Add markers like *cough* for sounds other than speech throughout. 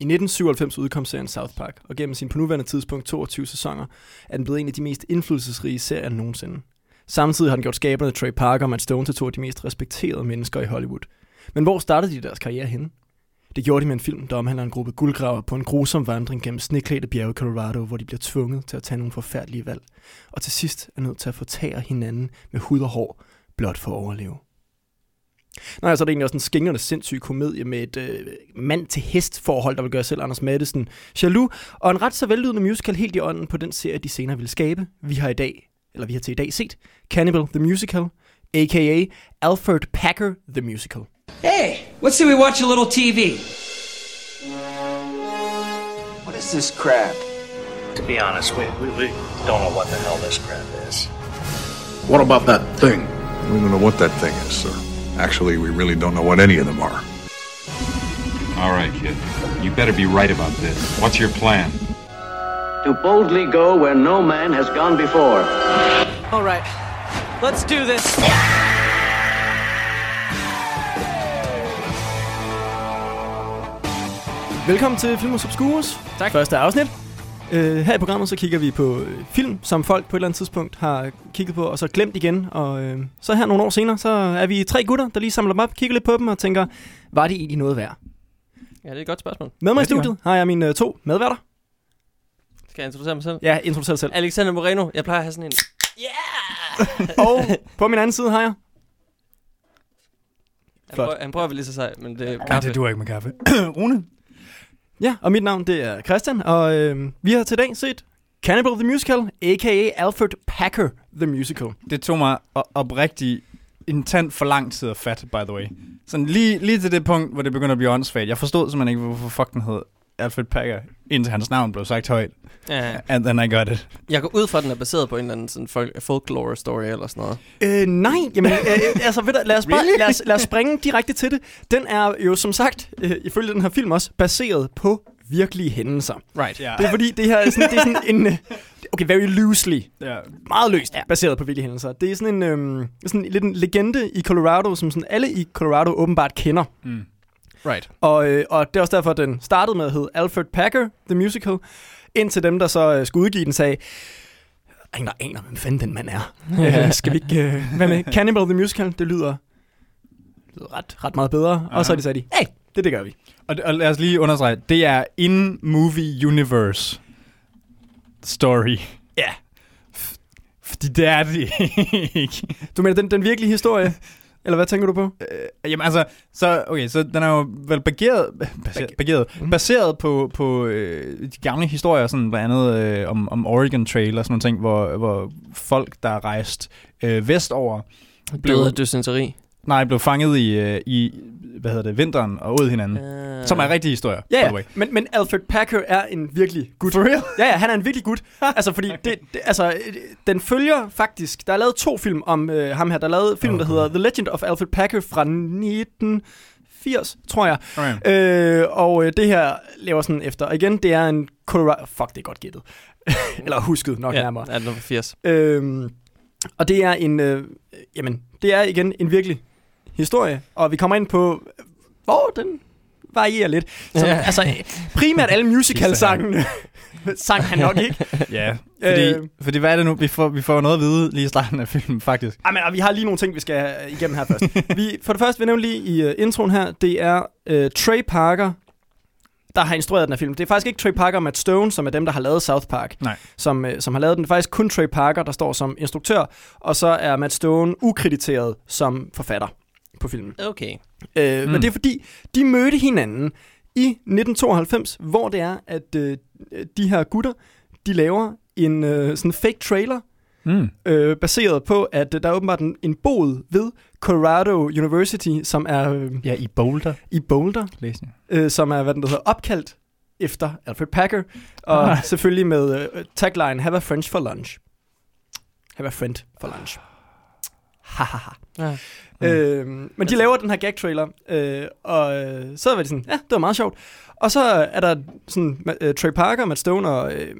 I 1997 udkom serien South Park, og gennem sin på nuværende tidspunkt 22 sæsoner, er den blevet en af de mest indflydelsesrige serier nogensinde. Samtidig har den gjort skaberne Trey Parker og Matt Stone til to af de mest respekterede mennesker i Hollywood. Men hvor startede de deres karriere henne? Det gjorde de med en film, der omhandler en gruppe guldgraver på en grusom vandring gennem sneklædte bjerge i Colorado, hvor de bliver tvunget til at tage nogle forfærdelige valg, og til sidst er nødt til at fortære hinanden med hud og hår, blot for at overleve. Nej, altså det er egentlig også en skængrende sindssyg komedie med et øh, mand-til-hest forhold, der vil gøre selv Anders Madsen jaloux, og en ret så vellydende musical helt i ånden på den serie, de senere vil skabe. Vi har i dag, eller vi har til i dag set, Cannibal the Musical, a.k.a. Alfred Packer the Musical. Hey, let's say we watch a little TV. What is this crap? To be honest, we, we, we don't know what the hell this crap is. What about that thing? We don't know what that thing is, sir. Actually, we really don't know what any of them are. All right, kid. You better be right about this. What's your plan? To boldly go where no man has gone before. All right, let's do this. Velkommen til Filmus Obscurus. Tak. Første afsnit. Uh, her i programmet så kigger vi på uh, film, som folk på et eller andet tidspunkt har kigget på, og så glemt igen. Og uh, så her nogle år senere, så er vi tre gutter, der lige samler dem op, kigger lidt på dem og tænker, var det egentlig noget værd? Ja, det er et godt spørgsmål. Med mig i studiet har jeg mine uh, to medværter. Skal jeg introducere mig selv? Ja, introducer dig selv. Alexander Moreno. Jeg plejer at have sådan en... Yeah! og på min anden side har jeg... Han Flot. prøver, han prøver vel lige så sej, men det er kaffe. det duer ikke med kaffe. *clears throat* Rune? Ja, og mit navn det er Christian, og øh, vi har til dag set Cannibal the Musical, a.k.a. Alfred Packer the Musical. Det tog mig oprigtigt en intent for lang tid at fatte, by the way. Sådan lige, lige til det punkt, hvor det begynder at blive åndssvagt. Jeg forstod simpelthen ikke, hvorfor fuck den hed Alfred Packer, indtil hans navn blev sagt højt. Ja, And then I got it. jeg går ud fra, at den er baseret på en eller anden sådan folk, folklore story eller sådan noget. Øh, nej, jamen, øh, altså ved du, lad os, bare, Really? lad, os, lad os springe direkte til det. Den er jo som sagt, øh, ifølge den her film også, baseret på virkelige hændelser. Right, ja. Det er fordi, det her er sådan, det er sådan en... øh, Okay, very loosely. ja. Meget løst ja. baseret på virkelige hændelser. Det er sådan en, øhm, sådan lidt en legende i Colorado, som sådan alle i Colorado åbenbart kender. Mm. Right. Og, øh, og det er også derfor, at den startede med at hedde Alfred Packer, The Musical, indtil dem, der så øh, skulle udgive den, sagde, ingen der aner, hvem fanden den mand er. *laughs* øh, skal vi ikke... Øh, hvad med Cannibal The Musical? Det lyder, lyder ret, ret meget bedre. Og så de sagde de, hey, det, det gør vi. Og, og lad os lige understrege, det er in movie universe story. Ja. Fordi det er det ikke. Du mener den, den virkelige historie? *laughs* Eller hvad tænker du på? Øh, jamen altså, så, okay, så den er jo vel bageret, baseret, bageret, Mhm. baseret på, på øh, de gamle historier, sådan blandt andet øh, om, om Oregon Trail og sådan nogle ting, hvor, hvor folk, der er rejst øh, vestover, Døde af dysenteri. Nej, blev fanget i, øh, i hvad hedder det, vinteren og ud hinanden. Uh, Som er rigtige historier, by Ja, the ja. way. Men, men Alfred Packer er en virkelig gut. For real? Ja, ja, han er en virkelig gut. *laughs* altså, fordi det, det, altså, den følger faktisk... Der er lavet to film om øh, ham her. Der er lavet film, Åh, der hedder The Legend of Alfred Packer fra 1980, tror jeg. Okay. Øh, og øh, det her laver sådan efter. Og igen, det er en Colorado... Fuck, det er godt gættet. *laughs* Eller husket nok ja, nærmere. Ja, den er fra 80. Øhm, og det er en... Øh, jamen, det er igen en virkelig historie. Og vi kommer ind på, hvor den varierer lidt. Så, Ja. Altså, primært alle musical-sangene sang han nok ikke. Ja, fordi, Øh. øh, fordi hvad er det nu? Vi får, vi får noget at vide lige i starten af filmen, faktisk. Ej, men, og vi har lige nogle ting, vi skal have igennem her først. vi, for det første, vi nævner lige i uh, introen her, det er uh, Trey Parker, der har instrueret den her film. Det er faktisk ikke Trey Parker og Matt Stone, som er dem, der har lavet South Park, Nej. som, uh, som har lavet den. Det er faktisk kun Trey Parker, der står som instruktør, og så er Matt Stone ukrediteret som forfatter på filmen. Okay. Øh, mm. Men det er fordi, de mødte hinanden i 1992, hvor det er, at øh, de her gutter, de laver en øh, sådan fake trailer, Mm. øh, baseret på, at øh, der er åbenbart en, en bod ved Colorado University, som er øh, Ja, i Boulder. i Boulder, Læsning. øh, som er, hvad den hedder, opkaldt efter Alfred Packer, og Ah. selvfølgelig med øh, tagline, have a French for lunch. Have a friend for lunch. Hahaha. Ja. Mm. Øh, men de laver den her gag-trailer, øh, og øh, så var de sådan, ja, det var meget sjovt. Og så er der sådan uh, Trey Parker, Matt Stone og øh,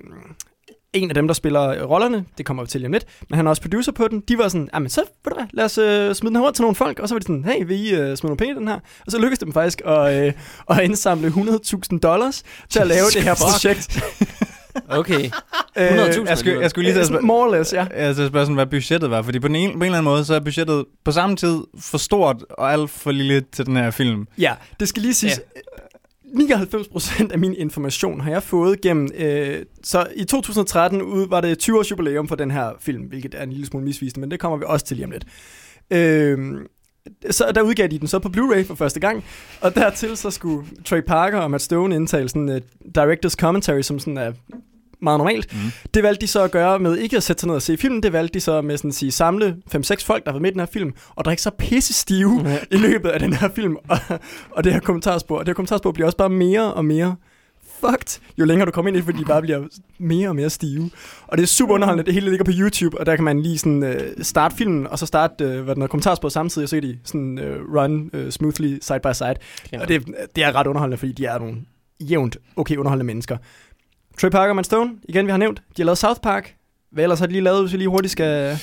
en af dem, der spiller rollerne, det kommer vi til lige om lidt, men han er også producer på den, de var sådan, jamen så, ved du hvad, lad os øh, smide den her rundt til nogle folk, og så var de sådan, hey, vil I øh, smide nogle penge den her? Og så lykkedes det dem faktisk at, øh, at indsamle 100.000 dollars til at lave *laughs* det her projekt. *laughs* Okay. *laughs* 100.000 jeg, skulle, jeg skulle lige Øh, spørge, More or less, ja. jeg skal spørge sådan, hvad budgettet var. Fordi på, den ene, på en eller anden måde, så er budgettet på samme tid for stort og alt for lille til den her film. Ja, det skal lige siges. Ja. 99% af min information har jeg fået gennem... Øh, så i 2013 ud, var det 20 års jubilæum for den her film, hvilket er en lille smule misvisende, men det kommer vi også til lige om lidt. Øh, så der udgav de den så på Blu-ray for første gang, og dertil så skulle Trey Parker og Matt Stone indtale sådan et director's commentary, som sådan er meget normalt. Mm. Det valgte de så at gøre med ikke at sætte sig ned og se filmen, det valgte de så med sådan at sige, samle 5-6 folk, der har været med i den her film, og drikke så pisse stive Ja. i løbet af den her film. *laughs* Og, og det her kommentarspor, og det her kommentarspor bliver også bare mere og mere fucked, jo længere du kommer ind i det, fordi de bare bliver mere og mere stive. Og det er super underholdende, det hele ligger på YouTube, og der kan man lige sådan øh, starte filmen, og så starte øh, hvad den er, kommentarspor samtidig, og så kan de sådan øh, run øh, smoothly side by side. Kender. Og det, det er ret underholdende, fordi de er nogle jævnt okay underholdende mennesker. Trey Parker og Matt Stone, igen vi har nævnt, de har lavet South Park. Hvad ellers har de lige lavet, hvis vi lige hurtigt skal...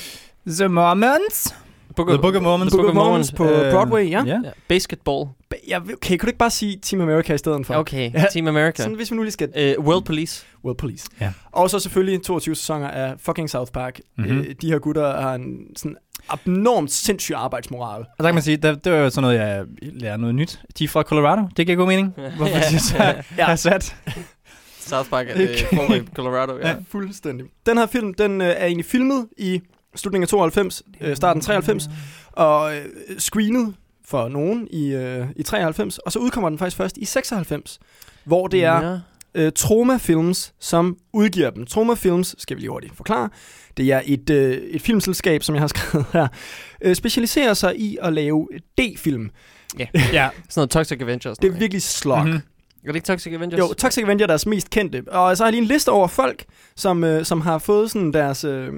The Mormons. Book The Book of Mormons. The Book of Mormons på Øh, Broadway, ja. ja. Ja. Basketball. Ja, okay, kan du ikke bare sige Team America i stedet for? Okay. Ja. Team America. Sådan, hvis vi nu lige skal... Uh, World Police. World Police. Ja. Og så selvfølgelig 22 sæsoner af fucking South Park. Mhm. Mm-hmm. Øh, de her gutter har en sådan abnormt sindssyg arbejdsmoral. Og der kan man sige, det, det var jo sådan noget, jeg lærer noget nyt. De er fra Colorado. Det giver god mening. Hvorfor de så Ja. har *laughs* sat. South Park er i Colorado. Ja. *laughs* Ja, fuldstændig. Den her film, den øh, er egentlig filmet i slutningen af 92, øh, starten af 93, og øh, screenet for nogen i, øh, i 93, og så udkommer den faktisk først i 96, hvor det er Ja. øh, Troma Films, som udgiver dem. Troma Films, skal vi lige hurtigt forklare, det er et, øh, et filmselskab, som jeg har *laughs* skrevet her, øh, specialiserer sig i at lave D-film. Ja. *laughs* Ja. Sådan noget Toxic Avengers. Det er virkelig slog. Mhm. Mm-hmm. Er det ikke Toxic Avengers? Jo, Toxic Avenger er deres mest kendte. Og så har jeg lige en liste over folk, som, øh, som har fået sådan deres øh,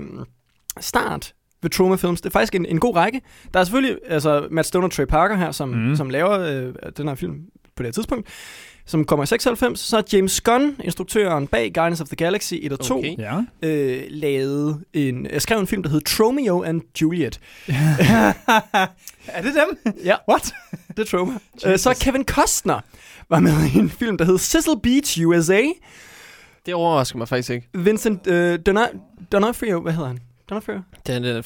start ved Trauma Films. Det er faktisk en, en god række. Der er selvfølgelig altså, Matt Stone og Trey Parker her, som, mm. som laver øh, den her film på det her tidspunkt, som kommer i 96. Så er James Gunn, instruktøren bag Guardians of the Galaxy 1 og 2, Okay. Ja. øh, lavet en, jeg skrev en film, der hed Tromeo and Juliet. *laughs* er det dem? Ja, What? det er Trauma. Øh, så Kevin Costner var med i en film, der hed Sizzle Beach USA. Det overrasker mig faktisk ikke. Vincent øh, D'Onofrio, hvad hedder han? Det er det, der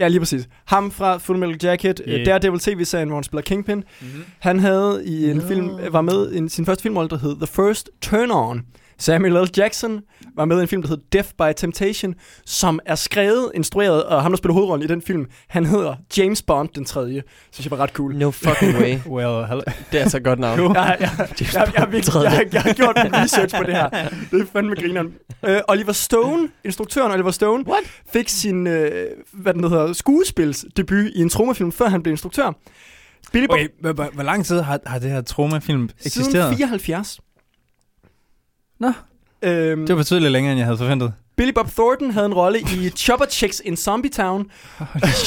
Ja, lige præcis. Ham fra Full Metal Jacket, Yeah. yeah. Daredevil TV-serien, hvor han spiller Kingpin. Mm-hmm. Han havde i en Nå. film, var med i sin første filmrolle, der hed The First Turn On. Samuel L. Jackson var med i en film, der hed Death by Temptation, som er skrevet, instrueret, og ham, der spiller hovedrollen i den film, han hedder James Bond den tredje. Synes jeg var ret cool. No fucking way. *laughs* Well, hello. det er altså et godt navn. Ja, ja, jeg, jeg, jeg, jeg, jeg, jeg, jeg har gjort min research på det her. Det er fandme grineren. Øh, Oliver Stone, instruktøren Oliver Stone, What? fik sin øh, hvad den hedder, skuespilsdebut i en tromafilm, før han blev instruktør. Billy Bob, Okay, hvor, lang tid har, har det her trauma-film siden eksisteret? 74. Nå. Øhm, Det var betydeligt længere, end jeg havde forventet. Billy Bob Thornton havde en rolle i Chopper Chicks in Zombie Town,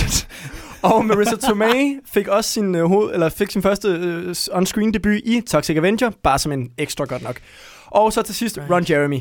*laughs* og Marissa Tomei fik også sin, øh, hoved, eller fik sin første øh, on-screen debut i Toxic Avenger, bare som en ekstra godt nok. Og så til sidst, Ron Jeremy.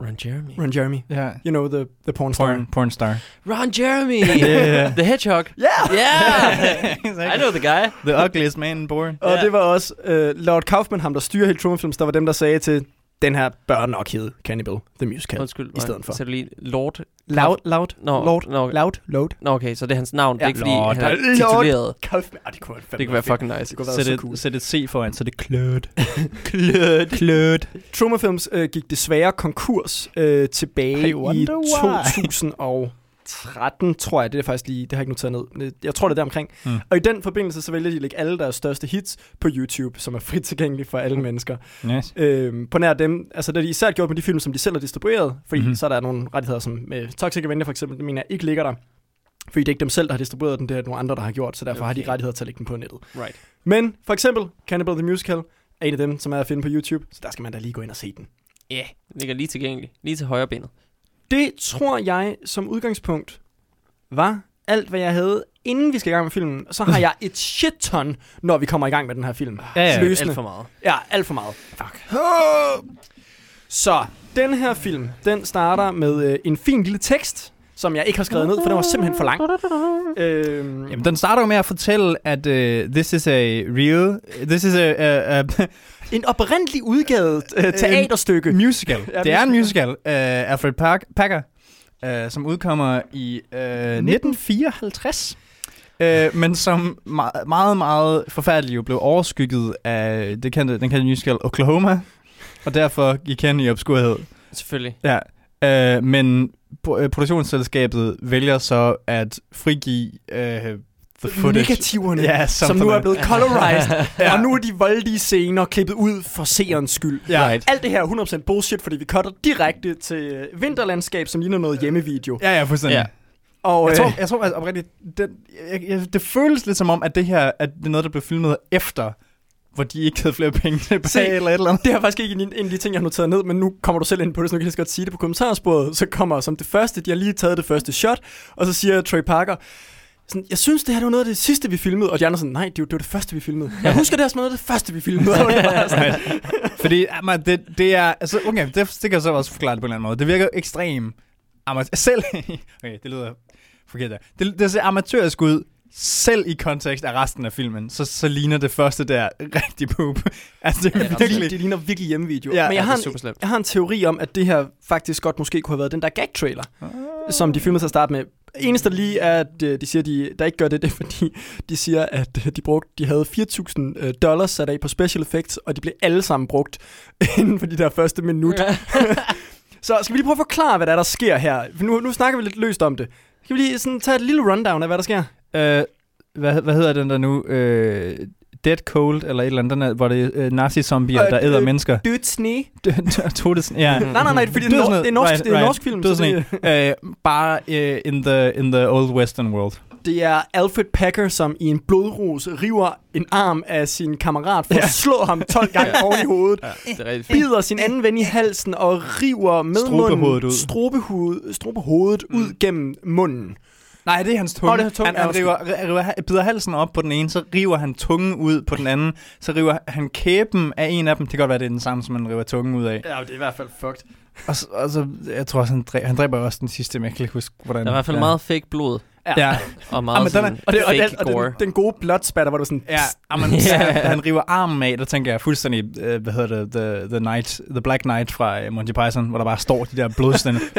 Ron Jeremy. Ron Jeremy. Ja. You know, the, the porn star. Porn, porn star. Ron Jeremy! *laughs* Yeah. The Hedgehog. Yeah! Yeah! *laughs* I know the guy. The ugliest man born. Og Ja. det var også øh, Lord Kaufman, ham der styrer hele Truman Films, der var dem, der sagde til, den her bør nok hedde Cannibal The Musical Undskyld, i stedet for. Sætter lige Lord... Loud, loud, no, Lord, no, loud, loud. Nå, okay, så det er hans navn, det er ikke fordi, Lord, han er tituleret. Kaufman. Ah, det kunne være, det kunne være fucking nice. Det kunne sæt, så et, cool. sæt et C foran, så det er klødt. *laughs* Klød. Klød. Troma Films øh, gik desværre konkurs øh, tilbage i 2000 og 13, tror jeg. Det er faktisk lige, det har jeg ikke noteret ned. Jeg tror, det er der omkring. Mm. Og i den forbindelse, så vælger de at lægge alle deres største hits på YouTube, som er frit tilgængelige for alle mm. mennesker. Yes. Øhm, på nær dem, altså det har de især gjort med de film, som de selv har distribueret, fordi mm-hmm. så er der nogle rettigheder, som med Toxic Avenger for eksempel, det mener jeg ikke ligger der. Fordi det er ikke dem selv, der har distribueret den, det er nogle andre, der har gjort, så derfor okay. har de rettigheder til at lægge den på nettet. Right. Men for eksempel Cannibal the Musical er en af dem, som er at finde på YouTube, så der skal man da lige gå ind og se den. Ja, yeah, ligger lige tilgængelig, lige til højre benet. Det tror jeg som udgangspunkt var alt, hvad jeg havde, inden vi skal i gang med filmen. Så har jeg et shit ton, når vi kommer i gang med den her film. Ja, ja. Løsende. Alt for meget. Ja, alt for meget. Fuck. Så, den her film, den starter med øh, en fin lille tekst, som jeg ikke har skrevet ned, for den var simpelthen for lang. Øhm, Jamen, den starter jo med at fortælle, at uh, this is a real... This is a, a, a *laughs* en oprindelig udgavet øh, teaterstykke. musical. *laughs* Ja, det er en musical af uh, Alfred Park, Packer, uh, som udkommer i uh, 1954. Uh, men som meget, meget, meget forfærdeligt jo blev overskygget af det kendte, den kendte musical Oklahoma, og derfor gik hen i obskurhed. Selvfølgelig. Ja, uh, men øh, produktionsselskabet vælger så at frigive uh, the footage. negativerne, Ja, som nu er blevet colorized, *laughs* ja. og nu er de voldelige scener klippet ud for seerens skyld. Ja. Right. Alt det her er 100% bullshit, fordi vi cutter direkte til øh, vinterlandskab, som ligner noget hjemmevideo. Ja, ja, fuldstændig. Ja. Og, Jeg tror, øh, jeg tror at oprigtigt, det, jeg, jeg, det føles lidt som om, at det her at det er noget, der blev filmet efter, hvor de ikke havde flere penge tilbage Se, eller et eller andet. det er faktisk ikke en, en af de ting, jeg har noteret ned, men nu kommer du selv ind på det, så nu kan jeg lige godt sige det på kommentarsporet. Så kommer som det første, de har lige taget det første shot, og så siger Trey Parker, sådan, jeg synes, det her det var noget af det sidste, vi filmede. Og de andre sådan, nej, det var, det var det første, vi filmede. Jeg husker det her som noget af det første, vi filmede. *laughs* Fordi jamen, det, det er, altså okay, det, det kan jeg så også forklare det på en eller anden måde. Det virker ekstremt, amat- *laughs* selv, *laughs* okay, det lyder forkert der. Det, det ser amatørsk ud, selv i kontekst af resten af filmen, så, så ligner det første der rigtig poop. *laughs* altså, det er det, virkelig... det ligner virkelig hjemmevideo. Ja, men jeg Ja, har, er en, super slemt. jeg har en teori om, at det her faktisk godt måske kunne have været den der gag-trailer, som de filmede til at starte med. Eneste lige er, at øh, de siger, de, der ikke gør det, *laughs* det er fordi, de siger, at øh, de, brugte, de havde 4.000 øh, dollars sat af på special effects, og de blev alle sammen brugt *laughs* inden for de der første minut. Så skal vi lige prøve at forklare, hvad der, er, der sker her? Nu, nu snakker vi lidt løst om det. Skal vi lige sådan tage et lille rundown af, hvad der sker? Øh, hvad, hvad hedder den der nu? Øh, Dead Cold, eller et eller andet, den er, hvor det er øh, nazi-zombier, Øh, der æder øh, mennesker. Død sne. *laughs* Todesen, ja. Nej, nej, nej, fordi det er, nor- det er, norsk, det er en norsk film. så det, uh, bare uh, in, the, in the old western world. det er Alfred Packer, som i en blodrus river en arm af sin kammerat for at slå ham 12 gange oven i hovedet. Det er rigtig bider sin anden ven i halsen og river med Strubehovedet ud. strubehovedet, strubehovedet mm. ud gennem munden. Nej, det er hans tunge. Åh, det er tunge. Han, han river, river, bider halsen op på den ene, så river han tungen ud på den anden, så river han kæben af en af dem. Det kan godt være, det er den samme, som han river tungen ud af. Ja, det er i hvert fald fucked. Og så, og så jeg tror også, han, dræber, han dræber også den sidste, men jeg kan ikke huske, hvordan. Der er i hvert fald ja. meget fake blod, Ja, og meget Ah, men den er- sådan Og, det, og, fake den, og gore. den, den gode bloodspatter, hvor du sådan... Ja, amen, *laughs* ja. da han river armen af, der tænker jeg fuldstændig, øh, hvad hedder det, The, the, Night, the Black Knight fra uh, Monty Python, hvor der bare står de der blodstænde. *laughs*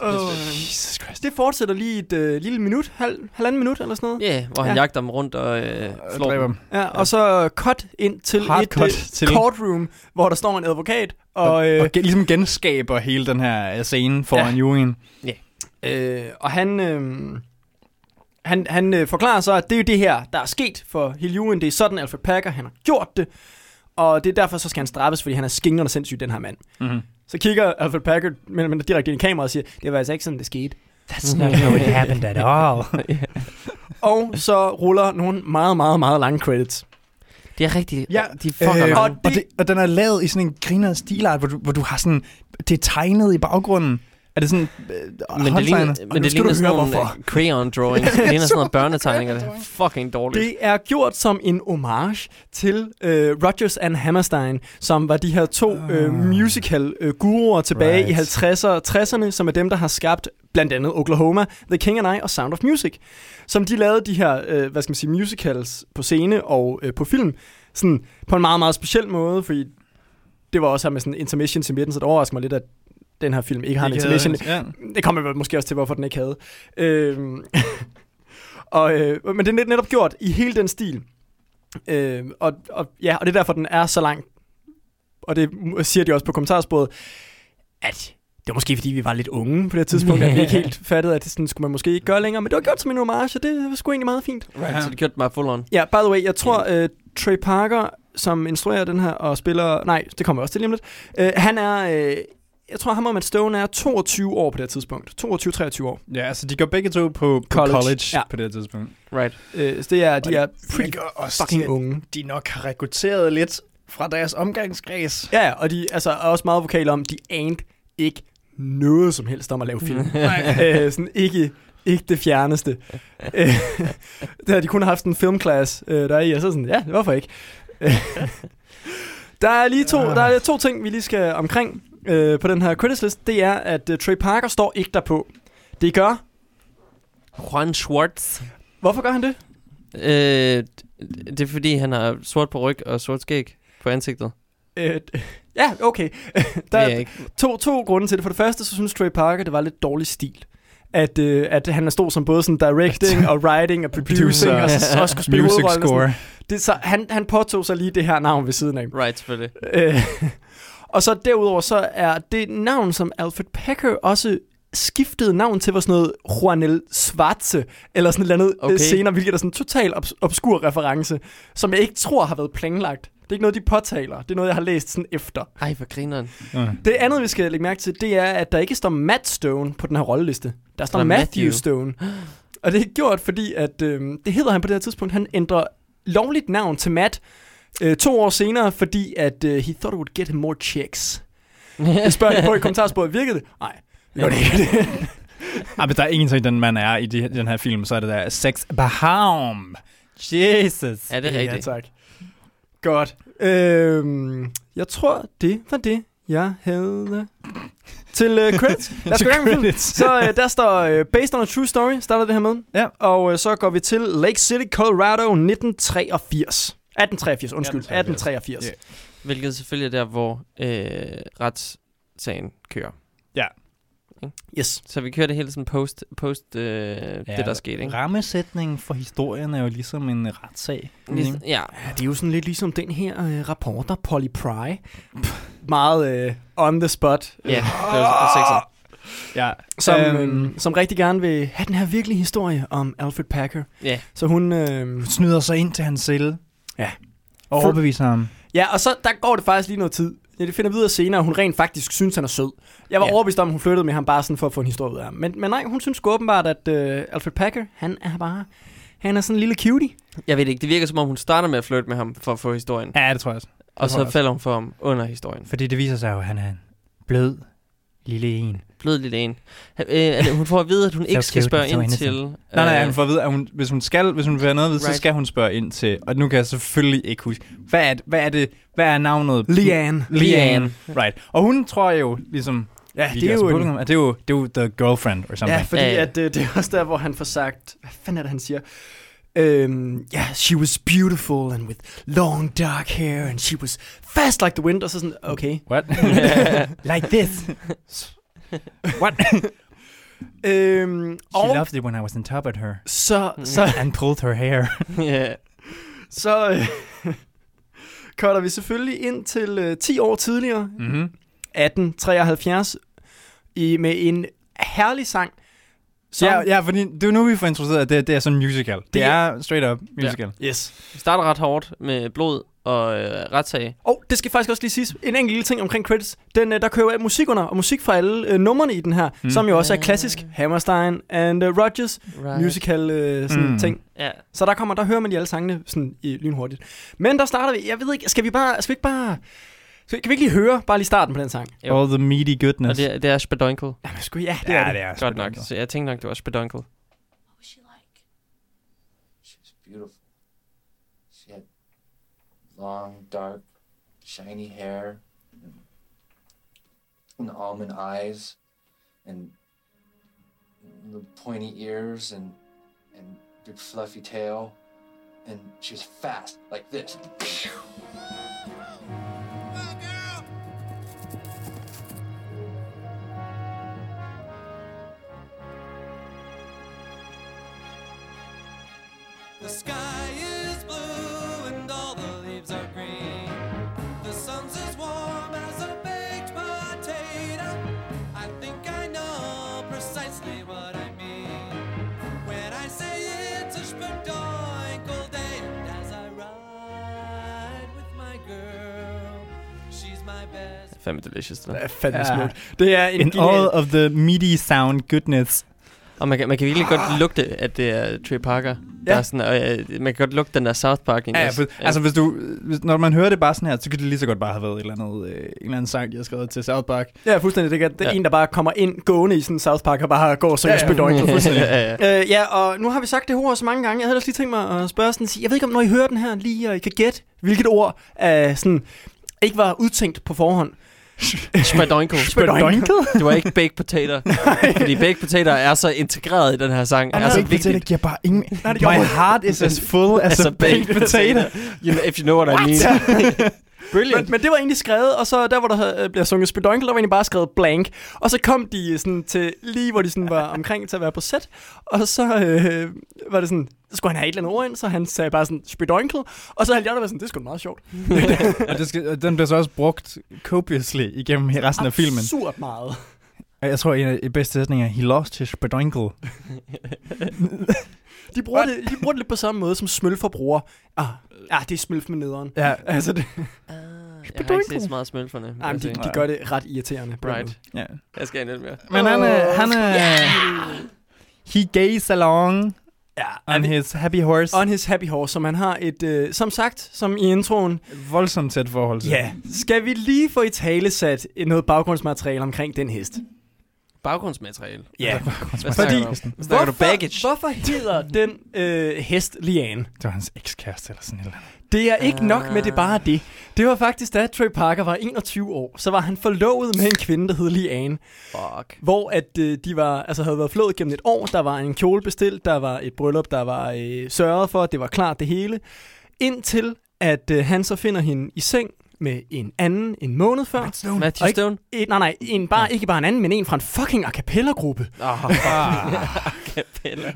Oh, Jesus Christ. det fortsætter lige et øh, lille minut, halv, halvanden minut eller sådan noget. Ja, hvor han Ja. jagter dem rundt og øh, slår dem. dem. Ja, og så cut ind til Hard et cut øh, til- courtroom, hvor der står en advokat, og, Og, øh, og gen, ligesom genskaber hele den her øh, scene foran Ja. juryen. øh, og han, øh, han, han øh, forklarer så, at det er jo det her, der er sket for hele juryen. Det er sådan, Alfred Packer, han har gjort det, og det er derfor, så skal han straffes, fordi han er skingrende sindssyg, den her mand. Mm-hmm. Så kigger Alfred Packer men, men direkte ind i kameraet og siger, det var altså ikke sådan, det skete. That's not how it happened at all. *laughs* Og så ruller nogle meget, meget, meget lange credits. Det er rigtigt. Ja, de fucker Øh, og og, det- og, det, og den er lavet i sådan en griner stilart, hvor du, hvor du har sådan, det er tegnet i baggrunden. Er det sådan øh, men det ligner, men det du ligner sådan nogle hvorfor. øh, crayon drawings. *laughs* Det ligner sådan noget *laughs* børnetegninger. Det er fucking dårligt. Det er gjort som en homage til øh, Rodgers and Hammerstein, som var de her to øh, musical øh, guruer tilbage Right. i 50'erne og 60'erne, som er dem, der har skabt blandt andet Oklahoma, The King and I og Sound of Music. Som de lavede de her, øh, hvad skal man sige, musicals på scene og øh, på film, sådan på en meget, meget speciel måde, fordi det var også her med sådan intermissions i midten, så det overrasker mig lidt, at den her film ikke har en intermission. Ja. Det kommer måske også til, hvorfor den ikke havde. Øhm, *laughs* og, øh, men det er net- netop gjort i hele den stil. Øhm, og, og, ja, og det er derfor, den er så lang. Og det siger de også på kommentarsporet, at det var måske fordi, vi var lidt unge på det her tidspunkt, at vi ikke *laughs* helt fattede, at det sådan skulle man måske ikke gøre længere. Men det var gjort som en homage, og det var sgu egentlig meget fint. Right, så det kørte mig full on. Ja, by the way, jeg tror, uh, Trey Parker, som instruerer den her og spiller... Nej, det kommer også til lige om lidt. Uh, han er... Uh, jeg tror, ham og Matt Stone er 22 år på det her tidspunkt. 22-23 år. ja, altså de går begge to på, på College. college, Ja. på det her tidspunkt. Right. Uh, så det er, de er pretty også fucking unge. De nok har rekrutteret lidt fra deres omgangskreds. Ja, og de altså, er også meget vokale om, de anede ikke noget som helst om at lave film. *laughs* øh, sådan ikke, ikke det fjerneste. *laughs* Øh, det har de kun haft en filmklasse øh, der i, og så sådan, ja, hvorfor ikke? *laughs* Der er lige to, der er to ting, vi lige skal omkring øh, på den her credits list. Det er, at øh, Trey Parker står ikke derpå. Det gør... Juan Schwartz. Hvorfor gør han det? Øh, det er fordi, han har sort på ryg og sort skæg på ansigtet. Øh, *laughs* ja, okay. *laughs* der er er to, to grunde til det. For det første, så synes Trey Parker, det var lidt dårlig stil. At, øh, at han stod som både sådan directing og writing og producing, og så også skulle spille Music score. Det, så han, han påtog sig lige det her navn ved siden af. Right, selvfølgelig. Øh, og så derudover, så er det navn, som Alfred Packer også skiftede navn til, var sådan noget Juanel Schwarze, eller sådan et eller andet okay. Okay. senere, hvilket er sådan en total obs- obskur reference, som jeg ikke tror har været planlagt. Det er ikke noget, de påtaler. Det er noget, jeg har læst sådan efter. Ej, hvor grineren. Det andet, vi skal lægge mærke til, det er, at der ikke står Matt Stone på den her rolleliste. Der står Der er Matthew, Matthew. Stone. Og det er gjort, fordi at, øh, det hedder han på det her tidspunkt. Han ændrer lovligt navn til Matt øh, to år senere, fordi at øh, he thought it would get him more chicks. Jeg spørger på i kommentarsporet, virkede det? Nej, det gjorde det ikke. *laughs* Ah, men der er ingenting, den mand er i de, den her film, så er det der sex baham. Jesus. Ja, det er ja, rigtigt. tak. Godt. Øhm, jeg tror, det var det, jeg havde til uh, credits. *laughs* Lad os gå i gang med filmen. Så uh, der står uh, Based on a True Story, starter det her med. Ja. Og uh, så går vi til Lake City, Colorado, 1983. 1883, undskyld. 1883. 1883. Ja. Hvilket selvfølgelig er der, hvor øh, retssagen kører. Yes. Så vi kører det hele sådan post, post øh, det, der skete, ikke? Rammesætningen for historien er jo ligesom en retssag. Ligesom, ja, Ja, det er jo sådan lidt ligesom den her uh, rapporter, Polly Pry. Meget uh, on the spot. ja, det var sexet. Ja. Som, Øhm, øhm, som rigtig gerne vil have den her virkelige historie om Alfred Packer. Ja, Så hun... Øh, snyder sig ind til hans celle. Ja. Og overbeviser ham. ja, og så der går det faktisk lige noget tid. Ja, det finder vi ud af senere, hun rent faktisk synes, han er sød. Jeg var Ja. overbevist om, hun flyttede med ham bare sådan for at få en historie ud af ham. Men, men nej, hun synes åbenbart, at øh, Alfred Packer, han er bare... Han er sådan en lille cutie. jeg ved ikke. Det virker som om, hun starter med at flytte med ham for at få historien. Ja, det tror jeg også. Og så falder hun for ham under historien. Fordi det viser sig jo, at han er en blød lille en. Blød lille en. Øh, det- hun får at vide, at hun *laughs* ikke skal spørge ind til... Nej, nej, øh, hun får at vide, at hun, hvis hun skal, hvis hun vil have noget at vide, right. så skal hun spørge ind til, og nu kan jeg selvfølgelig ikke huske, hvad er, det- hvad er det, hvad er navnet? Leanne. Leanne. Right. Og hun tror jo, ligesom, Ja, det er jo en, det er jo, det er jo the girlfriend or something. Ja, fordi Ja, ja. at, øh, det er også der, hvor han får sagt... Hvad fanden er det, han siger? Um, yeah, she was beautiful and with long dark hair, and she was fast like the wind. Og så sådan, okay. What? *laughs* like this. *laughs* *laughs* What? Øhm, She og loved it when I was on top of her. så, så, *laughs* And pulled her hair. *laughs* ja. så øh, cutter vi selvfølgelig ind til øh, 10 år tidligere, Mm-hmm. 1873, i, med en herlig sang. Som, Ja, ja, fordi det er nu, vi får introduceret, at det, det er sådan en musical. Det, Det er straight up musical. Yes. Vi starter ret hårdt med blod og øh, retssag. Og det skal faktisk også lige siges, en enkelt lille ting omkring credits. Den, øh, der kører jo musik under, og musik fra alle øh, numrene i den her, mm. som jo også er klassisk Hammerstein and uh, Rogers Right. musical øh, sådan Mm. ting. Ja. Så der kommer, der hører man de alle sangene sådan i lynhurtigt. Men der starter vi, jeg ved ikke, skal vi bare, skal vi ikke bare, skal, kan vi ikke lige høre bare lige starten på den sang? Jo. All the meaty Og goodness. det, er- det er spedunkel. Jamen, sgu, ja, det er det. det er Godt nok. Så jeg tænkte nok, det var spedunkel. Long, dark, shiny hair, and, almond eyes, and pointy ears, and and big fluffy tail, and she was fast like this. The sky Fandme delicious, det der. Det er fandme Ja. smukt. Det er en In genial- all of the meaty sound goodness. Og man kan, man kan virkelig godt lugte, at det er Trey Parker. Ja. Der er sådan, og, øh, man kan godt lugte den der South Park. Ja, ja, for, altså hvis du, hvis, når man hører det bare sådan her, så kan det lige så godt bare have været et eller andet, øh, en eller anden sang, de har skrevet til South Park. Ja, fuldstændig. Det er, det er Ja. ja. en, der bare kommer ind gående i sådan en South Park og bare går og synger Ja, ja, *laughs* ja. spedøjnkler fuldstændig. ja, ja. Øh, ja, og nu har vi sagt det ord så mange gange. Jeg havde ellers lige tænkt mig at spørge sådan, sige, jeg ved ikke om når I hører den her lige, og I kan gætte, hvilket ord er sådan ikke var udtænkt på forhånd. *laughs* Spadoinkel. Spadoinkel. Det var ikke baked potato. *laughs* fordi baked potato er så integreret i den her sang. Altså, er så baked potato vigtigt. giver bare ingen... Nej, My heart is as full *laughs* as a baked potato. You know, if you know what, I mean. Brilliant. Men, men det var egentlig skrevet, og så der, hvor der øh, bliver sunget Spedonkel, der var egentlig bare skrevet blank. Og så kom de sådan til, lige hvor de sådan var omkring til at være på set, og så øh, var det sådan, så skulle han have et eller andet ord ind, så han sagde bare sådan Spedonkel, og så havde de andre været sådan, det er sgu da meget sjovt. *laughs* og det skal, og den bliver så også brugt copiously igennem resten af filmen. Absurd meget. Jeg tror, en af de bedste sætninger er, he lost his spadoinkle. *laughs* De bruger, det, de bruger det lidt på samme måde, som Smølfer bruger. Ah, ah det er Smølf med nederen. Ja. *laughs* Altså, det, Jeg har ikke set så meget smølferne. nej, men de, de gør det ret irriterende. Right. Ja. Jeg skal en mere. Men han er... Han er he gaze along Ja, on his happy horse. On his happy horse, som han har et, øh, som sagt, som i introen, Voldsomt tæt forhold til. Ja, skal vi lige få i tale sat noget baggrundsmateriale omkring den hest? Baggrundsmateriale. Ja? Hvad snakker du baggage? Hvorfor hedder den øh, hest Liane? Det var hans ekskæreste eller sådan et eller andet. Det er ikke nok med det bare det. Det var faktisk, da Trey Parker var 21 år, så var han forlovet med en kvinde, der hed Liane. Fuck. Hvor at øh, de var, altså havde været flået gennem et år. Der var en kjole bestilt, der var et bryllup, der var øh, sørget for, det var klart det hele. Indtil at øh, han så finder hende i seng med en anden en måned før. Matthew Og ikke- Stone? En, nej, nej, en, bare, ikke bare en anden, men en fra en fucking a cappella-gruppe. Oh, *laughs* Capella.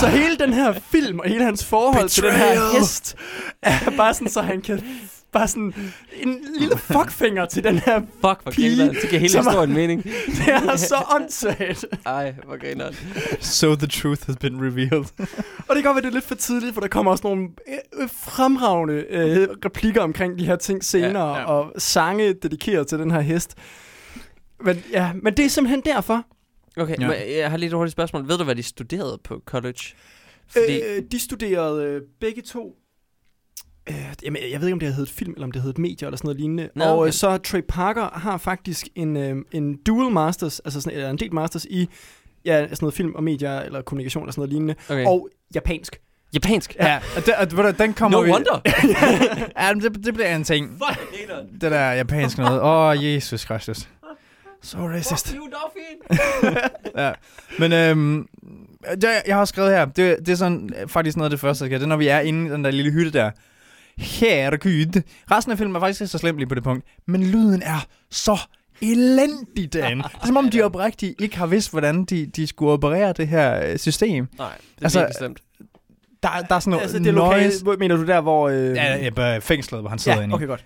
Så hele den her film og hele hans forhold til den her Betrayal. hest er bare sådan, så han kan bare sådan en lille *laughs* fuckfinger til den her Fuck, hvor Pige, griner. Det giver hele som er- historien mening. *laughs* Det er så åndssvagt. Ej, hvor griner. So the truth has been revealed. *laughs* Og det kan godt være, det er lidt for tidligt, for der kommer også nogle øh, øh, fremragende øh, replikker omkring de her ting senere, Ja, ja, og sange dedikeret til den her hest. Men, ja, men det er simpelthen derfor. Okay, Ja. ja. jeg har lige et hurtigt spørgsmål. Ved du, hvad de studerede på college? Fordi, Øh, de studerede øh, begge to... Øh, jamen, jeg ved ikke, om det havde heddet film, eller om det havde heddet medier, eller sådan noget lignende. Nå, og okay. øh, så Trey Parker har faktisk en, øh, en dual masters, altså sådan, eller en del masters i ja, sådan noget film og medier, eller kommunikation, eller sådan noget lignende. okay. Og japansk. Japansk? ja, og, det, og du, den kommer No vi- wonder. *laughs* ja, men det, det bliver en ting. Fuck. Det der japanske noget. Åh, oh, Jesus Kristus. So racist. You dolphin. *laughs* ja. Men øhm, jeg, jeg har også skrevet her, det, det er sådan øh, faktisk noget af det første, der sker. Det er, når vi er inde i den der lille hytte der. Herregud. Resten af filmen er faktisk ikke så slemt lige på det punkt. Men lyden er så elendig derinde. Det er som om, de *laughs* oprigtigt ikke har vidst, hvordan de, de skulle operere det her øh, system. Nej, det er Altså, altså, slemt. Der, der er sådan noget Altså, det lokale, noise. mener du der, hvor... Øh, Ja, ja, på fængslet, hvor han sidder ja, inde okay, godt.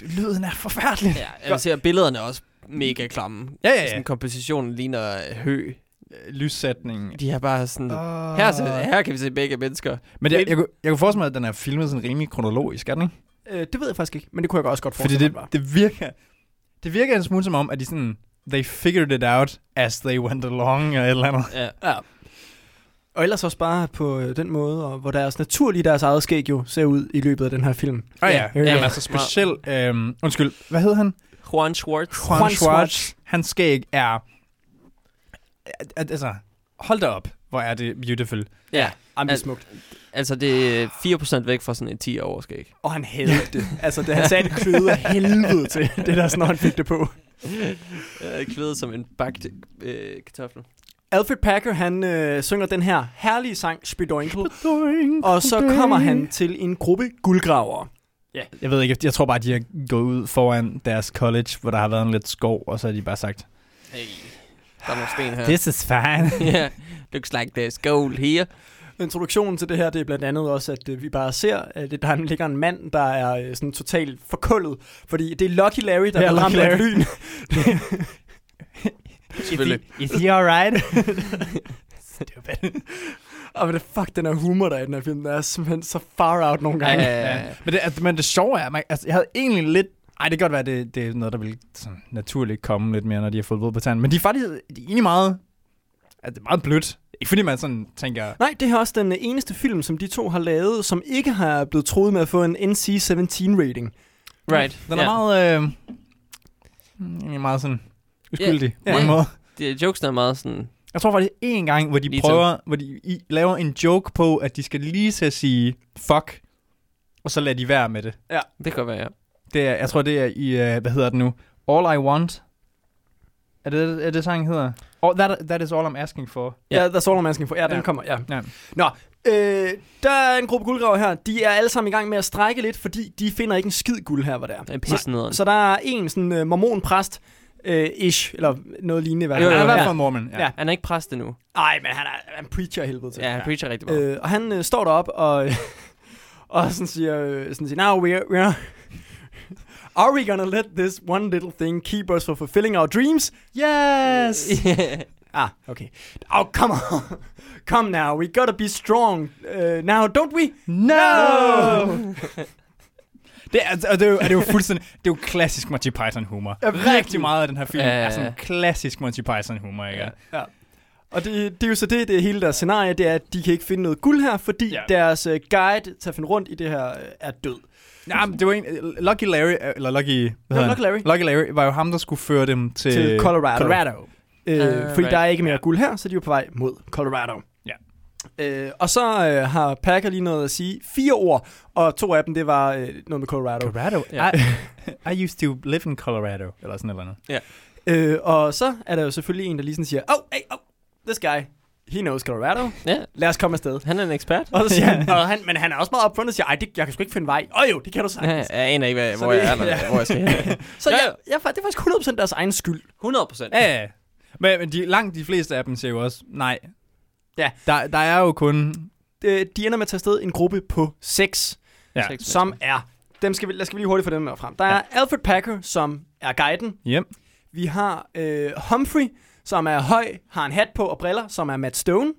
Lyden er forfærdelig. Ja, jeg vil at billederne er også mega klamme. Ja, ja, ja. Sådan kompositionen ligner hø. Lyssætning. De har bare sådan... Oh. Her, så, her kan vi se begge mennesker. Men det, jeg, kunne- jeg kunne forestille mig, at den er filmet sådan rimelig kronologisk, er den ikke? Øh, det ved jeg faktisk ikke, men det kunne jeg også godt Fordi forestille det, mig. det virker... Det virker en smule som om, at de sådan... They figured it out as they went along, eller et eller andet. Ja. Ja. Og ellers også bare på øh, den måde, og hvor deres naturlige deres eget skæg jo ser ud i løbet af den her film. Ah, ja, Ja, ja, ja, altså specielt... Øhm, undskyld, hvad hed han? Juan Schwartz. Juan, Juan Schwartz. Hans skæg er... Altså, hold da op, hvor er det beautiful. Ja, Jamen, det er smukt. altså det er 4% væk fra sådan en 10 år skæg. Og han hævede det. altså, det, han sagde, det kløede af helvede til. Det der, sådan, han fik det på. *laughs* Jeg kvædet som en bagt øh, kartoffel. Alfred Packer, han øh, synger den her herlige sang, Spidoinkle. Og så kommer han til en gruppe guldgravere. Jeg ved ikke, jeg tror bare, de har gået ud foran deres college, hvor der har været en lidt skov, og så har de bare sagt, Hey, der er nogle sten her. This is fine. *laughs* yeah, looks like there's gold here. Introduktionen til det her, det er blandt andet også, at øh, vi bare ser, at der ligger en mand, der er øh, sådan totalt forkullet. Fordi det er Lucky Larry, der Ja, ramt af lyn. Selvfølgelig. Is he alright? Og *laughs* men det, fuck, den her humor, der er i den her film, den er simpelthen så far out nogle gange. Ja, Ja. Men, det, altså, men det sjove er, man, altså, jeg havde egentlig lidt... Ej, det kan godt være, det, det er noget, der vil sådan, naturligt komme lidt mere, når de har fået blod på tanden. Men de er faktisk de er egentlig meget... Altså, det er meget blødt. Ikke fordi man sådan tænker... Nej, det er også den eneste film, som de to har lavet, som ikke har blevet troet med at få en NC-17 rating. Right. Den er ja. meget... Øh, egentlig meget sådan uskyldig Ja. på en Ja. måde. Det, jokesene er meget sådan... Jeg tror faktisk en gang, hvor de Lige prøver, hvor de i, laver en joke på, at de skal lige til at sige fuck, og så lader de være med det. Det kan være, ja. Det er, jeg tror, det er i, uh, hvad hedder det nu? All I Want. Er det er det, sangen hedder? Oh, that, that is all I'm asking for. Ja, yeah, that's all I'm asking for. Ja, den Ja. kommer, ja. Ja. Nå, øh, der er en gruppe guldgraver her. De er alle sammen i gang med at strække lidt, fordi de finder ikke en skid guld her, hvor det er. Det er. Så der er en sådan uh, mormonpræst, øh, ish, eller noget lignende. Hvad Jo, han jo, er. Han er i hvert ja. fald mormon. Ja. Ja. Han er ikke præst endnu. Ej, men han er, han preacher helvede til. Ja, han preacher rigtig meget. Øh, og han øh, står derop og, *laughs* og sådan siger, øh, sådan siger, now we are, we are, we gonna let this one little thing keep us from fulfilling our dreams? Yes! *laughs* ah, okay. Oh, come on. *laughs* Come now, we gotta be strong uh, now, don't we? No! *laughs* Det er, og det er, jo, er det jo fuldstændig, det er jo klassisk Monty Python humor. Ja. Rigtig meget af den her film Ja, er ja, sådan ja. klassisk Monty Python humor, ikke? Ja. Og det, det er jo så det, det er hele deres scenarie, det er, at de kan ikke finde noget guld her, fordi Ja. ja. deres uh, guide til at finde rundt i det her uh, er død. Ja, men det var en, Lucky Larry, øh, eller Lucky, hvad Ja, hedder Lucky Larry. Lucky Larry var jo ham, der skulle føre dem til, Til Colorado. Colorado. Øh, Ah, fordi right. der er ikke mere guld her, så de er jo på vej mod Colorado. Ja. Øh, og så øh, har Packer lige noget at sige. Fire ord, og to af dem, det var øh, noget med Colorado. Colorado? Ja. I, I used to live in Colorado, eller sådan noget andet. Øh, og så er der jo selvfølgelig en, der lige sådan siger, oh, hey, oh, this guy, he knows Colorado. Ja, Lad os komme afsted. han er en ekspert. Og så siger Ja. han, og han, men han er også meget upfront og siger, ej, det, jeg kan sgu ikke finde vej. Åh oh, jo, det kan du Ja, sagtens. jeg aner ikke, hvad, Så hvor det- jeg er, eller *laughs* ja. hvor jeg skal hen. *laughs* Så Ja, jeg, jeg, det er faktisk 100% deres egen skyld. 100 procent. Ja, ja. Men, men de, langt de fleste af dem siger jo også, nej. Ja. Der, der er jo kun... Øh, de ender med at tage afsted en gruppe på seks, Ja. Seks som er, dem skal vi, lad vi lige hurtigt få dem med frem. Der er Alfred Packer, som er guiden. Yep. Vi har øh, Humphrey, som er høj, har en hat på og briller, som er Matt Stone.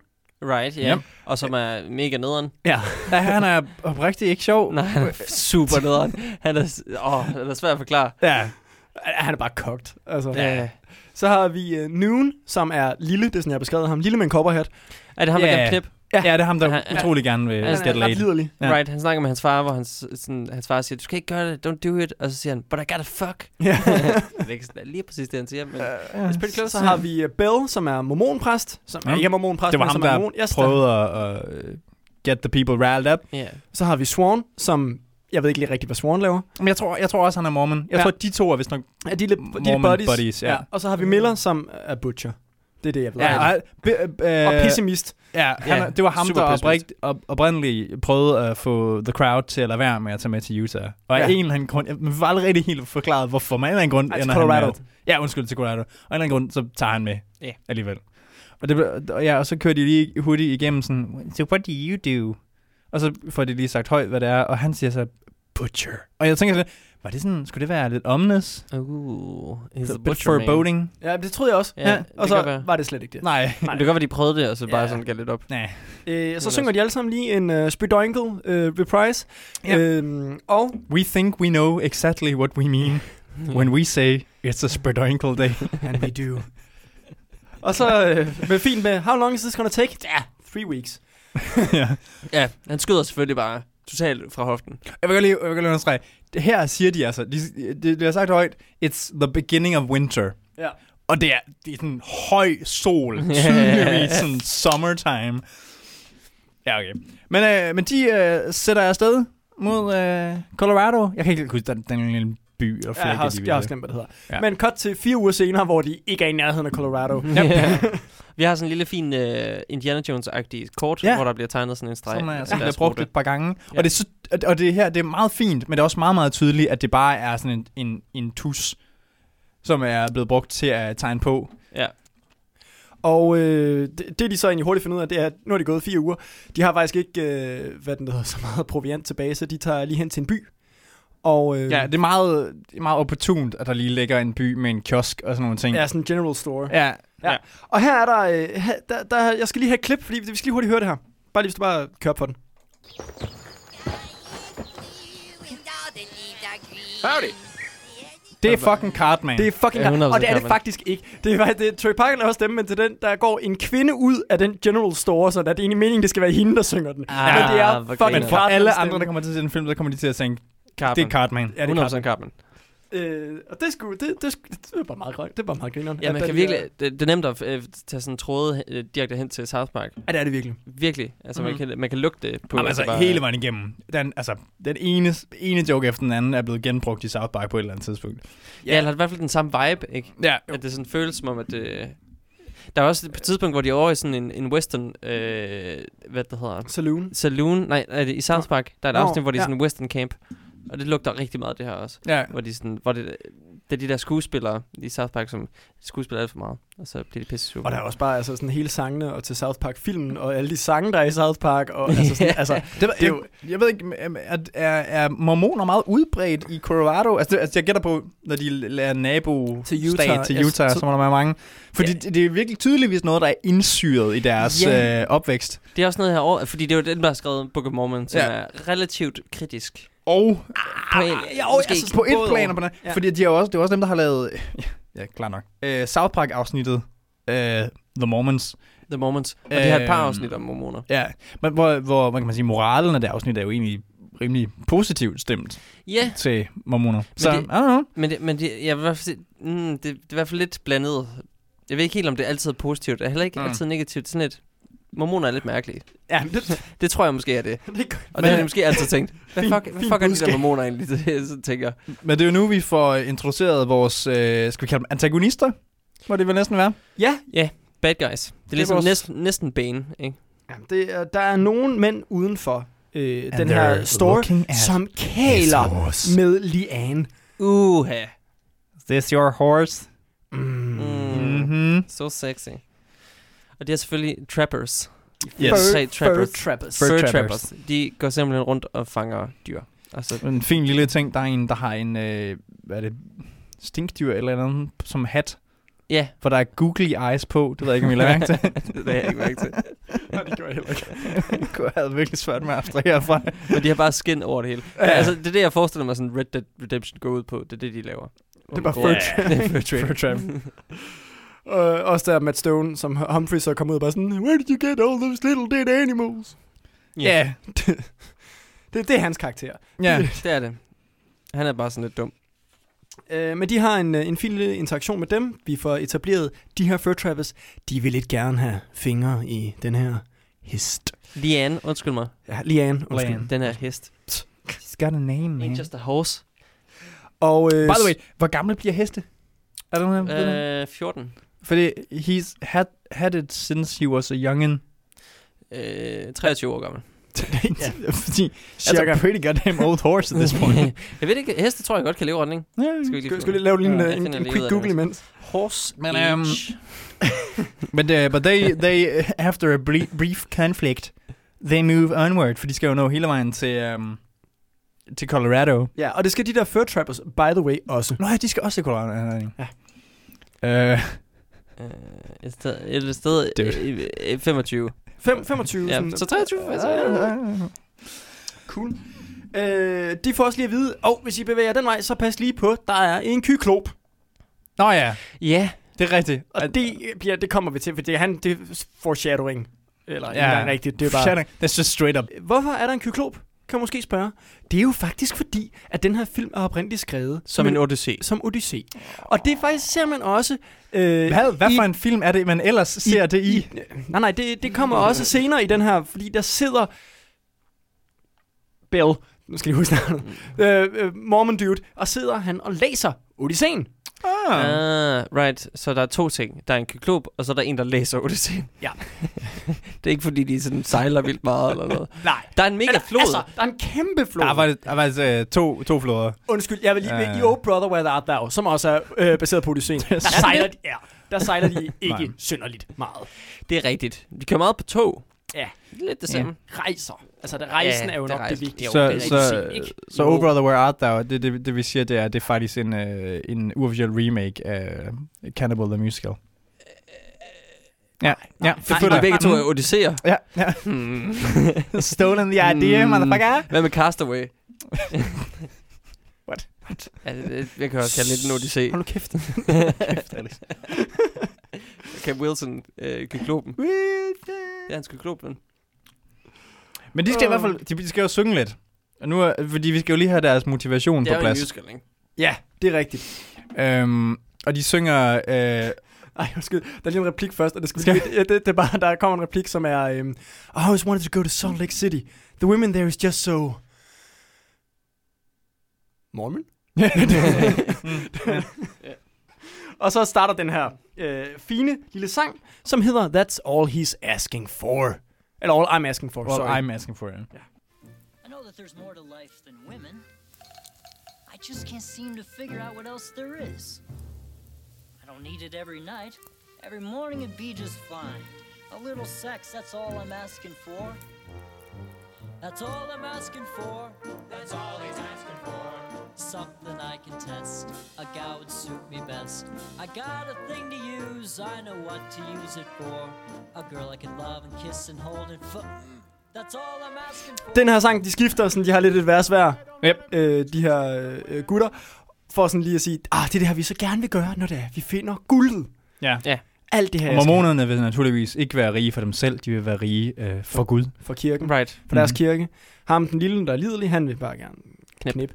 Right, ja. Yep. Og som er mega nederen. Ja. Ja, han er oprigtigt ikke sjov. Nej, han er super nederen. Han er, åh, han er svær at forklare. Ja. Han er bare kogt. Altså. Ja. Så har vi uh, Noon, som er lille, det er sådan, jeg har beskrevet ham. Lille med en kopperhat. Er det ham, der Ja. kan knip? Ja, det er ham, der Han- utrolig gerne vil han Han get er ret laid. liderlig. Ja. Right, han snakker med hans far, hvor han, s- sådan, hans far siger, du skal ikke gøre det, don't do it. Og så siger han, but I gotta fuck. *laughs* Ja. *laughs* det er lige præcis det, han siger, men Ja. it's pretty close. Så har vi uh, Bell, som er mormonpræst. Som Ja. ikke er mormonpræst, Det var men ham, som er mormon. Yes, prøvede at uh, get the people riled up. Ja. Så har vi Swan, som... Jeg ved ikke lige rigtigt, hvad Swan laver. Men jeg tror, jeg tror også, han er mormon. Jeg Ja. tror, de to er vist nok... Ja, de er lidt, de er buddies. buddies, ja. Og så har vi Miller, som er butcher. Det er det, jeg ved. Ja, og, be, øh, og pessimist. Ja, han, Ja, det var ham, der oprigt, op, oprindeligt prøvede at få The Crowd til at lade være med at tage med til Utah. Og Ja. af en eller anden grund, man var aldrig rigtig helt forklaret, hvorfor, men af en eller anden grund... Ej, til han Colorado. med Ja, undskyld, til Colorado. Og af en eller anden grund, så tager han med Ja. alligevel. Og, det, og, ja, og så kører de lige hurtigt igennem sådan, so what do you do? Og så får de lige sagt højt, hvad det er, og han siger så, butcher. Og jeg tænker sådan, var det sådan, skulle det være lidt ominous? Uh, he's A a bit man. foreboding? Ja, det troede jeg også. Ja, Ja, og så være. var det slet ikke det. Nej. *laughs* Men det kan godt være, de prøvede det, og så bare Ja. sådan gav lidt op. Nej. Øh, så synger altså- de alle sammen lige en uh, Spedoinkle uh, reprise. Ja. Øhm, og We think we know exactly what we mean *laughs* when we say it's a spredoinkle day. *laughs* And we do. og så øh, med fint med, how long is this gonna take? Ja, three weeks. ja. Ja, han skyder selvfølgelig bare totalt fra hoften. Jeg vil godt lige, jeg vil godt lige understrege. Det her siger de altså, de, de, de har sagt højt, it's the beginning of winter. Ja. Og det er, det er sådan høj sol, *laughs* Ja. tydeligvis sådan summertime. Ja, okay. Men, øh, men de øh, sætter afsted mod øh, Colorado. Jeg kan ikke huske, den, den lille by eller Ja, flække, jeg, har, de jeg har også glemt, hvad det hedder. Ja. Ja. Men cut til fire uger senere, hvor de ikke er i nærheden af Colorado. Ja. *laughs* Vi har sådan en lille fin uh, Indiana Jones-agtig kort, Ja. hvor der bliver tegnet sådan en streg. som, er, af som bliver deres brugt rute. et par gange. Ja. Og, det er så, og- og det her, det er meget fint, men det er også meget, meget tydeligt, at det bare er sådan en, en, en tus, som er blevet brugt til at tegne på. Ja. Og øh, det, det, de så egentlig hurtigt finder ud af, det er, at nu er det gået fire uger. De har faktisk ikke, øh, hvad den hedder, så meget proviant tilbage, så de tager lige hen til en by. Og øh, Ja, det er meget, det er meget opportunt, at der lige ligger en by med en kiosk og sådan nogle ting. ja, sådan en general store. ja. Ja. Og her er der, øh, her, der, der, jeg skal lige have et klip, fordi vi skal lige hurtigt høre det her. Bare lige, hvis du bare kører op for den. Howdy. Det er fucking Cartman. Det er fucking Ja, 100% Og det er det Cartman. faktisk ikke. Det er, faktisk- det er Trey Parker laver stemme, men til den, der går en kvinde ud af den general store, så der er det egentlig meningen, det skal være hende, der synger den. Ah, men det er fucking men for alle andre, der kommer til at se den film, så kommer de til at tænke, Cartman. det er Cartman. Ja, det er 100% Cartman. Øh, og det, skulle, det, det, det var bare meget grønt. Det var bare meget grineren. Ja, man kan lige virkelig, det, det er nemt at øh, tage sådan en tråde øh, direkte hen til South Park. Ja, det er det virkelig. Virkelig. Altså, mm. Mhm. man, kan, man kan lugte det på. Jamen, altså, bare- hele vejen igennem. Den, altså, den ene, ene joke efter den anden er blevet genbrugt i South Park på et eller andet tidspunkt. Ja, eller i hvert fald den samme vibe, ikke? Ja, At det sådan føles som om, at det... Der er også et tidspunkt, hvor de er over i sådan en, en western, øh, hvad det hedder, Saloon. saloon. Nej, er det i South Park, der er et afsnit, hvor de er ja. sådan en western camp. Og det lugter rigtig meget, det her også. Ja. Hvor de sådan, hvor det, det er de der skuespillere i South Park, som skuespiller alt for meget. Og så bliver de pisse sure. Og der er også bare altså, sådan hele sangene og til South Park-filmen, og alle de sange, der er i South Park. Og, altså, sådan, *laughs* altså, Det, var, det er jo, jeg, ved ikke, er, er, er mormoner meget udbredt i Colorado? Altså, det, altså jeg gætter på, når de lærer nabo Til Utah, stat til Utah, så- så må der være mange. Fordi Ja. det, det er virkelig tydeligvis noget, der er indsyret i deres Ja. øh, opvækst. Det er også noget her over, fordi det er jo den, der har skrevet Book of Mormon, som Ja. er relativt kritisk. Og På jo, måske altså, ikke. på et plan og. på den Ja. Fordi de er også, det er også dem, der har lavet... *laughs* Ja, klar nok. Uh, South Park-afsnittet. Uh, The Mormons. The Mormons. Og det har et par Øhm, afsnit om mormoner. Ja, men hvor, hvor hvad kan man sige, moralen af det afsnit er jo egentlig rimelig positivt stemt Ja, til mormoner. Så, det- I don't know. men, det, men det, jeg vil sige, mm, det, det er i hvert fald lidt blandet. Jeg ved ikke helt, om det altid er positivt. Det er heller ikke Mm. altid negativt. Sådan lidt, mormoner er lidt mærkelige. ja, men *laughs* det, Det tror jeg måske er det. *laughs* det godt. Og det har jeg måske altid tænkt. *laughs* Hvad fuck, hvad fint fuck er de der mormoner egentlig? Det jeg så tænker. Men det er jo nu, vi får introduceret vores, øh, skal vi kalde dem antagonister? Må det vel næsten være? Ja, Bad guys. Det er ligesom vores- næsten, næsten Bane, ikke? ja det er, der er nogen mænd udenfor øh, den her store, som kaler med Liane. Uha. Is this your horse? Mm. Mm. Mm-hmm. Så sexy. Og det er selvfølgelig trappers. Yes. Fur, Say fur trappers. trappers. Fur trappers. trappers. De går simpelthen rundt og fanger dyr. Altså, En fin lille ting. Der er en, der har en, øh, hvad er det, stinkdyr eller andet som hat. ja. For der er googly eyes på. Det ved jeg ikke, om I lader mærke til. *laughs* det er jeg ikke mærke til. Nej, det gør jeg heller ikke. det kunne jeg have virkelig svært med at abstrahere fra. Men de har bare skin over det hele. Ja. Altså, det er det, jeg forestiller mig, sådan Red Dead Redemption går ud på. Det er det, de laver. Det er bare fur *laughs* er fur trade. Fur trap. *laughs* Og også der Matt Stone, som Humphrey så kom ud og bare sådan, Where did you get all those little dead animals? Ja. *laughs* det, det er hans karakter. Ja. det er det. Han er bare sådan lidt dum. Øh, men de har en, øh, en fin lille interaktion med dem. Vi får etableret de her fur trappers. De vil lidt gerne have fingre i den her hest. Liane, undskyld mig. Ja, Liane. Undskyld. Liane. Den her hest. He's got a name, man. Ain't just a horse. Og, øh, By the way, hvor gamle bliver heste? Er der nogen, øh, Øh, 14. Fordi he's had, had it since he was a youngin. Øh, 23 år gammel. *laughs* ja. *laughs* Fordi Cirka. that's a pretty goddamn old horse at this *laughs* point. jeg ved ikke, heste tror jeg godt kan leve ret længe. ja, Skal vi lige Skal, vi lave lige en, Ja, jeg en, en lige quick google imens? Horse Men, øhm, but, uh, but they, they, after a brief, brief conflict, they move onward, for de skal jo nå hele vejen til, um, til Colorado. Ja, og det skal de der fur trappers, by the way, også. Nå ja, de skal også til Colorado. Ja. Uh, Øh, et sted, et sted Dude. øh, øh, 25. Fem, 25. Ja, sådan- så 23. Altså. Cool. Øh, de får også lige at vide, og oh, hvis I bevæger den vej, så pas lige på, der er en kyklop. Nå ja, Ja, det er rigtigt. Og det, bliver, det kommer vi til, for det er, han, det er foreshadowing. Eller ja. Ja. ikke rigtigt, det er bare... That's just straight up. Hvorfor er der en kyklop? Kan måske spørge. Det er jo faktisk fordi, at den her film er oprindeligt skrevet som en odyssé. som Odyssey. Og det er faktisk, ser man også... Øh, Hvad, hvad i- for en film er det, man ellers ser det i? Nej, nej, det, det kommer også senere i den her, fordi der sidder Bill, nu skal jeg huske navnet, øh, øh, Mormon Dude, og sidder han og læser Odysseen. Ah. Ah, right. Så der er to ting. Der er en kyklop, og så er der en, der læser Odysseen. Ja. *laughs* det er ikke fordi, de sådan sejler vildt meget eller noget. *laughs* Nej. Der er en mega flod. Altså, der er en kæmpe flod. Der var, der var altså uh, to, to floder. Undskyld, jeg vil lige med Ja. i Oh Brother Where Art Thou, som også er øh, baseret på Odysseen. *laughs* Der sejler de, ja, der sejler de ikke synderligt meget. Det er rigtigt. De kører meget på tog. Ja. Lidt det samme. Rejser. Altså, det rejsen Ja, er jo det nok rejsen. det vigtige. Så, det så, rigtigt, ikke? så. Oh Brother Where Art Thou, det, det, det vi siger, det er, det er faktisk en, uh, en uofficiel remake af Cannibal the Musical. Ja, ja, det de begge to er odysseer. Ja, ja. Hmm. Stolen the idea, Mm. motherfucker. Hvad med Castaway? *laughs* What? Ja, det, det, jeg kan også kalde lidt en odyssé. Hold nu kæft. *laughs* Kæft, Alex. *laughs* Kan Wilson øh, kyklopen. Det er hans kyklopen. Men de skal i hvert fald, de, de skal jo synge lidt. Og nu er, fordi vi skal jo lige have deres motivation Det er på jo en plads. musical, ikke? Ja, Det er rigtigt. øhm, og de synger... Øh, Ej, undskyld. Der er lige en replik først, og det, skal, skal... Det, det, det, er bare, der kommer en replik, som er, um, I always wanted to go to Salt Lake City. The women there is just so... Mormon? *laughs* *laughs* og så starter den her øh, fine lille sang, som hedder That's All He's Asking For. Eller All I'm Asking For, well, sorry. I'm asking for it. I know that there's more to life than women. I just can't seem to figure out what else there is. I don't need it every night. Every morning it'd be just fine. A little sex, that's all I'm asking for. That's all I'm asking for. That's all he's asking for. Something I can test. A gal would suit me best. I got a thing to use. I know what to use it for. A girl I can love and kiss and hold and fu- That's all I'm asking for. Den her sang, de skifter sådan, de har lidt et vers hver, Yep. øh, de her øh, gutter, for sådan lige at sige, ah, det er det her, vi så gerne vil gøre, når det er, vi finder guldet. Ja. Ja. Alt det her, Og mormonerne vil naturligvis ikke være rige for dem selv, de vil være rige øh, for Gud. for kirken. Right. for deres Mhm. kirke. Ham, den lille, der er lidelig, han vil bare gerne Knip. knip.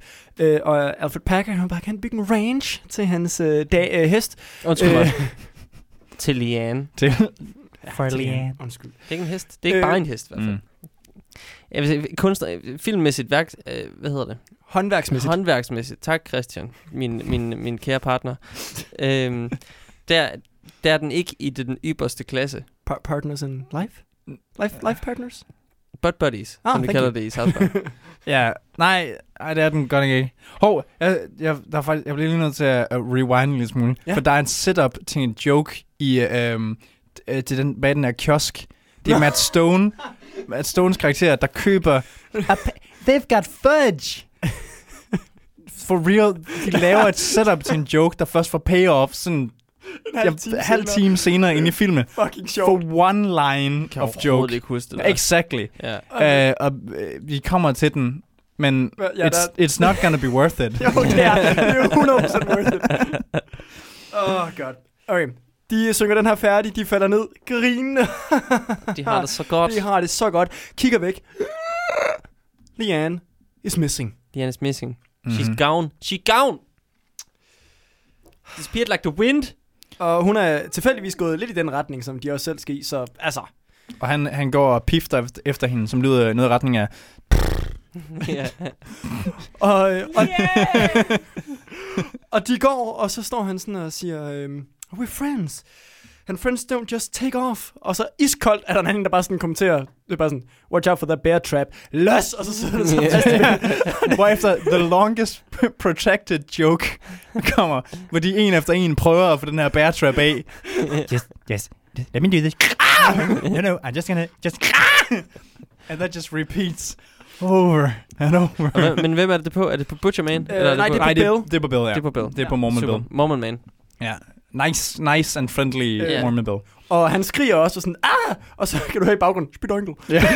Øh, og Alfred Packer, han bare gerne bygge en range til hans øh, dag, øh, hest. Undskyld mig. Øh, *laughs* Til Liane. Til. *laughs* For Leanne. Undskyld. Det er ikke en hest. Det er ikke Øh, bare en hest, i hvert fald. Mm. Jeg vil sige, kunstner, filmmæssigt værk, øh, hvad hedder det? Håndværksmæssigt. Håndværksmæssigt. Tak, Christian, min, min, min kære partner. øhm, der, der er den ikke i den ypperste klasse. Pa- partners in life? Life, life partners? Butt buddies, Ah, som de kalder you. det i South Park. *laughs* Ja, nej, ej, det er den godt ikke. Hov, jeg, jeg, der er faktisk, jeg bliver lige nødt til at uh, rewind en lille smule. Ja. For der er en setup til en joke i, øhm, øh, til den, bag den her kiosk. Det er *laughs* Matt Stone, Matt Stones karakter, der køber... They've got fudge! *laughs* For real, de laver et setup til en joke, der først får payoff sådan En halv time ja, halv senere. time senere inde i filmen. Fucking For sjovt. one line Kan of joke. ikke huske det der. Exactly. Ja. Øh, og øh, vi kommer til den, men Ja, it's, it's not gonna be worth it. *laughs* jo, det er, *laughs* det er jo 100% worth it. Åh, oh, god. Okay. De synger den her færdig, de falder ned, grinende. *laughs* De har det så godt. De har det så godt. Kigger væk. Leanne is missing. Liane is missing. Mhm. She's gone. She gone! Disappeared like the wind. Og hun er tilfældigvis gået lidt i den retning, som de også selv skal i, så altså... Og han, han går og pifter efter, hende, som lyder noget i retning af... ja. *laughs* Og, øh, og, *laughs* og de går, og så står han sådan og siger, øhm, we're friends. And friends don't just take off. Og så iskoldt er der en anden, der bare sådan kommenterer, det er bare sådan, watch out for that bear trap. Løs! Og så sidder der så fast i det. *laughs* Hvorefter the longest protracted joke kommer, hvor de en efter en prøver at få den her bear trap af. Just, yes, let me do this. *laughs* no, no, I'm just gonna, just... *laughs* And that just repeats over and over. Og hvem- Men hvem er det på? Er det på Butcher Man? Øh, nej, det er på Nej, det, Bill. det er på Bill, ja. Det er på Bill. Det er på Mormon Super. Bill. Mormon Man. Ja. Nice, nice and friendly Ja. Mormon Bill. Og han skriger også og sådan, ah! Og så kan du høre i baggrunden, spydøjnkel. Ja. *laughs*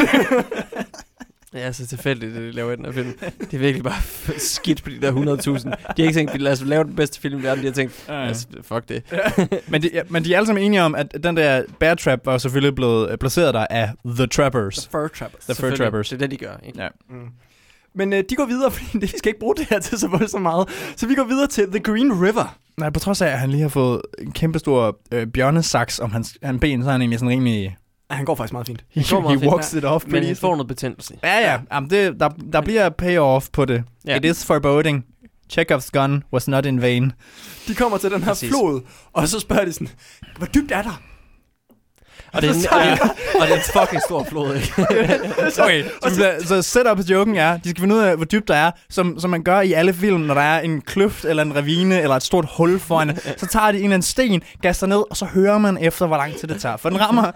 Er så tilfældigt, det de laver i den her film. Det er virkelig bare skidt på de der 100.000. De har ikke tænkt, lad os lave den bedste film i verden. De har tænkt, Ja, ja. fuck det. *laughs* men, de, ja, men de er alle sammen enige om, at den der bear trap var selvfølgelig blevet øh, placeret der af The Trappers. The Fur Trappers. The Fur. Trappers. Det er det, de gør. Ikke? Ja. Mm. Men øh, de går videre, *laughs* fordi vi skal ikke bruge det her til så voldsomt meget. Så vi går videre til The Green River. Nej, på trods af, at han lige har fået en kæmpe stor øh, bjørnesaks om hans, hans ben, så er han egentlig sådan rimelig... Ja, han går faktisk meget fint. *laughs* He, går meget he fint, walks it off Men pretty han får noget betændelse. Ja, ja. Jamen, det, der, der bliver payoff på det. Ja. It is foreboding. Chekhov's gun was not in vain. De kommer til den her Præcis. flod, og så spørger de sådan, hvor dybt er der? Og det er, en, og, det er, og det er en fucking stor flod, ikke? *laughs* Okay, så, bliver, *laughs* så setup til joken er, de skal finde ud af, hvor dybt der er, som, som man gør i alle film, når der er en kløft, eller en ravine, eller et stort hul foran. *laughs* så tager de en eller anden sten, gaster ned, og så hører man efter, hvor lang tid det tager. For den rammer.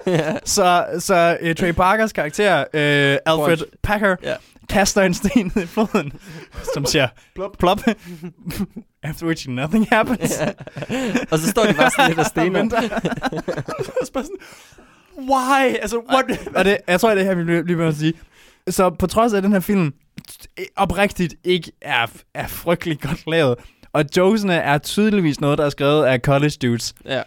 Så, så uh, Trey Parkers karakter, uh, Alfred Point. Packer, Ja. kaster en sten ned i floden, som siger plop, plop. After which nothing happens. Og så står de bare sådan lidt og stener. Og så bare sådan, why? Altså, what? og det, jeg tror, det er her, vi bliver til at sige. Så på trods af, den her film oprigtigt ikke er, er frygtelig godt lavet, og jokesene er tydeligvis noget, der er skrevet af college dudes. Ja.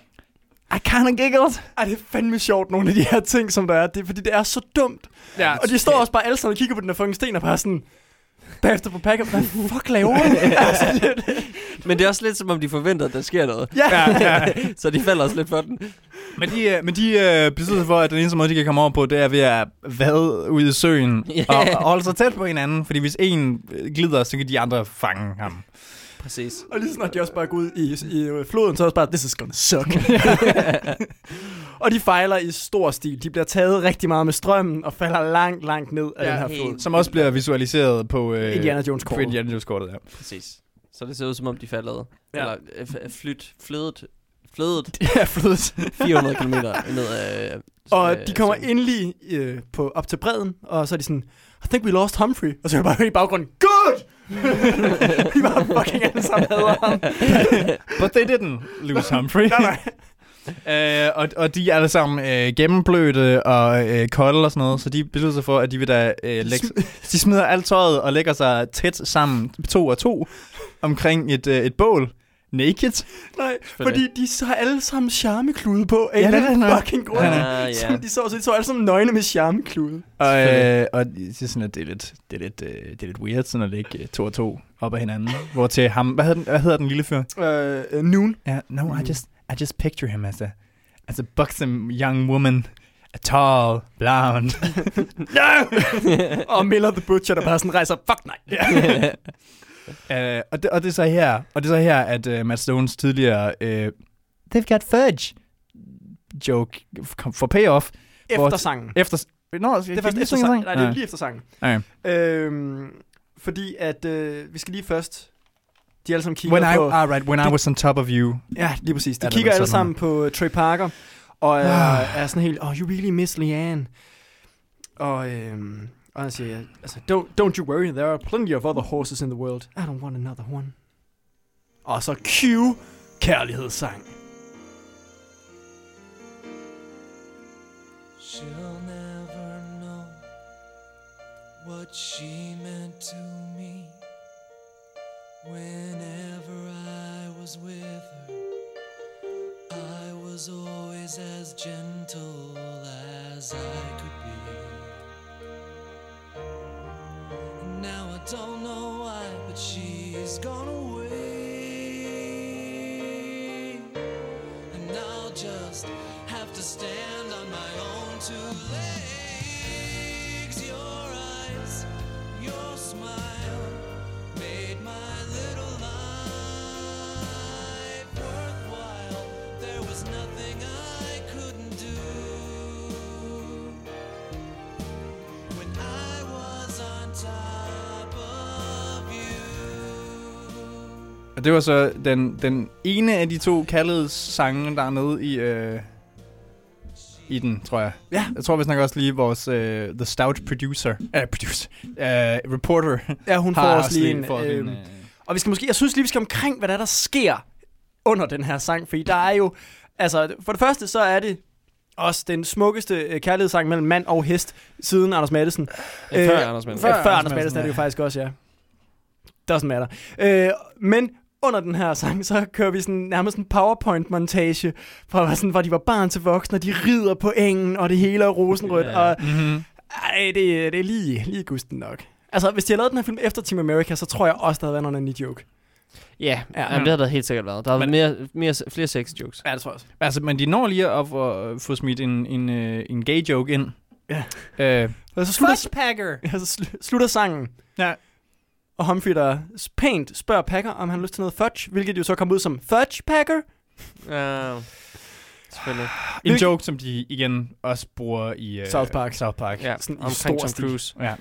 I kinda giggled. Ej, det er fandme sjovt, nogle af de her ting, som der er. Det er, fordi det er så dumt. Ja, Og de står også bare alle sammen og kigger på den der fucking sten og bare sådan, bagefter på Packer, hvad fuck laver du? *laughs* altså, det, det. Men det er også lidt som om, de forventer, at der sker noget. Ja. Ja, ja. *laughs* Så de falder også lidt for den. Men de, øh, men de øh, beslutter sig for, at den eneste måde, de kan komme over på, det er ved at vade ud i søen *laughs* Ja. og, og holde sig tæt på hinanden. Fordi hvis en øh, glider, så kan de andre fange ham. Præcis. Og lige snart de også bare går ud i, i øh, floden, så er det også bare, this is gonna suck. *laughs* og de fejler i stor stil. De bliver taget rigtig meget med strømmen og falder langt, langt ned af Ja, den her helt. flod. Som også bliver visualiseret på øh, Indiana Jones på kortet. Indiana Jones kortet, ja. Præcis. Så det ser ud som om, de falder. Ja. Eller øh, flyt, flydet, flydet *laughs* Ja, flodet. 400 km ned af... Og øh, de kommer søen. endelig øh, på, op til bredden, og så er de sådan, I think we lost Humphrey. Og så er jeg bare i baggrunden, good! *laughs* de var fucking alle sammen hader *laughs* ham. But they didn't lose Humphrey. nej, nej. Øh, og, og de er alle sammen øh, gennemblødte og øh, kolde og sådan noget, så de beslutter sig for, at de vil da øh, lægge, de smider alt tøjet og lægger sig tæt sammen, to og to, omkring et, øh, et bål. Naked. Nej, fordi de så har alle sammen charmeklude på. Af Ja, en det eller er anden fucking grund. Ah, ja. De så, så de så alle sammen nøgne med charmeklude. Og, øh, og det er sådan, at det er lidt, det er lidt, øh, det er lidt weird, sådan at lægge øh, to og to op ad hinanden. *laughs* Hvor til ham, hvad hedder den, hvad hedder den lille fyr? Uh, noon. Ja, no, I just, I just picture him as a, as a buxom young woman. A tall, blonde. *laughs* No! *laughs* og Miller the Butcher, der bare sådan rejser, fuck nej. Uh, og, det, og det er så her, og det er så her, at uh, Matt Stones tidligere, uh, they've got fudge joke for payoff. Efter Hvor- sangen. Efter, Nå, Det er først efter sangen. Nej, det er lige efter sangen. Okay. Øhm, fordi at, øh, vi skal lige først, de alle sammen kigger When I, på... all right, when I de- was on top of you. Ja, lige præcis. De Er kigger alle sammen på Trey Parker, og er, Ah. er sådan helt, oh, you really miss Leanne. Og, øhm, og han siger, altså, don't, don't you worry, there are plenty of other horses in the world. I don't want another one. Ah, og så cue kærlighedssang. She'll never know what she meant to me whenever I was with her. I was always as gentle as I could be. Don't know why, but she's gone away. And I'll just have to stand on my own two legs. Og det var så den, den ene af de to kærlighedssange, der er nede i, øh, i den, tror jeg. Ja. Jeg tror, vi snakker også lige vores øh, The Stout Producer. Uh, producer. Uh, reporter. Ja, hun får har også lige en... lige øhm, øh, Og vi skal måske, jeg synes lige, vi skal omkring, hvad der, er, der sker under den her sang, fordi der er jo, altså for det første, så er det også den smukkeste øh, kærlighedssang mellem mand og hest siden Anders Mattesen. Ja, før Anders Mattesen. Før, Før før Anders Mattesen er det jo faktisk også, ja. Doesn't matter. Øh, men under den her sang, så kører vi sådan nærmest en PowerPoint-montage, fra, sådan, hvor de var barn til voksne, og de rider på engen, og det hele er rosenrødt, Ja. og mm-hmm. ej, det, det er lige, lige gusten nok. Altså, hvis de havde lavet den her film efter Team America, så tror jeg også, der havde været noget joke. Ja, Ja. ja. Jamen, det har der helt sikkert været. Der har været mere, mere, flere sex jokes. Ja, det tror jeg også. Altså, men de når lige at få, få smidt en, en, øh, en gay joke ind. Ja. Øh, Og så slutter, Packer. ja, så sl- slutter sangen. Ja. Og Humphrey, der pænt spørger Packer, om han har lyst til noget fudge, hvilket jo så kom ud som Fudge Packer. Ja, selvfølgelig. En Hvilket- joke, som de igen også bruger i øh, South Park. South Park. Ja, Sådan i omkring stor Tom. Cruise. Ja.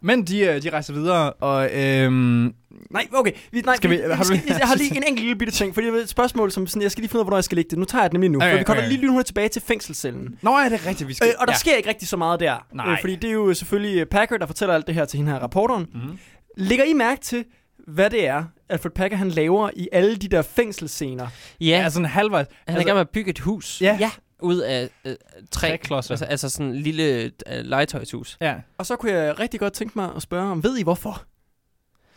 Men de, øh, de rejser videre, og øhm, Nej, okay. Vi, nej, Skal vi, vi- vi, har du- skal, jeg har lige en *laughs* enkelt lille bitte ting, fordi det er et spørgsmål, som sådan, jeg skal lige finde ud af, hvornår jeg skal lægge det. Nu tager jeg det nemlig nu, Okay, for vi kommer okay. lige lynhurtigt tilbage til fængselscellen. Nå, er det rigtigt, vi skal... Øh, og der ja. sker ikke rigtig så meget der. Nej. Øh, fordi det er jo selvfølgelig øh, Packer, der fortæller alt det her til hende her rapporteren. Mhm. Lægger I mærke til, hvad det er, Alfred Packer han laver i alle de der fængselsscener? Ja, Ja, sådan halvvejs. han er i gang med at bygge et hus. Ja. Ja. Ud af øh, træ. Træklodser. Altså, altså sådan en lille øh, legetøjshus. Ja. Og så kunne jeg rigtig godt tænke mig at spørge om, ved I hvorfor?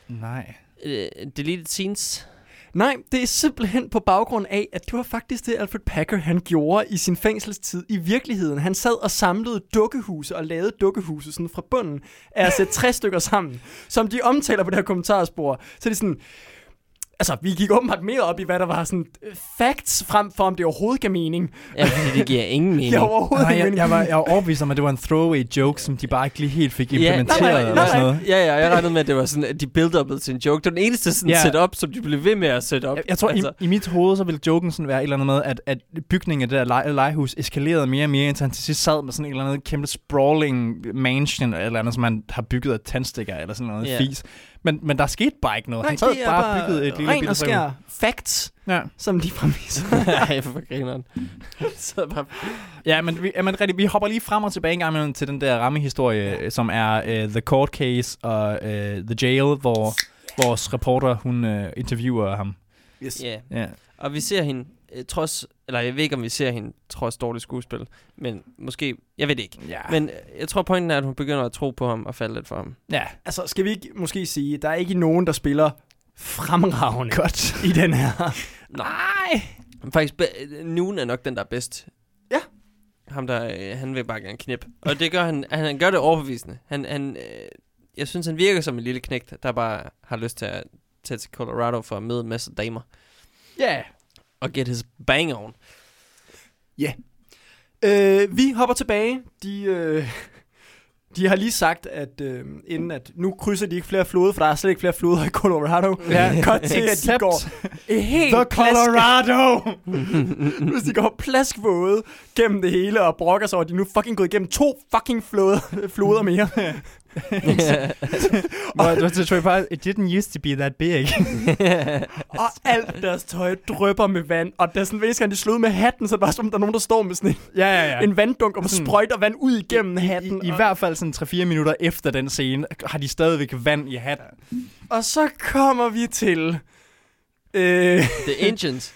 Nej. Øh, deleted scenes. Nej, det er simpelthen på baggrund af, at det var faktisk det, Alfred Packer han gjorde i sin fængselstid i virkeligheden. Han sad og samlede dukkehuse og lavede dukkehuse sådan fra bunden af at sætte tre *laughs* stykker sammen, som de omtaler på det her kommentarspor. Så det er sådan, altså, vi gik åbenbart mere op i, hvad der var sådan øh, facts frem for, om det overhovedet gav mening. Ja, fordi det giver ingen *laughs* mening. Jeg overhovedet Nej, ikke jeg, mening. jeg, var, jeg var overbevist om, at det var en throwaway joke, som de bare ikke lige helt fik Ja, implementeret nej, nej, eller nej, sådan noget. Ja, ja, jeg regnede med, at det var sådan, at de build til en joke. Det var den eneste sådan Ja. setup, som de blev ved med at sætte op. Jeg, jeg tror, altså, i, i mit hoved, så ville joken sådan være et eller andet med, at, at bygningen af det der lege, legehus eskalerede mere og mere, indtil han til sidst sad med sådan et eller andet kæmpe sprawling mansion, eller et eller andet, som han har bygget af tandstikker, eller sådan noget Ja. fis. Men, men der skete bare ikke noget. Nej, han sad det er bare, bare bygget et lille ren bitte og skær facts, Ja. som de præmisser. *laughs* Ej, for grineren. *laughs* Så bare... Ja, men, vi, ja, men rigtig, vi hopper lige frem og tilbage en gang imellem til den der rammehistorie, yeah. som er uh, The Court Case og uh, The Jail, hvor vores reporter, hun uh, interviewer ham. Yes. Ja. Ja. Og vi ser hende, øh, trods, eller jeg ved ikke, om vi ser hende, trods dårligt skuespil, men måske, jeg ved det ikke. Ja. Men øh, jeg tror, pointen er, at hun begynder at tro på ham og falde lidt for ham. Ja. Altså, skal vi ikke måske sige, der er ikke nogen, der spiller fremragende Godt. i den her. *laughs* Nej! Faktisk, øh, Noon er nok den, der er bedst. Ja. Ham der, øh, han vil bare gerne knip. Og det gør han, han, han gør det overbevisende. Han, han, øh, jeg synes, han virker som en lille knægt, der bare har lyst til at tage til Colorado for at møde en masse damer. Ja. Og get his bang on. Ja. Øh, vi hopper tilbage. De, øh, de har lige sagt, at øh, inden at nu krydser de ikke flere floder, for der er slet ikke flere floder i Colorado. Ja, Godt til, at de går helt The Colorado! plask- *laughs* Hvis de går plaskvåde gennem det hele og brokker sig over, at de nu fucking gået igennem to fucking floder, floder mere. *laughs* *laughs* Hvor du til Troy Parker, it didn't used to be that big. *laughs* og alt deres tøj drøber med vand. Og der er sådan, hver de slår med hatten, så er det bare som, om, der er nogen, der står med sådan en, ja, ja, ja. en vanddunk og Sådan- sprøjter vand ud igennem hatten. I, i og, hvert fald sådan 3-4 minutter efter den scene, har de stadigvæk vand i hatten. og så kommer vi til... Øh, *laughs* The Ancients.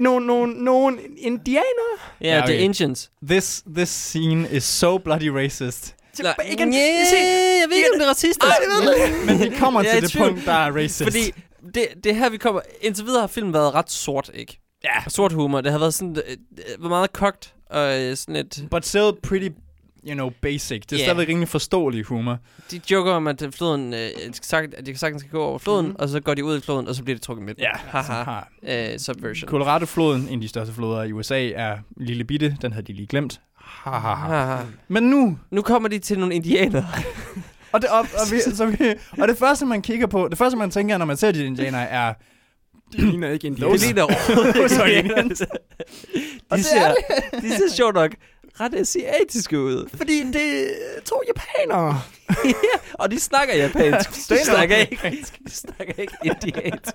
nogle, nogle, nogle indianere. Ja, Ja, yeah, okay. The Ancients. This, this scene is so bloody racist. Tilbage Nej, igen. yeah, Se, jeg ved ikke, om det er racistisk. Ej, jeg ved det. Men vi kommer er til det punkt, der er racist. Fordi det, det er her, vi kommer... Indtil videre har filmen været ret sort, ikke? Ja. Sort humor. Det har været sådan... Øh, øh, meget kogt og øh, sådan lidt... But still pretty, you know, basic. Det er Ja. stadigvæk rimelig forståelig humor. De joker om, at floden... Øh, sagt- at de kan sagtens skal gå over floden, Mhm. og så går de ud i floden, og så bliver det trukket midt. Haha. har. Øh, subversion. Colorado-floden, en af de største floder i USA, er lille bitte. Den havde de lige glemt. Ha, ha, ha. Haha. Men nu... Nu kommer de til nogle indianere. *laughs* Og det, og, og, vi, så vi, og det første, man kigger på, det første, man tænker, når man ser de indianer, er... De ligner ikke indianere. Det ligner *laughs* overhovedet Sorry. ikke indianere. De ser, de ser sjovt nok ret asiatiske ud. Fordi det er to japanere. *laughs* Og de snakker japansk. De snakker ikke, de snakker ikke indiansk.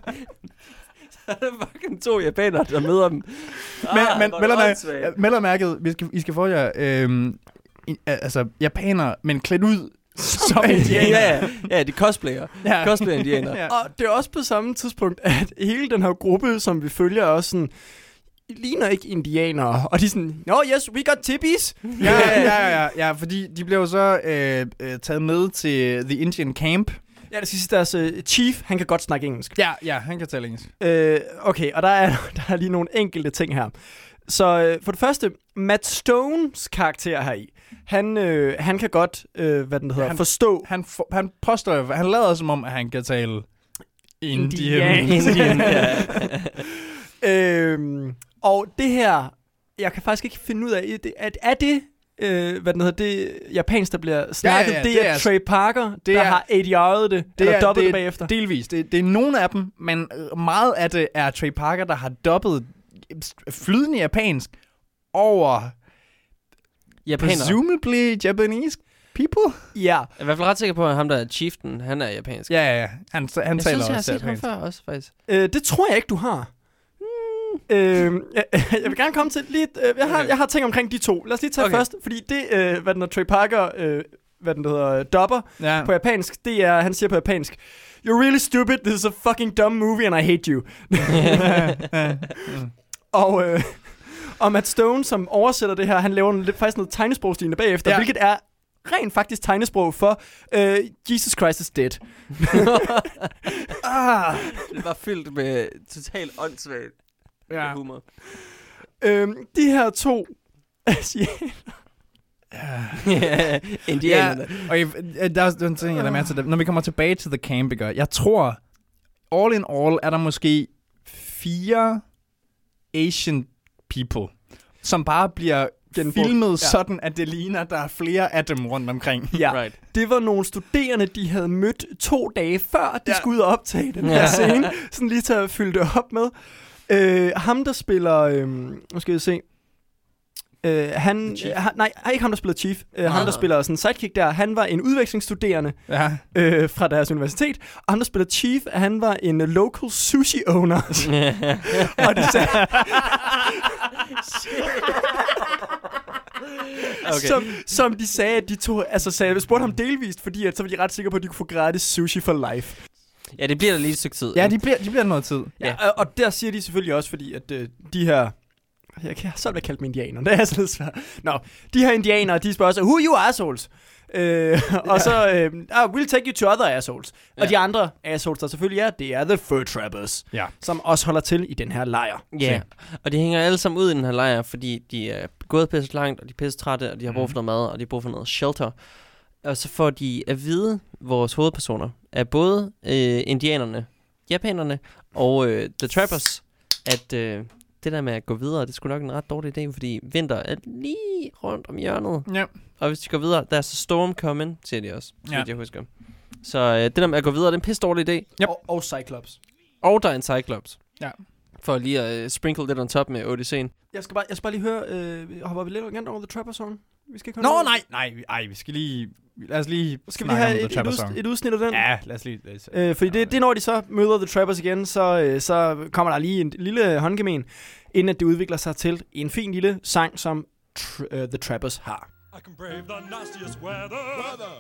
*laughs* Så er der fucking to japanere, der møder dem. Men, Ah, men og mærket, vi skal, I skal få jer, øhm, i, altså, japanere, men klædt ud *laughs* som indianer. ja, ja, ja, de cosplayer. Ja. Cosplayer indianer. *laughs* Ja. Og det er også på samme tidspunkt, at hele den her gruppe, som vi følger, er også sådan, "I ligner ikke indianere. Og de er sådan, no, yes, we got tippies. Ja, ja, ja, ja, ja, fordi de blev så øh, øh, taget med til The Indian Camp. Ja, det sige, deres uh, chief, han kan godt snakke engelsk. Ja, ja, han kan tale engelsk. Øh, okay, og der er, *laughs* der er lige nogle enkelte ting her. Så øh, for det første, Matt Stones karakter her i, han, øh, han kan godt, øh, hvad den hedder, Han- forstå Han, for, han påstår, han lader som om, at han kan tale Indian. Indian. Ja. *laughs* *laughs* øhm, og det her, jeg kan faktisk ikke finde ud af, det- at er det, øh, hvad den hedder, det japansk, der bliver snakket, ja, det, det er er- Trey Parker, det der er- har ADR'et det, det eller er- dobbelt det, er bagefter. Delvis. Det, det er nogle af dem, men øh, meget af det er Trey Parker, der har dobbelt flydende japansk over Japaner. presumably Japanese people. ja, Jeg er i hvert fald ret sikker på, at ham, der er chieften, han er japansk. Ja, ja, ja. Han, han jeg taler synes, jeg har også set ham japansk. før også, faktisk. øh, det tror jeg ikke, du har. Hmm. Øh, *laughs* jeg, jeg vil gerne komme til lidt, øh, jeg, har, Okay. jeg har ting omkring de to. Lad os lige tage Okay. først, fordi det, øh, hvad den hedder, Trey Parker, øh, hvad den hedder, øh, dopper, Ja. på japansk, det er, han siger på japansk, You're really stupid, this is a fucking dumb movie, and I hate you. *laughs* *laughs* og, øh, og Matt Stone, som oversætter det her, han laver lidt, faktisk noget tegnesprogslignende bagefter, Ja. ja. hvilket er rent faktisk tegnesprog for øh, Jesus Christ is dead. ah, det var fyldt med total åndssvagt Ja. humor. Øhm, de her to *laughs* asiater, ja, indianerne. Ja, og jeg, der er en ting, jeg lader mærke til. det. Når vi kommer tilbage til The Camp, ikke? jeg tror, all in all er der måske fire Asian people, som bare bliver Genbrugt. filmet Ja. ja. sådan, at det ligner, der er flere af dem rundt omkring. Ja, Right. det var nogle studerende, de havde mødt to dage før, de Ja. skulle ud og optage den her Ja. scene. Sådan lige til at fylde det op med. Øh, ham, der spiller... Øh, nu skal jeg se. Øh, han, han, nej, ikke ham, der spiller Chief. Øh, ham, der spiller sådan sidekick der, han var en udvekslingsstuderende Ja. øh, fra deres universitet. Og ham, der spiller Chief, han var en local sushi owner. *laughs* og de sagde, *laughs* okay. som, som de sagde, at de to, altså sagde, jeg spurgte ham delvist, fordi at, så var de ret sikre på, at de kunne få gratis sushi for life. Ja, det bliver der lige et stykke tid. Ja, de bliver, de bliver noget tid. Ja. ja og, og der siger de selvfølgelig også, fordi at øh, de her... Jeg kan så blive kaldt dem indianer, *laughs* det er så lidt svært. Nå, de her indianere, de spørger sig, who are you assholes? Øh, og så, øh, ah, we'll take you to other assholes. Og Ja. de andre assholes, der selvfølgelig er, det er the fur trappers, Ja. som også holder til i den her lejr. Ja, og de hænger alle sammen ud i den her lejr, fordi de er gået pisse langt, og de er pisse trætte, og de har brug for noget mad, og de har brug for noget shelter. Og så får de at vide, vores hovedpersoner, er både øh, indianerne, japanerne og øh, The Trappers, at øh, det der med at gå videre, det er sgu nok en ret dårlig idé, fordi vinter er lige rundt om hjørnet. Ja. Og hvis de går videre, der er så storm coming, siger de også, så Ja. ja. jeg husker. Så øh, det der med at gå videre, det er en pisse dårlig idé. Yep. Og, og Cyclops. Og der er en Cyclops. Ja. For lige at øh, sprinkle lidt on top med Odysseen. Jeg skal bare, jeg skal bare lige høre, øh, hopper vi lidt igen over The Trapper Song? Vi skal ikke Nå, høre nej, nej, ej, vi skal lige... Lad os lige Skal vi lige have et, et, ud, udsnit af den? Ja, lad os lige... Lad os, Øh, fordi det, det når de så møder The Trappers igen, så, øh, så kommer der lige en lille håndgemen, inden at det udvikler sig til en fin lille sang, som tr- uh, The Trappers har. I can brave the nastiest weather,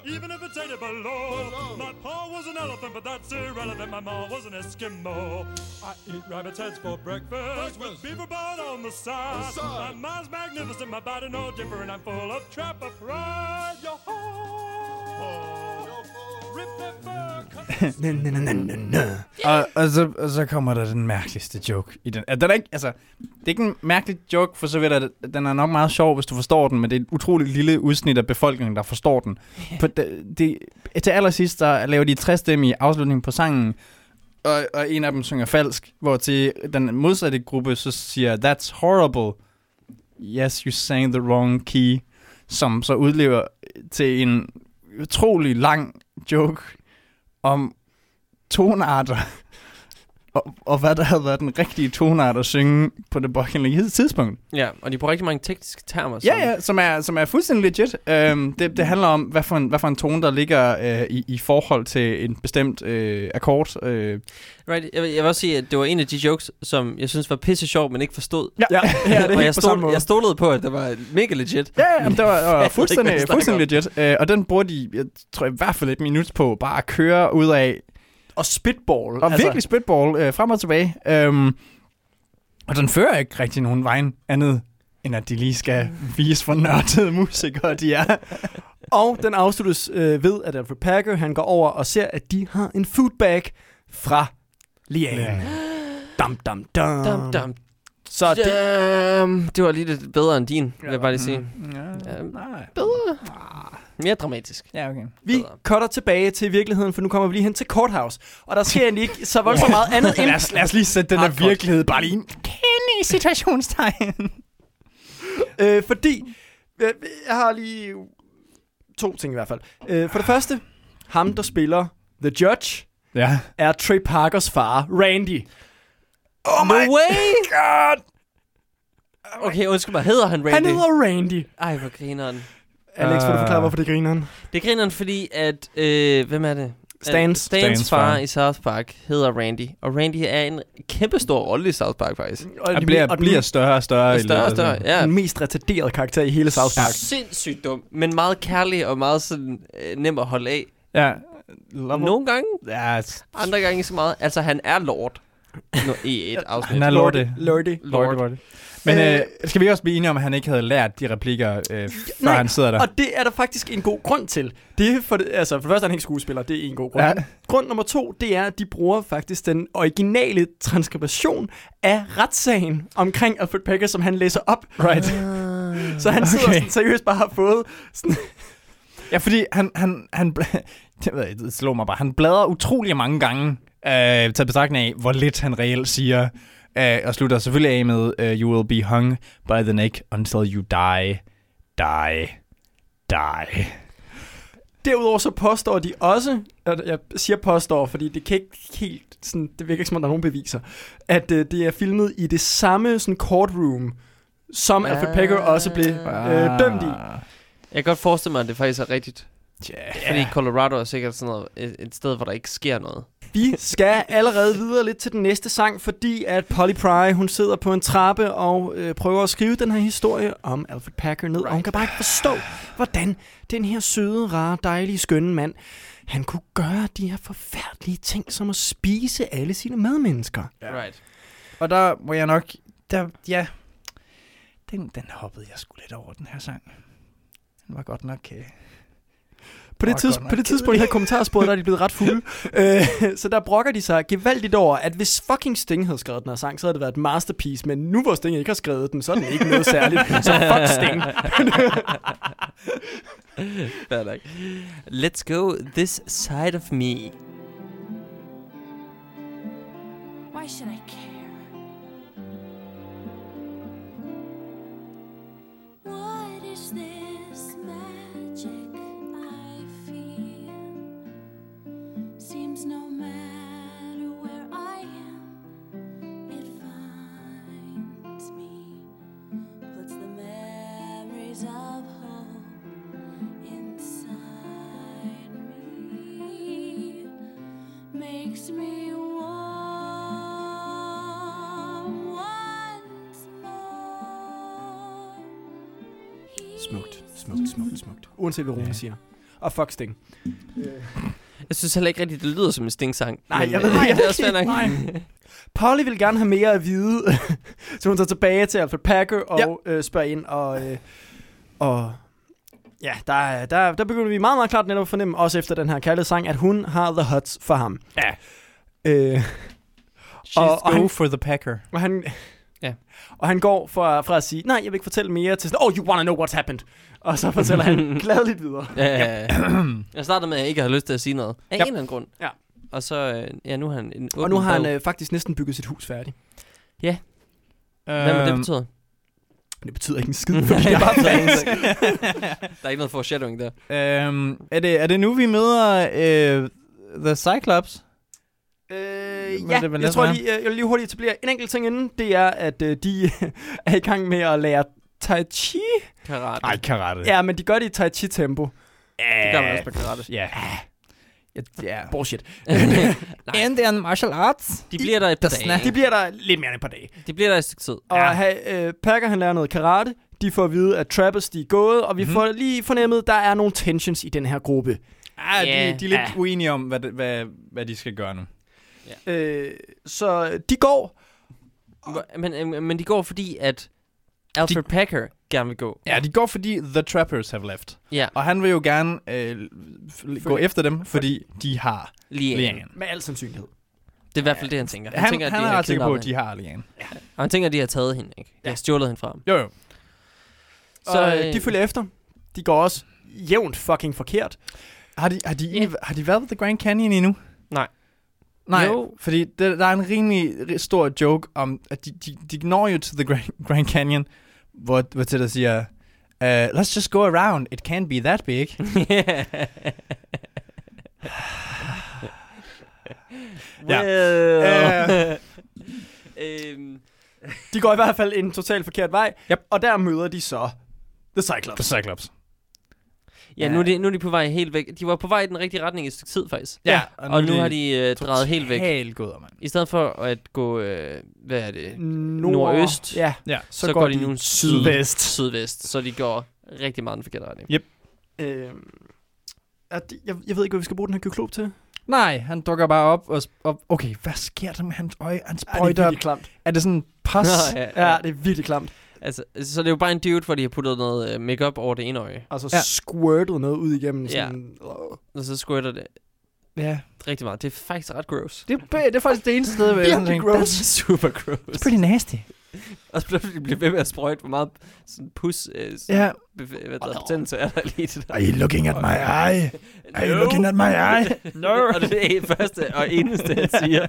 even if it's 80 below. My pa was an elephant, but that's irrelevant. My ma was an Eskimo. I eat rabbit's heads for breakfast, with beaver bun on the side. My mom's magnificent, my body no different. I'm full of trapper pride. Yo ho! Rip that fur, cut og, og, så, og så kommer der den mærkeligste joke i den. Den er ikke, altså, det er ikke en mærkelig joke, for så vidt at den er nok meget sjov, hvis du forstår den, men det er et utroligt lille udsnit af befolkningen, der forstår den. På det, det, til allersidst, der laver de 60 stemme i afslutningen på sangen, og, og en af dem synger falsk, hvor til den modsatte gruppe så siger, that's horrible. Yes, you sang the wrong key. Som så udlever til en utrolig lang joke om tonarter. Og, og hvad der havde været den rigtige tonart at synge på det pågældende tidspunkt. Ja, og de bruger rigtig mange tekniske termer. Ja, ja, som er, som er fuldstændig legit. Øhm, det, det handler om, hvad for en, hvad for en tone, der ligger øh, i, i forhold til en bestemt øh, akkord. Øh. Right. Jeg, vil- jeg vil også sige, at det var en af de jokes, som jeg synes var pisse sjov, men ikke forstod. Ja, ja, *laughs* ja, det er og jeg, på samme stol, måde. jeg stolede på, at det var mega legit. Ja, ja, jamen, det var, det var *laughs* fuldstændig, fuldstændig legit. Øh, og den bruger de, jeg tror i hvert fald et minut på, bare at køre ud af. Og spitball. Og altså. virkelig spitball øh, frem og tilbage. Øhm, og den fører ikke rigtig nogen vejen andet, end at de lige skal vise, hvor nørdede musikere de er. Og den afsluttes øh, ved, at Alfred Packer han går over og ser, at de har en foodbag fra Liane. Ja. Dam, dam, dam. Dum, dum. Så det, Um, det var lige lidt bedre end din, vil jeg bare lige sige. Mm, Ja, Ja, nej. bedre. Mere dramatisk. Ja, okay. vi cutter tilbage til virkeligheden, for nu kommer vi lige hen til Courthouse. Og der sker egentlig ikke så voldsomt meget *laughs* andet end... Lad os, lad os lige sætte den her virkelighed bare lige en kende i situationstegn. *laughs* Øh, fordi, øh, jeg har lige to ting i hvert fald. Øh, for det første, ham der spiller The Judge, Ja. er Trey Parkers far, Randy. Oh No way! god! Okay, undskyld mig. Hedder han Randy? Han hedder Randy. Ej, hvor grineren. Alex, vil du forklare, hvorfor det griner han? Det griner han, fordi at... Øh, hvem er det? Stans. Stans, Stans far far. i South Park hedder Randy. Og Randy er en kæmpe stor rolle i South Park, faktisk. Og, Han bliver, og den, bliver større og større. Større og større, ja. den mest retarderede karakter i hele South Park. Sindssygt dum, men meget kærlig og meget sådan øh, nem at holde af. Ja. Love Nogle gange, Ja, andre gange ikke så meget. Altså, han er lord nu, i et *laughs* afsnit. han er. Lordy. Lord. Lorte. Men Øh, øh, skal vi også blive enige om, at han ikke havde lært de replikker, øh, før Nej, han sidder der? Og det er der faktisk en god grund til. Det er for, altså, for det første er han ikke skuespiller, det er en god grund. Ja. Grund nummer to, det er, at de bruger faktisk den originale transkription af retssagen omkring Alfred Pecker, som han læser op. Right. Så han sidder Okay. sådan, seriøst bare har fået sådan, Ja, fordi han, han, han, *laughs* det, ved jeg, det slår mig bare, han bladrer utrolig mange gange, øh, til betragtning af, hvor lidt han reelt siger, øh, og slutter selvfølgelig af med, øh, you will be hung by the neck until you die, die, die. Derudover så påstår de også, og jeg siger påstår, fordi det kan ikke helt, sådan, det virker ikke som om der er nogen beviser, at øh, det er filmet i det samme sådan courtroom, som Ah. Alfred Pecker også blev øh, dømt i. Jeg kan godt forestille mig, at det faktisk er rigtigt. Yeah. Fordi Colorado er sikkert sådan noget, et, et sted, hvor der ikke sker noget. Vi skal allerede videre lidt til den næste sang, fordi at Polly Pry, hun sidder på en trappe og øh, prøver at skrive den her historie om Alfred Packer ned, right. og hun kan bare ikke forstå, hvordan den her søde, rare, dejlige, skønne mand, han kunne gøre de her forfærdelige ting, som at spise alle sine medmennesker. Ja. Right. Og der må jeg nok, der, ja, den, den hoppede jeg sgu lidt over, den her sang. Den var godt nok... Øh, På det, tids, på det tidspunkt i her kommentarspor, der er de blevet ret fulde. *laughs* øh, så der brokker de sig gevaldigt over, at hvis fucking Sting havde skrevet den her sang, så havde det været et masterpiece. Men nu hvor Sting ikke har skrevet den, så er den ikke noget særligt. *laughs* Så fuck Sting. *laughs* Fair nok. Let's go this side of me. Why should I care? Smukt, smukt, smukt, smukt. Uanset hvad Rune siger. Og fuck Sting. Jeg synes heller ikke rigtigt, det lyder som en Sting-sang. Nej, men, jeg ved øh, ikke. *laughs* det er også nok. Nej. Polly vil gerne have mere at vide, *laughs* så hun tager tilbage til Alfred Packer og ja. øh, spørger ind, og, øh, og ja, der, er- der, der begynder vi meget, meget klart netop at fornemme, også efter den her kærlighedssang, at hun har the huts for ham. Ja. Øh, She's Og- og go han- for the packer. og han, Ja. og han går fra, fra at sige, nej, jeg vil ikke fortælle mere, til sådan, oh, you wanna know what's happened. Og så fortæller han *laughs* gladeligt videre. Ja, ja, ja. *clears throat* jeg startede med, at jeg ikke har lyst til at sige noget. Af Ja. en eller anden grund. Ja. Og så, øh, ja, nu har han en Og nu har han øh, faktisk næsten bygget sit hus færdigt. Ja. Hvad må det Øhm, betyder? Men det betyder ikke en skid, *laughs* fordi det er bare fans. Der er ikke noget foreshadowing der. Øhm, er, det, er det nu, vi møder øh, The Cyclops? Øh, ja, er det, jeg tror lige, jeg vil lige hurtigt etablere en enkelt ting inden. Det er, at øh, de *laughs* er i gang med at lære Tai Chi. Karate. Nej, karate. Ja, men de gør det i Tai Chi-tempo. Det gør man også på karate. Ja. Ja. ja. Bullshit. *laughs* Indian martial arts. De bliver der et par dage. De bliver der lidt mere end et par dage. De bliver der et stykke tid. Og ja. øh, Packer han lærer noget karate. De får at vide, at Trappers de er gået, og vi Mhm. mm-hmm. får lige fornemmet, der er nogle tensions i den her gruppe. Ah, Ja. de, de er lidt uenige om, hvad, hvad, hvad de skal gøre nu. Øh, så de går. Men, øh, men de går fordi, at Alfred Packer gerne vil gå. Ja, de går, fordi The Trappers have left. Ja, Og han vil jo gerne øh, f- gå efter dem, fordi de har lige Lian. Med al sandsynlighed. Det er i hvert fald det, han tænker. Han, Han, tænker, han, at de han er har ret sikker på, at de har Lian. hende. Og han tænker, at de har taget hende, ikke? De har stjålet hende fra ham. Jo, jo. Så og, øh, de følger efter. De går også jævnt fucking forkert. Har de, har, de egentlig, har de været ved The Grand Canyon endnu? Nej. Nej, Jo. fordi der, der er en rimelig ri- stor joke om, at de, de, de når jo til The Grand, Grand Canyon, hvor, hvor der siger, uh, let's just go around, it can't be that big. *laughs* Ja. Well. *laughs* øhm, De går i hvert fald en totalt forkert vej. Yep. Og der møder de så The Cyclops. The Cyclops. Ja, nu er, de, nu er de på vej helt væk. De var på vej i den rigtige retning i et stykke tid, faktisk. Ja, Og nu har de øh, drejet helt væk. Helt gået, mand. I stedet for at gå, øh, hvad er det? Nord, Nordøst. Ja. Ja. Så, så går de nu sydvest. Sydvest. Så de går rigtig meget den forkerte retning. Øh, at, jeg, jeg ved ikke, hvad vi skal bruge den her kyklop til. Nej, han dukker bare op og... og okay, hvad sker der med hans øje? Han det er sprøjter... virkelig klamt. er det sådan pos? Nå, *laughs* ja, Ja, det er virkelig klamt. Altså, så det er jo bare en dude, hvor de har puttet noget øh, makeup over det ene øje. Og så Ja. ja. squirtet noget ud igennem. Ja. Sådan, øh. Og så squirter det ja. rigtig meget. Det er faktisk ret gross. Det, er, det er faktisk det eneste sted, hvor jeg tænker, gross. Super gross. It's pretty nasty. Og så bliver de bliver ved med at sprøjte, hvor meget sådan pus, øh, Ja. bev- hvad der betændelse er der lige til der. Are you looking at my eye? Are you looking at my eye? No. *laughs* og det er det første og eneste, jeg siger.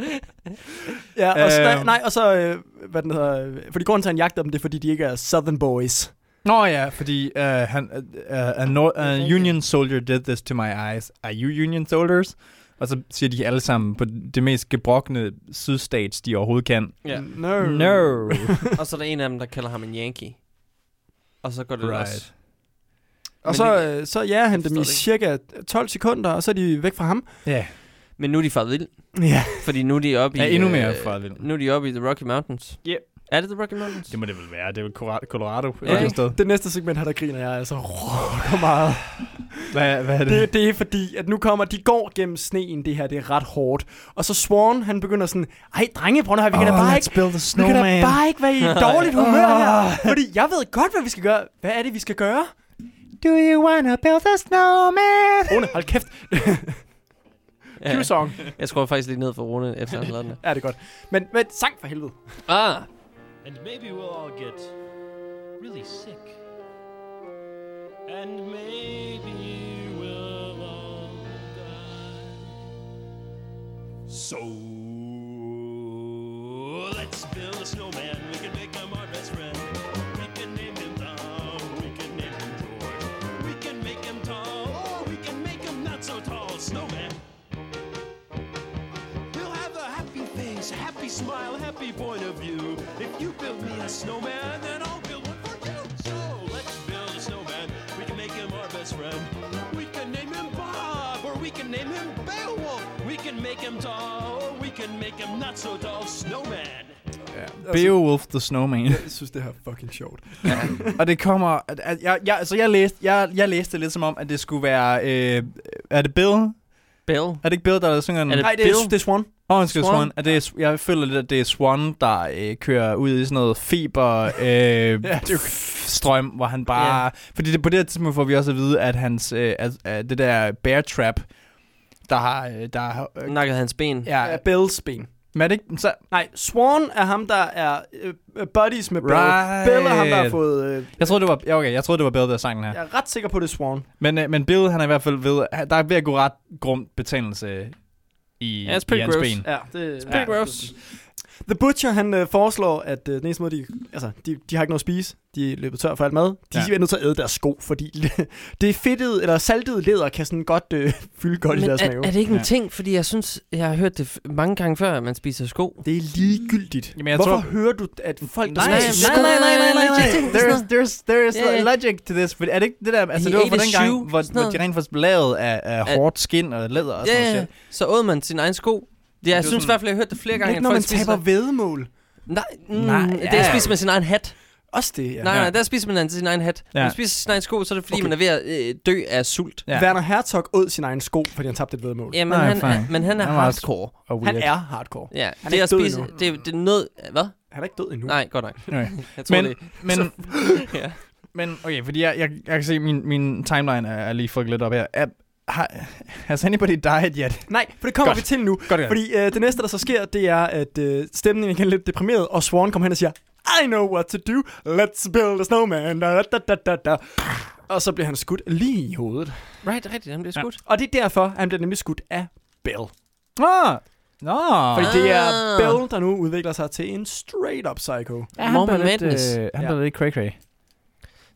Ja, og så, nej, Øhm. nej, og så, øh, hvad den hedder, fordi grunden til, at han jagter dem, det er, fordi de ikke er Southern Boys. Nå ja, fordi uh, han, uh, a, nor- a Union soldier did this to my eyes. Are you Union soldiers? Og så siger de alle sammen på det mest gebrokne sydstats, de overhovedet kan. Ja. No. No. *laughs* og så er der en af dem, der kalder ham en Yankee. Og så går det Right. også. Og Men så, det- øh, så jager han dem i cirka 12 sekunder, og så er de væk fra ham. Ja. Men nu er de faret vild. Ja. Fordi nu er de oppe i... Ja, endnu mere øh, faret vild. Nu er de oppe i The Rocky Mountains. Yep. Er det The Rocky Mountains? Det må det vel være. Det er vel Colorado, Ja, ja, ikke? sted. Det næste segment her, der griner jeg altså råber meget. Hvad, hvad er det? det? Det er fordi, at nu kommer, de går gennem sneen, det her, det er ret hårdt. Og så Swan, han begynder sådan, ej drenge, prøv nu her, vi kan da Oh, bare let's ikke, vi kan da snowman." bare ikke være i *laughs* dårligt humør her. Fordi jeg ved godt, hvad vi skal gøre. Hvad er det, vi skal gøre? Do you wanna build a snowman? Rune, hold kæft. Cue song. Jeg skruer faktisk lige ned for Rune, efter han lavet den. *laughs* Ja, det er godt. Men, men sang for helvede. Ah! And maybe we'll all get really sick. And maybe we'll all die. So let's build a snowman. We can smile, happy point of view. If you build me a snowman, then I'll build one for you. So let's build a snowman. We can make him our best friend. We can name him Bob, or we can name him Beowulf. We can make him tall, or we can make him not so tall. Snowman. Beowulf the Snowman. Jeg synes, det her er fucking sjovt. og det kommer... At, at, jeg, jeg, altså, jeg læste, jeg, jeg læste det lidt som om, at det skulle være... Øh, er det Bill? Bill? Er det ikke Bill, der synger den? Er det Nej, det er, det er Swan. Åh, oh, Swan. Swan. Swan. Er det, jeg føler lidt, at det er Swan, der øh, kører ud i sådan noget fiber *laughs* øh, det er jo- strøm, hvor han bare... Fordi det, på det her tidspunkt får vi også at vide, at hans, øh, at, at det der bear trap, der har... Øh, der har øh, Nakket hans ben. ja, Ja, Bills ben. Men er det ikke... Så, Nej, Swan er ham, der er øh, buddies med Bill. Right. Bill er ham, der har fået... Øh, jeg troede, det var, ja, okay, jeg troede, det var Bill, der sang den her. jeg er ret sikker på, det er Swan. Men, øh, men Bill, han er i hvert fald ved... Der er ved at gå ret grum betændelse i, Ja, i hans gross. ben. Ja, det It's pretty gross. The Butcher, han øh, foreslår, at øh, den eneste måde, de, altså, de, de har ikke noget at spise. De er løbet tør for alt mad. De Ja. er nødt til at æde deres sko, fordi *laughs* det fedtede, eller saltede læder kan sådan godt øh, fylde godt Men i deres er, mave. er det ikke en Ja. ting? Fordi jeg synes, jeg har hørt det mange gange før, at man spiser sko. Det er ligegyldigt. Jamen, jeg Hvorfor tror- hører du, at folk, der Nej, Nej, spiser nej, sko... nej, nej, nej, nej, nej. *laughs* There's, there's, there's ja. logic to this. For er det ikke det der, altså He det var his den gang, hvor, hvor de rent faktisk blev lavet af, af hårdt skin og læder og sådan Ja, noget. Så åd man sin egen sko. Det, jeg synes i sådan- hvert fald, jeg har hørt det flere Det er gange, ikke, at når man spiser... taber vedmål. Nej, mm, Nej, det er ja. at spise med sin egen hat. Også det, ja. Nej, Ja. nej, der spiser man sin egen hat. Når Ja. man spiser sin egen sko, så er det fordi, Okay. man er ved at øh, dø af sult. Ja. Werner Herzog åd sin egen sko, fordi han tabte et vedmål. Jamen, Nej, han, fine. er, men han er Han hardcore. Han er hardcore. Ja, er det ikke at død spise, endnu. det, er- det er noget... Hvad? Han er ikke død endnu. Nej, godt nok. Okay. *laughs* Jeg tror Men, det. men, *laughs* Ja. men okay, fordi jeg, jeg, jeg kan se, min, min timeline er, er lige fået lidt op her. Er, har, has anybody died yet? Nej, for det kommer Godt. vi til nu. Godt, godt. Fordi øh, det næste, der så sker, det er, at øh, stemningen igen er lidt deprimeret, og Swan kommer hen og siger, I know what to do, let's build a snowman, da, da, da, da, da. Og så bliver han skudt lige i hovedet. Right, rigtigt, han bliver skudt. Og det er derfor, han bliver nemlig skudt af Bill. Ah, Nå. Fordi det er Ah. Bill, der nu udvikler sig til en straight-up psycho. Ja, han Mormon bliver lidt, Madness. øh, han Ja. bliver lidt cray-cray.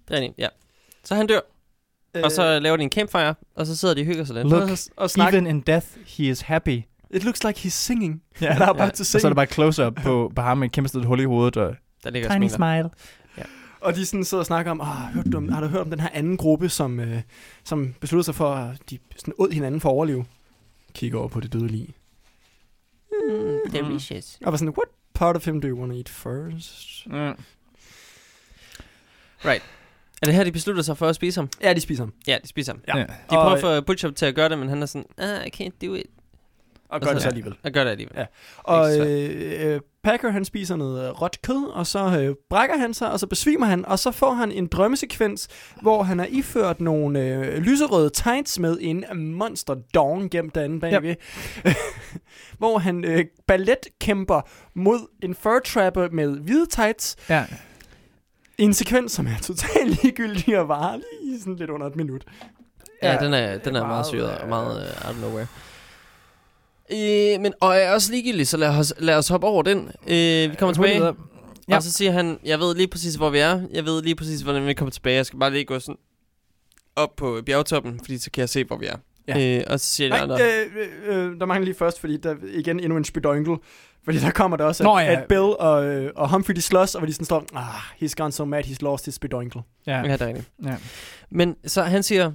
Det er ja. Så han dør, og så laver de en campfire, og så sidder de og hygger sig lidt. Look, og, og snakker. even in death, he is happy. It looks like he's singing. Ja. Han er about Ja. to Og sing. så er der bare close-up på, på ham med et kæmpe stort hul i hovedet. Og Der ligger og tiny smiler. smile. Og de sådan sidder og snakker om, oh, hørte du om, har du hørt om den her anden gruppe, som, øh, som besluttede sig for, at de sådan åd hinanden for at overleve? Kigger over på det døde lig. Mm, delicious. Og var sådan, what part of him do you want to eat first? Mm. Right. Er det her, de beslutter sig for at spise ham? Ja, de spiser ham. Ja, de spiser ham. Ja. Ja. De prøver at få Butcher til at gøre det, men han er sådan, ah, I can't do it. Og gør det så alligevel. Og gør det alligevel. Ja. Og øh, øh, Packer, han spiser noget øh, råt kød, og så øh, brækker han sig, og så besvimer han, og så får han en drømmesekvens, hvor han er iført nogle øh, lyserøde tights med en monster dong gemt derinde bagved. *laughs* hvor han øh, balletkæmper mod en fur trapper med hvide tights. Ja. I en sekvens, som er totalt ligegyldig og varer lige sådan lidt under et minut. Ja, ja den er, den er meget, meget syret og meget uh, out of nowhere. Øh, men, og er også ligegyldigt, så lad os, lad os hoppe over den. Øh, vi kommer tilbage. videre. Ja. Og så siger han, jeg ved lige præcis, hvor vi er. Jeg ved lige præcis, hvordan vi kommer tilbage. Jeg skal bare lige gå sådan op på bjergtoppen, fordi så kan jeg se, hvor vi er. Ja. Øh, og så siger de Nej, andre... øh, øh, øh, der mangler lige først, fordi der igen endnu en spydøjnkel. Fordi der kommer der også, at, Nå, ja. at Bill og, øh, og Humphrey de slås, og hvor de sådan står, ah, he's gone so mad, he's lost his spydøjkel. Ja. Ja, det er rigtigt. Ja. Men så han siger,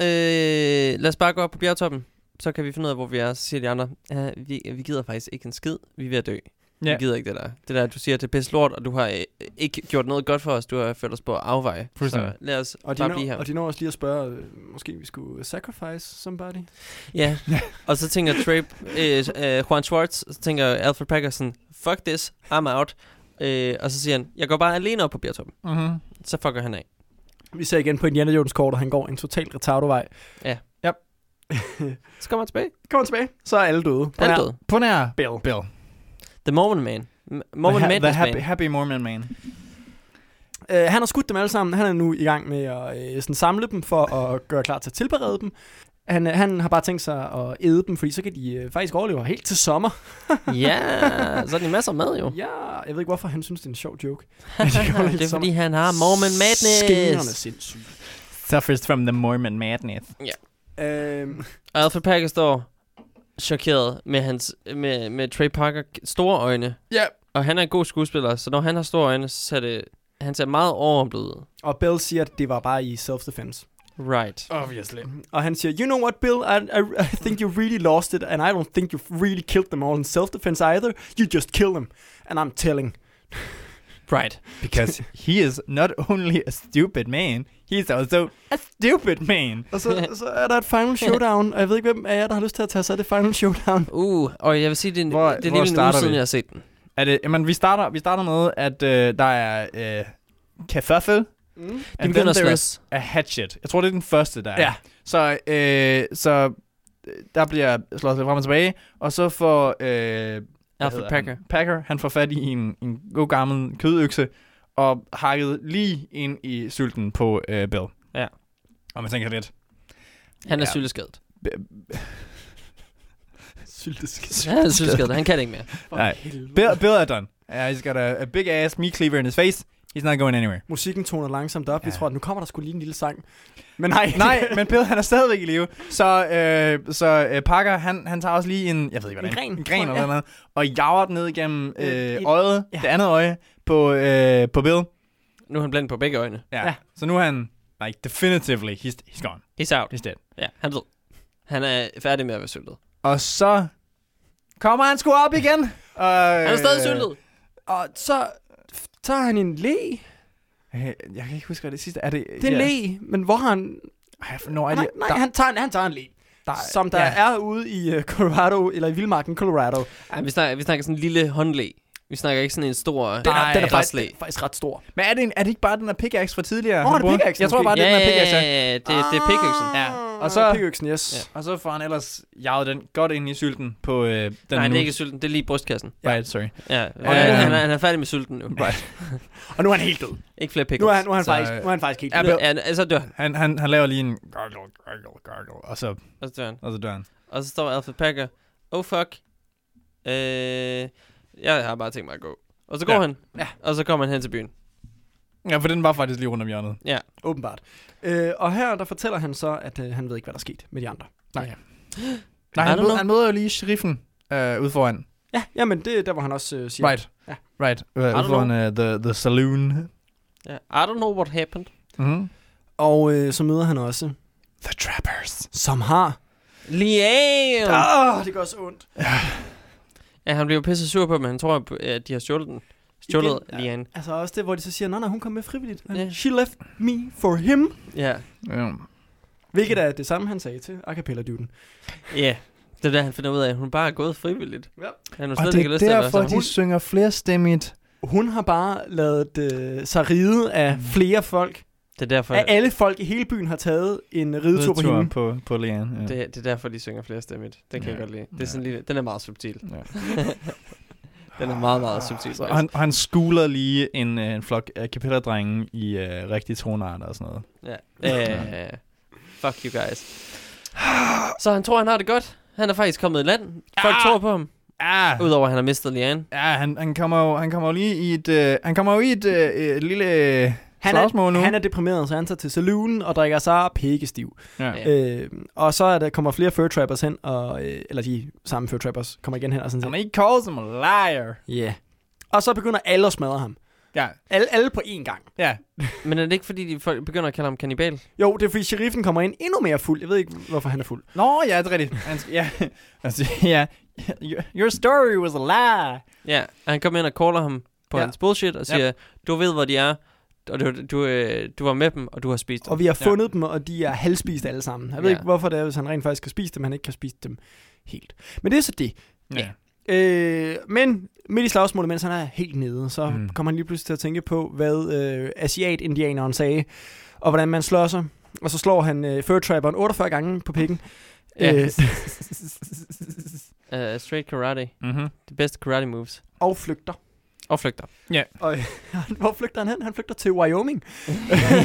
øh, lad os bare gå op på bjergtoppen, så kan vi finde ud af, hvor vi er. Så siger de andre, ja, vi, vi gider faktisk ikke en skid, vi er ved at dø. Ja. Vi gider ikke det der. Det der, du siger, det er pisse lort, og du har øh, ikke gjort noget godt for os. Du har ført os på afveje. Så lad os Og bare når, blive her. og de når også lige at spørge, øh, måske vi skulle sacrifice somebody? Ja, og så tænker Trey, øh, øh, Juan Schwartz, så tænker Alfred Packerson, fuck this, I'm out. Øh, og så siger han, jeg går bare alene op på bjergtoppen. Mhm. Så fucker han af. Vi ser igen på Indiana Jones kort, og han går en total retardovej. Ja. Yep. så kommer han tilbage. Kommer tilbage, så er alle døde. På Alle nær døde. På nær Bill. Bill. The Mormon Man. Mormon the, ha- Madness the happy, Man. happy Mormon man. Uh, han har skudt dem alle sammen. Han er nu i gang med at uh, sådan samle dem for at gøre klar til at tilberede dem. Han, uh, han har bare tænkt sig at æde dem, fordi så kan de uh, faktisk overleve helt til sommer. *laughs* ja, så er de masser af mad jo. Ja, jeg ved ikke, hvorfor han synes, det er en sjov joke. *laughs* det er fordi, han har Mormon Madness. sindssygt. Suffers from the Mormon madness. Ja. Uh, Og Alfred Packer står chokeret med, hans, med, med Trey Parker store øjne. Ja. Og han er en god skuespiller, så når han har store øjne, så ser det, han ser meget overomblevet ud. og Bill siger, at det var bare i self-defense. Right. Obviously. Og han siger, you know what, Bill? I, I, I think you really lost it, and I don't think you really killed them all in self-defense either. You just killed them, and I'm telling. Right. Because *laughs* he is not only a stupid man, he's also a stupid man. Og så, så er der et final *laughs* showdown, og jeg ved ikke, hvem af jer, der har lyst til at tage sig af det final showdown. Uh, og jeg vil sige, det er, Hvor- det er hvor lige en uge siden, jeg har set den. Er det, jamen, vi starter, vi starter med, at øh, der er øh, kerfuffle, Mm. And begynder then there is a hatchet. Jeg tror, det er den første, der er. Ja. Så, øh, så øh, der bliver slået lidt frem og tilbage, og så får... Øh, Alfred Packer. Han? Packer, han får fat i en, en god gammel kødøkse, og hakket lige ind i sylten på øh, Bill. Ja. Og man tænker lidt... Han er Ja. sylteskadet. *laughs* Sylteskidt. Han er sylteskadet. Han kan det ikke mere. Nej. Bill, Bill er done. Uh, he's got a, a big ass meat cleaver in his face. He's not going anywhere. Musikken toner langsomt op. Ja. Vi Ja. tror, at nu kommer der skulle lige en lille sang. Men nej. Nej, *laughs* men Bill han er stadigvæk i live. Så, øh, så øh, Parker, han, han tager også lige en, jeg ved ikke hvad En det er, gren, en gren eller noget, og jager den ned igennem Øh, øh, et- øjet, ja. det andet øje, på, øh, på Bill. Nu er han blandt på begge øjne. Ja. Ja. ja. Så nu er han, like, definitively, he's, he's gone. He's out. He's dead. Ja, han ved. Han er færdig med at være syltet. Og så kommer han sgu op igen. Og, Han er stadig syltet. Og så tager han en læ. Øh, jeg kan ikke huske, hvad det sidste er. Det, Det er en læ, men hvor har han... Ej, når er Nej, det, nej der, han, tager en, han tager en læ. der, Som der ja. er ude i uh, Colorado, eller i Vildmarken, Colorado. Ej, vi snakker, vi snakker sådan en lille håndlæg. Vi snakker ikke sådan en stor Den er, den er, faktisk, den er faktisk ret stor. Men er det, en, er det ikke bare den der pickaxe fra tidligere? Han er det bruger? pickaxen Jeg tror bare, det er ja, den der pickaxe. ja, ja, det, det er pickaxen. Ja. Og Og så... så- Pickaxen, yes. Og så får han ellers jaget den godt ind i sylten på øh, den Nej, det nu- er ikke sylten. Det er lige brystkassen. Right, sorry. Ja, Og, øh, han, er, han er færdig med sylten nu. Right. *laughs* Og nu er han helt død. Ikke flere pickles. Nu er han, nu er han, Så, faktisk, nu er han faktisk helt ja, død. Ja, altså dør han. Han, han, han laver lige en gargle, gargle, gargle, og så, Og så dør han. og så dør han. Og så står Alfred Packer. Oh fuck. Øh, jeg har bare tænkt mig at gå. Og så går Ja. han. Ja. Og så kommer han hen til byen. Ja, for den var faktisk lige rundt om hjørnet. Ja. Åbenbart. Øh, og her der fortæller han så, at øh, han ved ikke, hvad der er sket med de andre. Nej. *gasps* I Nej, han, han møder jo lige sheriffen øh, ude foran. Ja, jamen det er der, hvor han også øh, siger... Right. Ja. Right. Uh, ude foran uh, the, the saloon. Ja. I don't know what happened. Mm-hmm. Og øh, så møder han også, The Trappers. som har... Liam! Åh, det gør så ondt. Ja, han bliver pisse sur på dem. Han tror, at de har stjålet den. Stjålet Igen, Lian. Altså også det, hvor de så siger, nej, nej, hun kom med frivilligt. Ja. She left me for him. Ja. Ja. Hvilket er det samme, han sagde til a cappella dyden. Ja. Det er der, han finder ud af, at hun bare er gået frivilligt. Ja. Han Og det er derfor, de synger flere stemmigt. Hun har bare lavet øh, sig ride af flere folk. Det er derfor, Af alle folk i hele byen har taget en ridetur på hende. på, på Leanne. Ja. det, det er derfor, de synger flere stemmigt. Den kan Ja. jeg godt lide. Det er Ja. sådan lige, den er meget subtil. Ja. *laughs* den er meget, meget subtil. Og han, han skuler lige en, øh, en flok af kapellerdrenge i øh, rigtige tonarter og sådan noget. Ja. Uh, fuck you guys. *sighs* Så han tror, han har det godt. Han er faktisk kommet i land. Folk Ah! tror på ham. Ah, Udover at han har mistet Liane. ja, han, han, kommer jo, han kommer jo lige i et, øh, han kommer jo i et, øh, et lille øh, Han slagsmål nu. er, han er deprimeret, så han tager til saloonen og drikker sig pikkestiv. ja. Ja. Øh, og så er der, kommer flere fur trappers hen, og, øh, eller de samme fur trappers kommer igen hen og sådan Han siger, ikke calls him a liar. ja. Yeah. Og så begynder alle at smadre ham. Ja, Alle, alle på én gang. ja. *laughs* Men er det ikke, fordi de folk begynder at kalde ham kannibal? Jo, det er fordi sheriffen kommer ind endnu mere fuld. Jeg ved ikke, hvorfor han er fuld. Nå, ja, det er rigtigt. Han skal, ja, *laughs* altså, ja. Your, story was a lie. Ja, han kommer ind og caller ham på Ja. ja. hans bullshit og siger, du ved, hvor de er, og du, du, øh, du var med dem, og du har spist dem. Og vi har Ja. fundet dem, og de er halvspist alle sammen. Jeg ved Ja. ikke, hvorfor det er, hvis han rent faktisk kan spise dem, han ikke kan spise dem helt. Men det er så det. Ja. Øh, men midt i slagsmålet, mens han er helt nede, så Mm. mm. kommer han lige pludselig til at tænke på, hvad øh, asiat-indianeren sagde, og hvordan man slår sig. Og så slår han øh, fur trapperen 48 gange på pikken. Ja. Øh, Uh, *laughs* straight karate. Mm-hmm. De bedste karate moves. og flygter. Og flygter. Og *laughs* hvor flygter han hen? Han flygter til Wyoming. *laughs*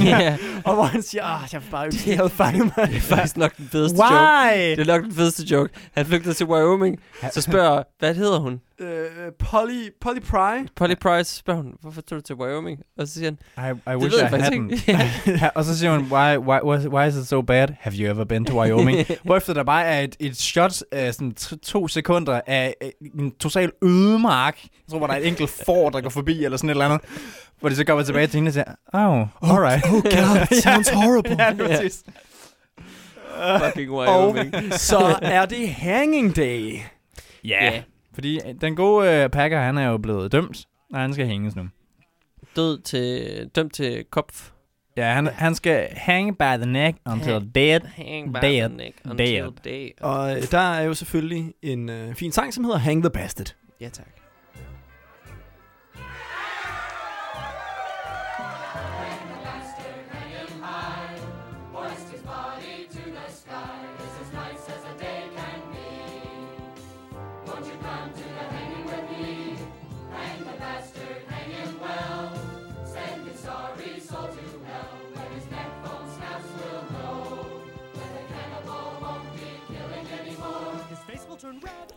ja, *laughs* Og hvor han siger, ah, jeg vil bare ønske, jeg havde fanget mig. det er faktisk nok den fedeste joke. Why? Det er nok den fedeste joke. Han flygter til Wyoming, så spørger, hvad hedder hun? Øh, Polly, Polly Pry. Polly Price spørger hun, hvorfor tog du til Wyoming? Og så siger han, I, I wish I hadn't. Ha- *laughs* og så siger hun, why, why, why, is it so bad? Have you ever been to Wyoming? *laughs* Hvorefter der bare er et, et shot af sådan to sekunder af en total ødemark. Jeg tror, hvor der er et enkelt får, der går forbi, eller sådan et eller andet. Hvor de så kommer tilbage til hende og siger, oh, alright. Oh god, *laughs* it sounds horrible. ja, det er præcis. fucking Og Wyoming. så er det hanging day. Ja, Ja. Fordi øh, den gode uh, Packer, han er jo blevet dømt, og han skal hænges nu. Død til, dømt til kopf. Ja, han, han skal hang by the neck until Hang- dead. Hang by Dead. the neck until Dead. day. Og øh, der er jo selvfølgelig en øh, fin sang, som hedder Hang the Bastard. Ja, tak.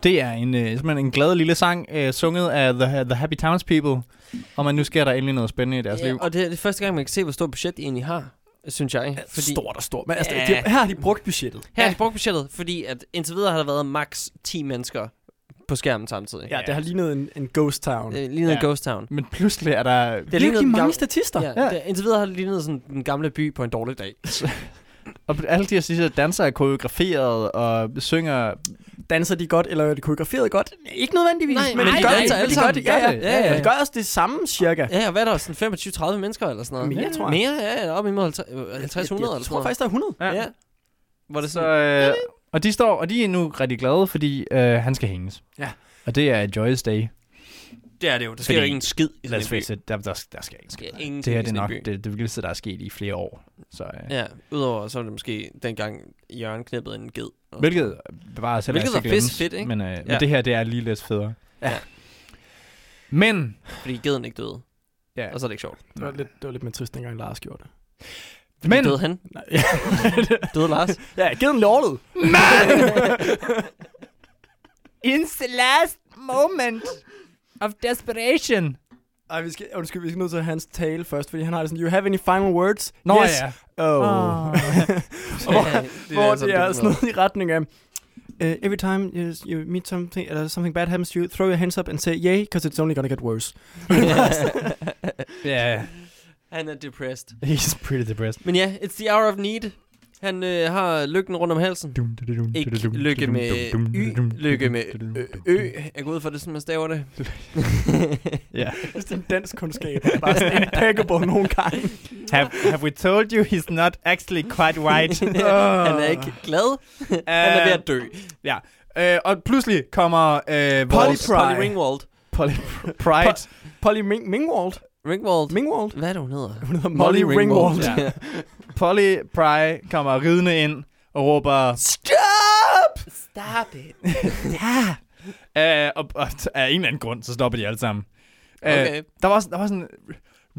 Det er en, øh, simpelthen en glad lille sang, øh, sunget af the, the Happy Towns People. Og nu sker der endelig noget spændende i deres Ja, liv. og det er det første gang, man kan se, hvor stort budget de egentlig har, synes jeg. Fordi, stort og stort. Men altså, Ja. de, her har de brugt budgettet. Her har de brugt budgettet, fordi at indtil videre har der været max 10 mennesker på skærmen samtidig. Ja, det har lignet en, en ghost town. Det ligner Ja. en ghost town. Men pludselig er der... Det Det er lignet de den mange gamle- statister. Ja, ja. Det, indtil videre har det lignet sådan den gamle by på en dårlig dag. *laughs* Og alle de her sidste dansere er koreograferet og synger... Danser de godt, eller er de koreograferet godt? Ikke nødvendigvis, Nej, men, nej, de gør de det. danser men de gør det. Ja, ja. Ja, ja. ja. De gør også det samme, cirka. Ja, og hvad er der? Sådan 25-30 mennesker eller sådan noget? Mere, tror jeg. Mere, ja, ja, op imod 50 50 jeg, 100 jeg, eller tror sådan faktisk, der er 100. noget. Ja. Hvor det Så, sådan, øh, og de står, og de er nu rigtig glade, fordi øh, han skal hænges. Ja. Og det er Joyous Day. Det er det jo. Der sker Fordi- jo ikke en skid i sådan en by. it, der, der, der skal ikke. Der sker ske. ingenting Det her det er en nok det, det vildeste, der er sket i flere år. Så, øh, Ja, udover så var det måske dengang Jørgen knippede en ged. og- Hvilket bevarer selv Hvilket var pisse fedt, ikke? Men, øh, Ja. men det her, det er lige lidt federe. Ja. Men, Fordi geden ikke døde. ja. Og så er det ikke sjovt. Det var, lidt, det var lidt mere trist, dengang Lars gjorde det. men Døde han? Nej. *laughs* Døde Lars? ja, giv den lortet. *laughs* It's *laughs* the last moment of desperation. Ej, vi skal, undskyld, vi skal nødt til hans tale først, fordi han har det sådan, you have any final words? Nå yes. ja. Oh. Åh. *laughs* hvor, *laughs* Ja, hvor altså det er sådan noget i retning af, uh, every time you, you meet something, or something bad happens to you, throw your hands up and say yay, because it's only gonna get worse. *laughs* Ja, Han er depressed. he's pretty depressed. Men ja, it's the hour of need. Han øh, har lykken rundt om halsen. Ikke lykke med y, lykke med ø, ø. Jeg går ud for det, som man staver det. *laughs* Ja. Det er en dansk kundskab. Er bare sådan impeccable nogle gange. Have, have we told you he's not actually quite right? *laughs* Han er ikke glad. *laughs* Han er ved at dø. Ja. Øh, og pludselig kommer øh, Polly vores... Pry. Polly Ringwald. Polly Pride. Po- Polly Ming- Mingwald. Ringwald. Mingwald. Hvad er det, hun hedder? Hun hedder Molly Ringwald. Ja. *laughs* Polly Pry kommer ridende ind og råber... Stop! Stop it. *laughs* Øh, og, og t- af en eller anden grund, så stopper de alle sammen. Øh, Okay. der, var, sådan- der var sådan...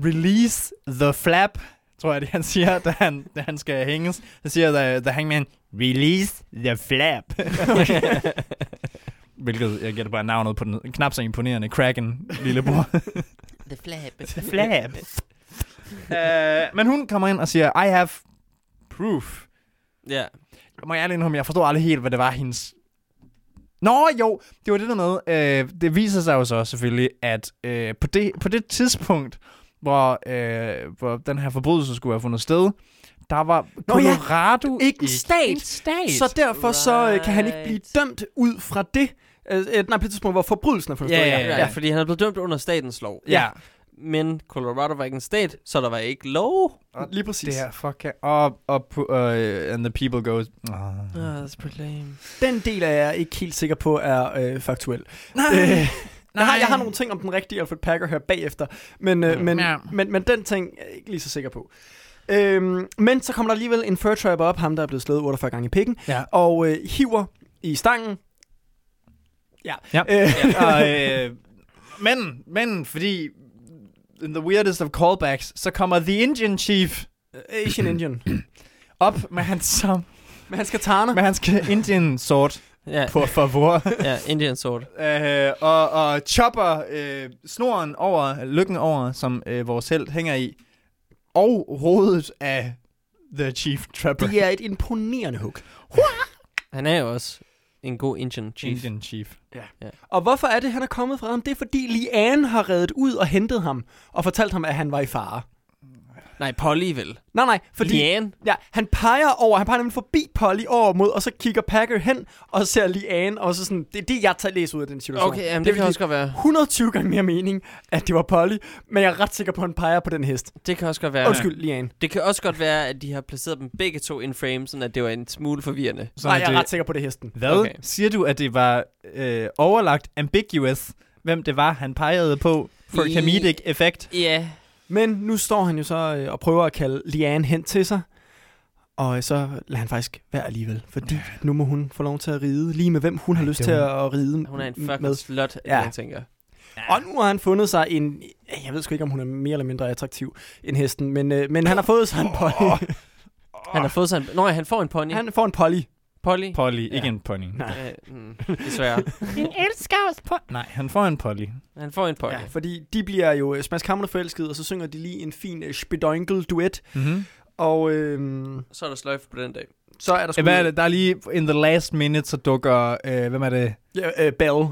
Release the flap, tror jeg, det han siger, da han, da han skal hænges. Så siger the, the hangman, release the flap. *laughs* Hvilket, jeg gætter bare navnet på den knap så imponerende Kraken, lillebror. The flap. *laughs* The flap. uh, *laughs* men hun kommer ind og siger, I have proof. Ja. Må jeg ærlig indrømme, jeg forstod aldrig helt, hvad det var, hendes... Nå jo, det var det der med, øh, det viser sig jo så selvfølgelig, at øh, på, det, på det tidspunkt, hvor, øh, hvor den her forbrydelse skulle have fundet sted, der var Nå ja, Colorado ikke en stat. en stat. Så derfor så øh, kan han ikke Right. blive dømt ud fra det. Øh, øh, nej, på det tidspunkt, hvor forbrydelsen er fundet Ja, sted. ja, Ja, ja, fordi han er blevet dømt under statens lov. Ja, Men Colorado var ikke en stat, så der var ikke lov. Lige præcis. det her fuck og, og, uh, and the people goes... Oh. Ah, that's pretty lame. Den del er jeg ikke helt sikker på er øh, faktuel. Nej, Øh, jeg, har, jeg har nogle ting om den rigtige Alfred Packer her bagefter, men, øh, men, Ja. men, men den ting er jeg ikke lige så sikker på. Øhm, men så kommer der alligevel en fur trapper op, ham der er blevet slået 48 gange i pikken, Ja. og øh, hiver i stangen. Ja. Ja. Øh, og, øh, men, men, fordi in the weirdest of callbacks, så kommer The Indian Chief Asian *clears throat* Indian. op med hans, som, Men han skal tarne. med hans Indian sword, Ja, på favor, *laughs* ja Indian Sword. øh, og, og chopper øh, snoren over, lykken over, som øh, vores held hænger i, og hovedet af The Chief Trapper. Det er et imponerende hook. Han er jo også en god Indian chief. Indian Chief. Ja. Og hvorfor er det, han er kommet fra ham? Det er fordi Liane har reddet ud og hentet ham, og fortalt ham, at han var i fare. Nej, Polly vel. Nej, nej, fordi... Liane. Ja, han peger over, han peger nemlig forbi Polly over mod, og så kigger Packer hen og ser Liane, og så sådan, det er det, jeg tager læs ud af den situation. Okay, jamen, det, vil kan også godt være. 120 gange mere mening, at det var Polly, men jeg er ret sikker på, at han peger på den hest. Det kan også godt være. Undskyld, Liane. Det kan også godt være, at de har placeret dem begge to in frame, sådan at det var en smule forvirrende. Så Nej, er jeg er det- ret sikker på, det hesten. Hvad? Okay. Siger du, at det var øh, overlagt ambiguous, hvem det var, han pegede på for I- comedic effect? Ja. Men nu står han jo så øh, og prøver at kalde Liane hen til sig, og øh, så lader han faktisk være alligevel, fordi nu må hun få lov til at ride, lige med hvem hun har Ej, lyst det til er at ride Hun er en fucking med. slut, Ja. jeg tænker. Og nu har han fundet sig en... Jeg ved sgu ikke, om hun er mere eller mindre attraktiv end hesten, men, øh, men han har fået sig en pony. Han har fået sig en... Nå ja, han får en pony. Han får en polly. Polly. Polly, Ja. ikke en pony. Nej. Øh, *laughs* mm, desværre. *laughs* Nej, han får en Polly. Han får en pony. Ja, fordi de bliver jo øh, smaskhamrende forelskede, og så synger de lige en fin uh, spedøjnkel duet. Mm-hmm. Og øhm, Så er der sløjf på den dag. så er der sgu... Hvad er det? Der er lige, in the last minute, så dukker, øh, hvem er det? Ja, øh, Bell.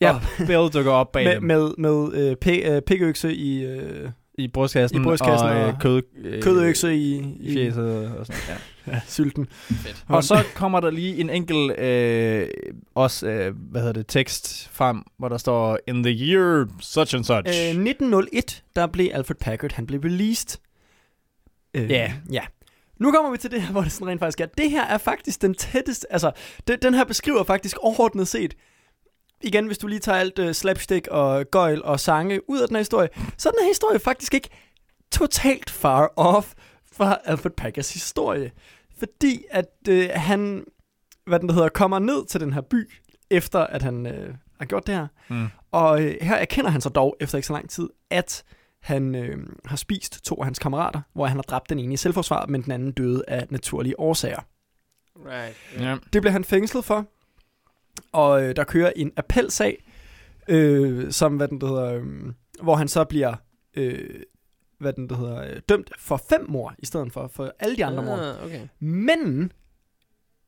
Ja, Og- *laughs* Bill dukker op bag med, dem med, med øh, pik, øh, pikøkse i... Øh, i brystkassen, i brystkassen og, og øh, kød, øh, kødøkse i, i fjeset og sådan. Ja. Ja, *laughs* sylten. Fedt. Og så kommer der lige en enkelt øh, også, øh, hvad hedder det, tekst frem, hvor der står, in the year such and such. Øh, 1901, der blev Alfred Packard, han blev released. Øh, Ja. Ja. Nu kommer vi til det her, hvor det sådan rent faktisk er. Det her er faktisk den tætteste, altså, det, den her beskriver faktisk overordnet set, igen, hvis du lige tager alt uh, slapstick og gøjl og sange ud af den her historie, så er den her historie faktisk ikke totalt far off fra Alfred Packards historie. Fordi at øh, han, hvad den hedder, kommer ned til den her by, efter at han øh, har gjort det her. Mm. Og øh, her erkender han så dog, efter ikke så lang tid, at han øh, har spist to af hans kammerater, hvor han har dræbt den ene i selvforsvar, men den anden døde af naturlige årsager. Right. Ja. Det bliver han fængslet for, og øh, der kører en appelsag, øh, som, hvad den der hedder, øh, hvor han så bliver, øh, hvad den der hedder, øh, dømt for fem mor, i stedet for, for alle de andre mor. Ah, okay. Men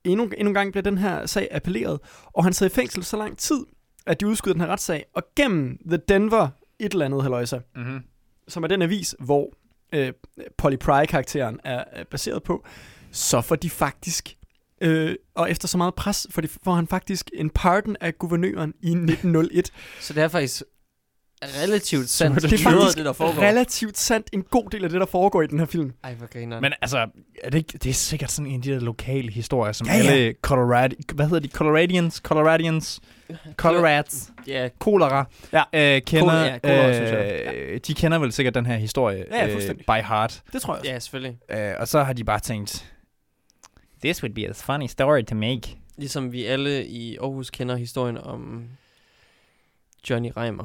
endnu, endnu en gang bliver den her sag appelleret, og han sidder i fængsel så lang tid, at de udskyder den her retssag, og gennem The Denver et eller andet, halløjsa, Mm-hmm. som er den avis, hvor øh, Polly Pry-karakteren er, er baseret på, så får de faktisk, øh, og efter så meget pres, får, de, får han faktisk en pardon af guvernøren i 1901. Så det er faktisk relativt sandt. Det er noget faktisk det, der foregår. relativt sandt en god del af det, der foregår i den her film. Ej, hvor griner. Men altså, er det, ikke, det er sikkert sådan en af de der lokale historier, som Ja, ja, alle Colorado... Hvad hedder de? Coloradians? Coloradians? Colorads? Ja, Kolera. Ja. Øh, kender, Kol- ja, kolera, øh, de kender vel sikkert den her historie Ja, ja, øh, by heart. Det tror jeg også. ja, selvfølgelig. Øh, og så har de bare tænkt, This would be a funny story to make. Ligesom vi alle i Aarhus kender historien om Johnny Reimer.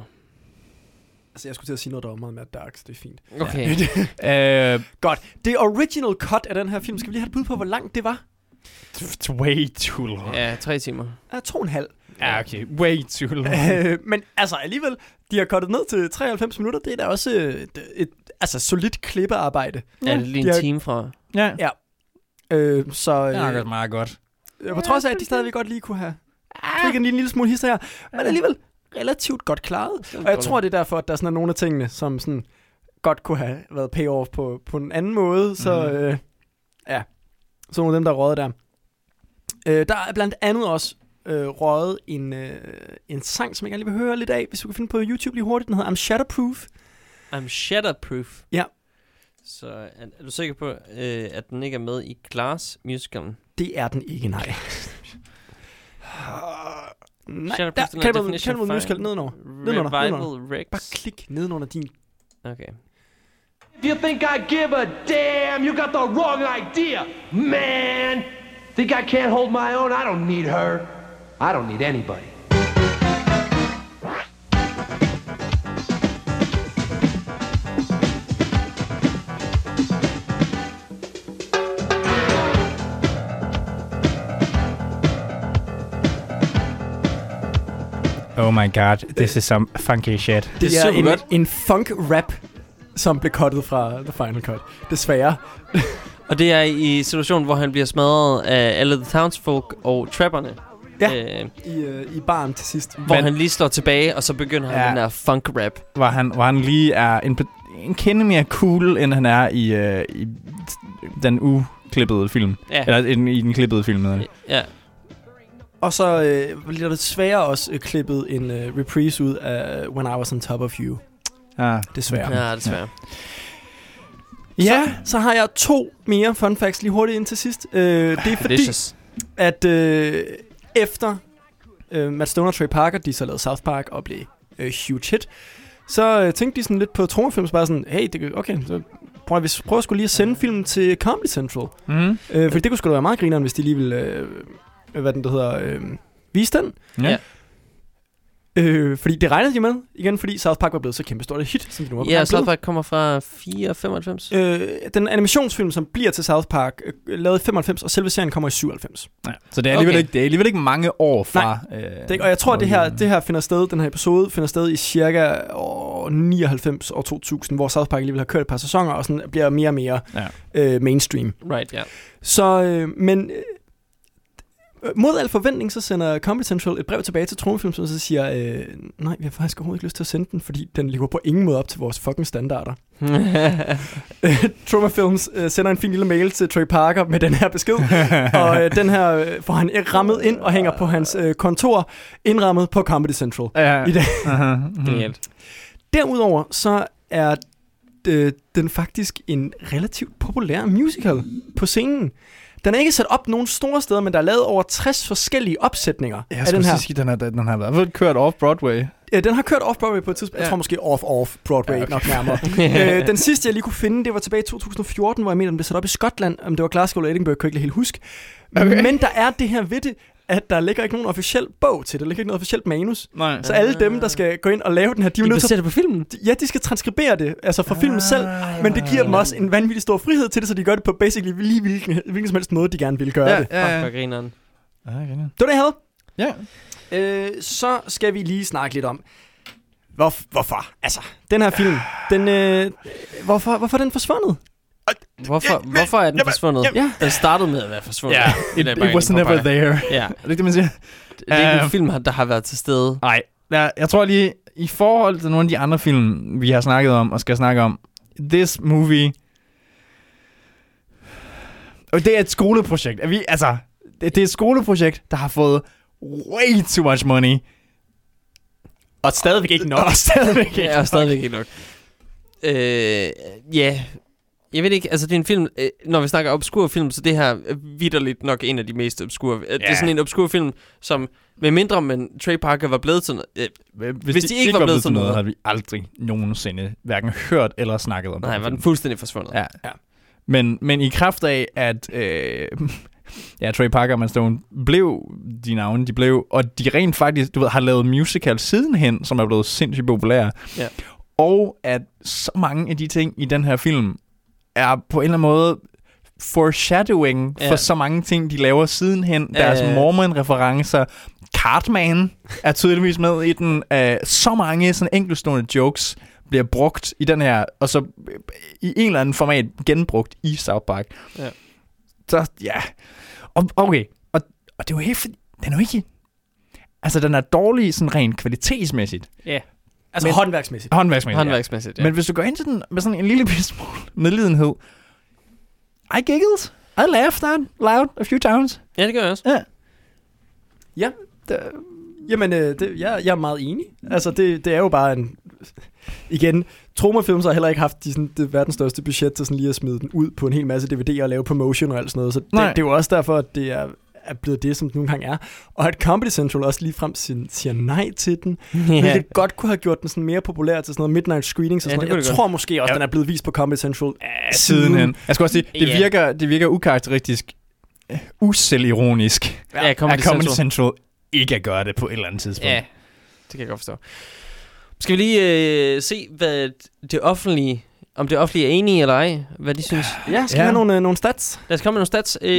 Altså, jeg skulle til at sige noget, der var meget mere dark, så det er fint. Okay. *laughs* øh, Godt. Det original cut af den her film, skal vi lige have et bud på, hvor langt det var? it's way too long. Ja, tre timer. Ja, to og en halv. Ja, okay. Way too long. Øh, men altså alligevel, de har kottet ned til 93 minutter. Det er da også et, et altså, solidt klippearbejde. Ja, det er lige en har- time fra. ja, Ja. Øh, så det er øh, nok meget godt. på trods af, at de stadigvæk godt lige kunne have trykket en lille, lille smule hister her, men alligevel relativt godt klaret. Og jeg tror, det er derfor, at der sådan er nogle af tingene, som sådan godt kunne have været payoff på, på en anden måde. Så Mhm. øh, ja, så nogle af dem, der røget der. Øh, der er blandt andet også øh, røget en, øh, en sang, som jeg gerne lige vil høre lidt af, hvis du kan finde på YouTube lige hurtigt. Den hedder I'm Shatterproof. I'm shatterproof. Ja. Så er, er du sikker på, øh, at den ikke er med i Glass musicalen? Det er den ikke, nej. *laughs* nej, Shatterproof, der den er kan du definition Cannibal. Musical nedenunder. Nedenunder, Revival nedenunder. Rex. Bare klik nedenunder din. Okay. If you think I give a damn, you got the wrong idea, man. Think I can't hold my own? I don't need her. I don't need anybody. Oh my god, this is some funky shit. Det er er, en, godt. en funk-rap, som blev cuttet fra The Final Cut. Desværre. *laughs* Og det er i situationen, hvor han bliver smadret af alle The Townsfolk og trapperne. Ja. Øh, I, øh, i barn til sidst. hvor Men- han lige står tilbage, og så begynder han Ja. den der funk-rap. Hvor han, hvor han lige er en, en kende mere cool, end han er i, øh, i den uklippede film. Ja. Eller i den, i den klippede film. hedder det. Ja. Og så øh, bliver der desværre også øh, klippet en øh, reprise ud af When I Was On Top of You. Ja. Desværre. Ja, desværre. Ja. Så, så har jeg to mere fun facts lige hurtigt ind til sidst. Øh, det er fordi, Delicious. at øh, efter øh, Matt Stone og Trey Parker, de så lavede South Park og blev øh, huge hit, så øh, tænkte de sådan lidt på tromefilm, så bare sådan, hey, det, okay, så prøver vi prøver skulle lige at sende filmen til Comedy Central. Mm. Øh, for det kunne sgu da være meget grineren, hvis de lige ville, øh, hvad den der hedder, øh, vise den. Ja. Øh, fordi det regnede de med, igen fordi South Park var blevet så kæmpe stort et hit, som de nu var Ja, blevet. South Park kommer fra 495. Øh, den animationsfilm, som bliver til South Park, øh, lavet i 95, og selve serien kommer i 97. Ja. Så det er, alligevel Okay. ikke, det er alligevel ikke mange år fra... Øh, Det, og jeg tror, det her, det her finder sted, den her episode finder sted i cirka år 99 og 2000, hvor South Park alligevel har kørt et par sæsoner, og sådan bliver mere og mere Ja. øh, mainstream. Right, ja. Så, øh, men øh, mod al forventning, så sender Comedy Central et brev tilbage til Tromefilm, som så siger, øh, nej, vi har faktisk overhovedet ikke lyst til at sende den, fordi den lever på ingen måde op til vores fucking standarder. *laughs* Trauma Films øh, sender en fin lille mail til Trey Parker med den her besked, *laughs* og øh, den her øh, får han rammet ind og hænger på hans øh, kontor, indrammet på Comedy Central. Ja. I dag. *laughs* Genialt. Derudover så er øh, den faktisk en relativt populær musical på scenen. Den er ikke sat op nogen store steder, men der er lavet over 60 forskellige opsætninger Jeg af den her. sige, den har, den har været kørt off-Broadway. Øh, Den har kørt off-Broadway på et tidspunkt. Jeg Ja. tror måske off-off Broadway Ja, ja, okay. nok nærmere. *laughs* øh, den sidste, jeg lige kunne finde, det var tilbage i 2014, hvor jeg mener, den blev sat op i Skotland. Om det var Glasgow eller Edinburgh, kunne jeg ikke helt huske. Okay. Men der er det her ved det, at der ligger ikke nogen officiel bog til det. Der ligger ikke noget officielt manus. Nej. Så alle dem, der skal gå ind og lave den her, de er De jo nødt til baserer det på filmen. at- Ja, de skal transkribere det, altså fra filmen selv, men det giver dem også en vanvittig stor frihed til det, så de gør det på basically lige hvilken, hvilken som helst måde, de gerne vil gøre Ja, det. Fuck, hvor grineren. Ja, okay. Det var det, jeg havde. Ja. Øh, så skal vi lige snakke lidt om, hvor, hvorfor? Altså, den her film, den, øh, hvorfor, hvorfor er den forsvundet? Hvorfor, hvorfor er den forsvundet? Ja. Den startede med at være forsvundet. Ja, Det it, er bare it was never there. Ja, *laughs* Er det ikke det, man siger? det er ikke en Øh, film, der har været til stede. Nej, jeg, jeg tror lige, i forhold til nogle af de andre film, vi har snakket om og skal snakke om, this movie... Og det er et skoleprojekt. Er vi, altså, det, det er et skoleprojekt, der har fået way too much money. Og stadigvæk ikke nok. *laughs* Og stadigvæk ikke Ja, og stadigvæk ikke nok. Øh, ja, jeg ved ikke, altså det er en film, øh, når vi snakker obskur film, så det her er vidderligt nok en af de mest obskure. Yeah. Det er sådan en obskur film, som med mindre man Trey Parker var blevet noget, øh, Hvis, hvis de, ikke var blevet til noget, havde vi aldrig nogensinde hverken hørt eller snakket om nej, den var den fuldstændig forsvundet. Ja. ja. Men, men i kraft af, at øh, *laughs* ja, Trey Parker og Emma Stone blev de navne, de blev, og de rent faktisk, du ved, har lavet musical sidenhen, som er blevet sindssygt populære. Ja. Og at så mange af de ting i den her film er på en eller anden måde foreshadowing ja. For så mange ting, de laver sidenhen. Ja, Deres ja, ja. Mormon-referencer. Cartman er tydeligvis med i den. Uh, så mange sådan enkeltstående jokes bliver brugt i den her, og så øh, i en eller anden format genbrugt i South Park. Ja. Så ja. Og, okay, og, og det er jo helt, den er jo ikke... Altså, den er dårlig sådan rent kvalitetsmæssigt. Ja. Altså Men- håndværksmæssigt. Håndværksmæssigt, Håndværksmæssigt, ja. Men hvis du går ind til den med sådan en lille smule medlidenhed, I giggled. I laughed out loud a few times. Ja, det gør jeg også. Ja. Ja, det, jamen, øh, det, jeg, jeg er meget enig. Altså, det, det er jo bare en... Igen, Troma Films har heller ikke haft de, sådan, det verdens største budget til sådan lige at smide den ud på en hel masse DVD'er og lave promotion og alt sådan noget. Så det, Nej. det er jo også derfor, at det er, er blevet det, som det nogle gange er. Og at Comedy Central også ligefrem siger, siger nej til den, Ja. hvilket godt kunne have gjort den sådan mere populær til sådan noget midnight screenings og Ja, sådan det noget. Jeg det tror godt. måske også, Ja. den er blevet vist på Comedy Central Sidenhen. Jeg skal også sige, det Ja. virker, det virker ukarakteristisk øh, uselvironisk Ja, Comedy at Comedy Central. Central ikke at gøre det på et eller andet tidspunkt. Ja, det kan jeg godt forstå. Skal vi lige øh, se, hvad det offentlige, om det offentlige er enige eller ej, hvad de synes? Ja, skal Ja. ja. have nogle, øh, nogle stats? Lad os komme med nogle stats. Øh,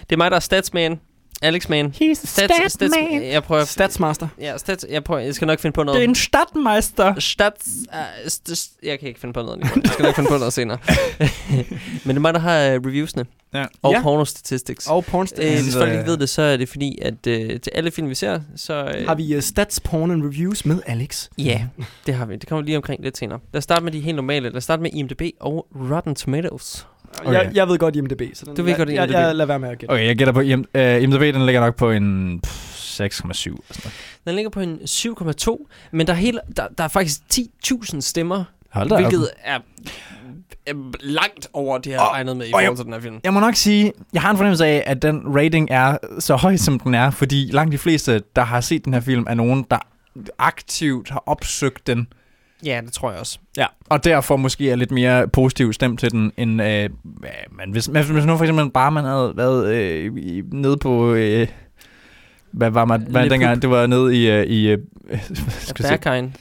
det er mig, der er statsman. Alex man. He's Stats, stats, jeg prøver, Statsmaster. ja, stats, jeg, prøver, jeg skal nok finde på noget. Det er en stadmeister. Stats, uh, st- st- jeg kan ikke finde på noget. Jeg skal nok finde på noget senere. *laughs* Men det er mig, der har uh, reviewsne. Ja. Og Ja. porno statistics. Og porn Øh, hvis folk ikke ved det, så er det fordi, at øh, til alle film, vi ser, så... Øh, Har vi uh, stats, porn and reviews med Alex? Ja, det har vi. Det kommer lige omkring lidt senere. Lad os starte med de helt normale. Lad os starte med IMDb og Rotten Tomatoes. Okay. Jeg, jeg ved godt IMDb, så den, Du ved jeg, godt jeg, IMDb. jeg, lader være med at gætte. Okay, jeg gætter på IM, uh, IMDb, den ligger nok på en pff, 6,7. eller sådan noget. Den ligger på en 7,2, men der er, hele, der, der er faktisk 10.000 stemmer, Hold da op. hvilket er, er langt over det, jeg har regnet med i og jeg- forhold til den her film. Jeg må nok sige, jeg har en fornemmelse af, at den rating er så høj, som den er, fordi langt de fleste, der har set den her film, er nogen, der aktivt har opsøgt den, Ja, det tror jeg også. ja. og derfor måske er lidt mere positiv stemt til den, end øh, men hvis, men hvis nu for eksempel bare man havde været øh, nede på... Øh, hvad var man, hvad dengang? Det var nede i... Øh, i øh, *laughs* skal. Berghain.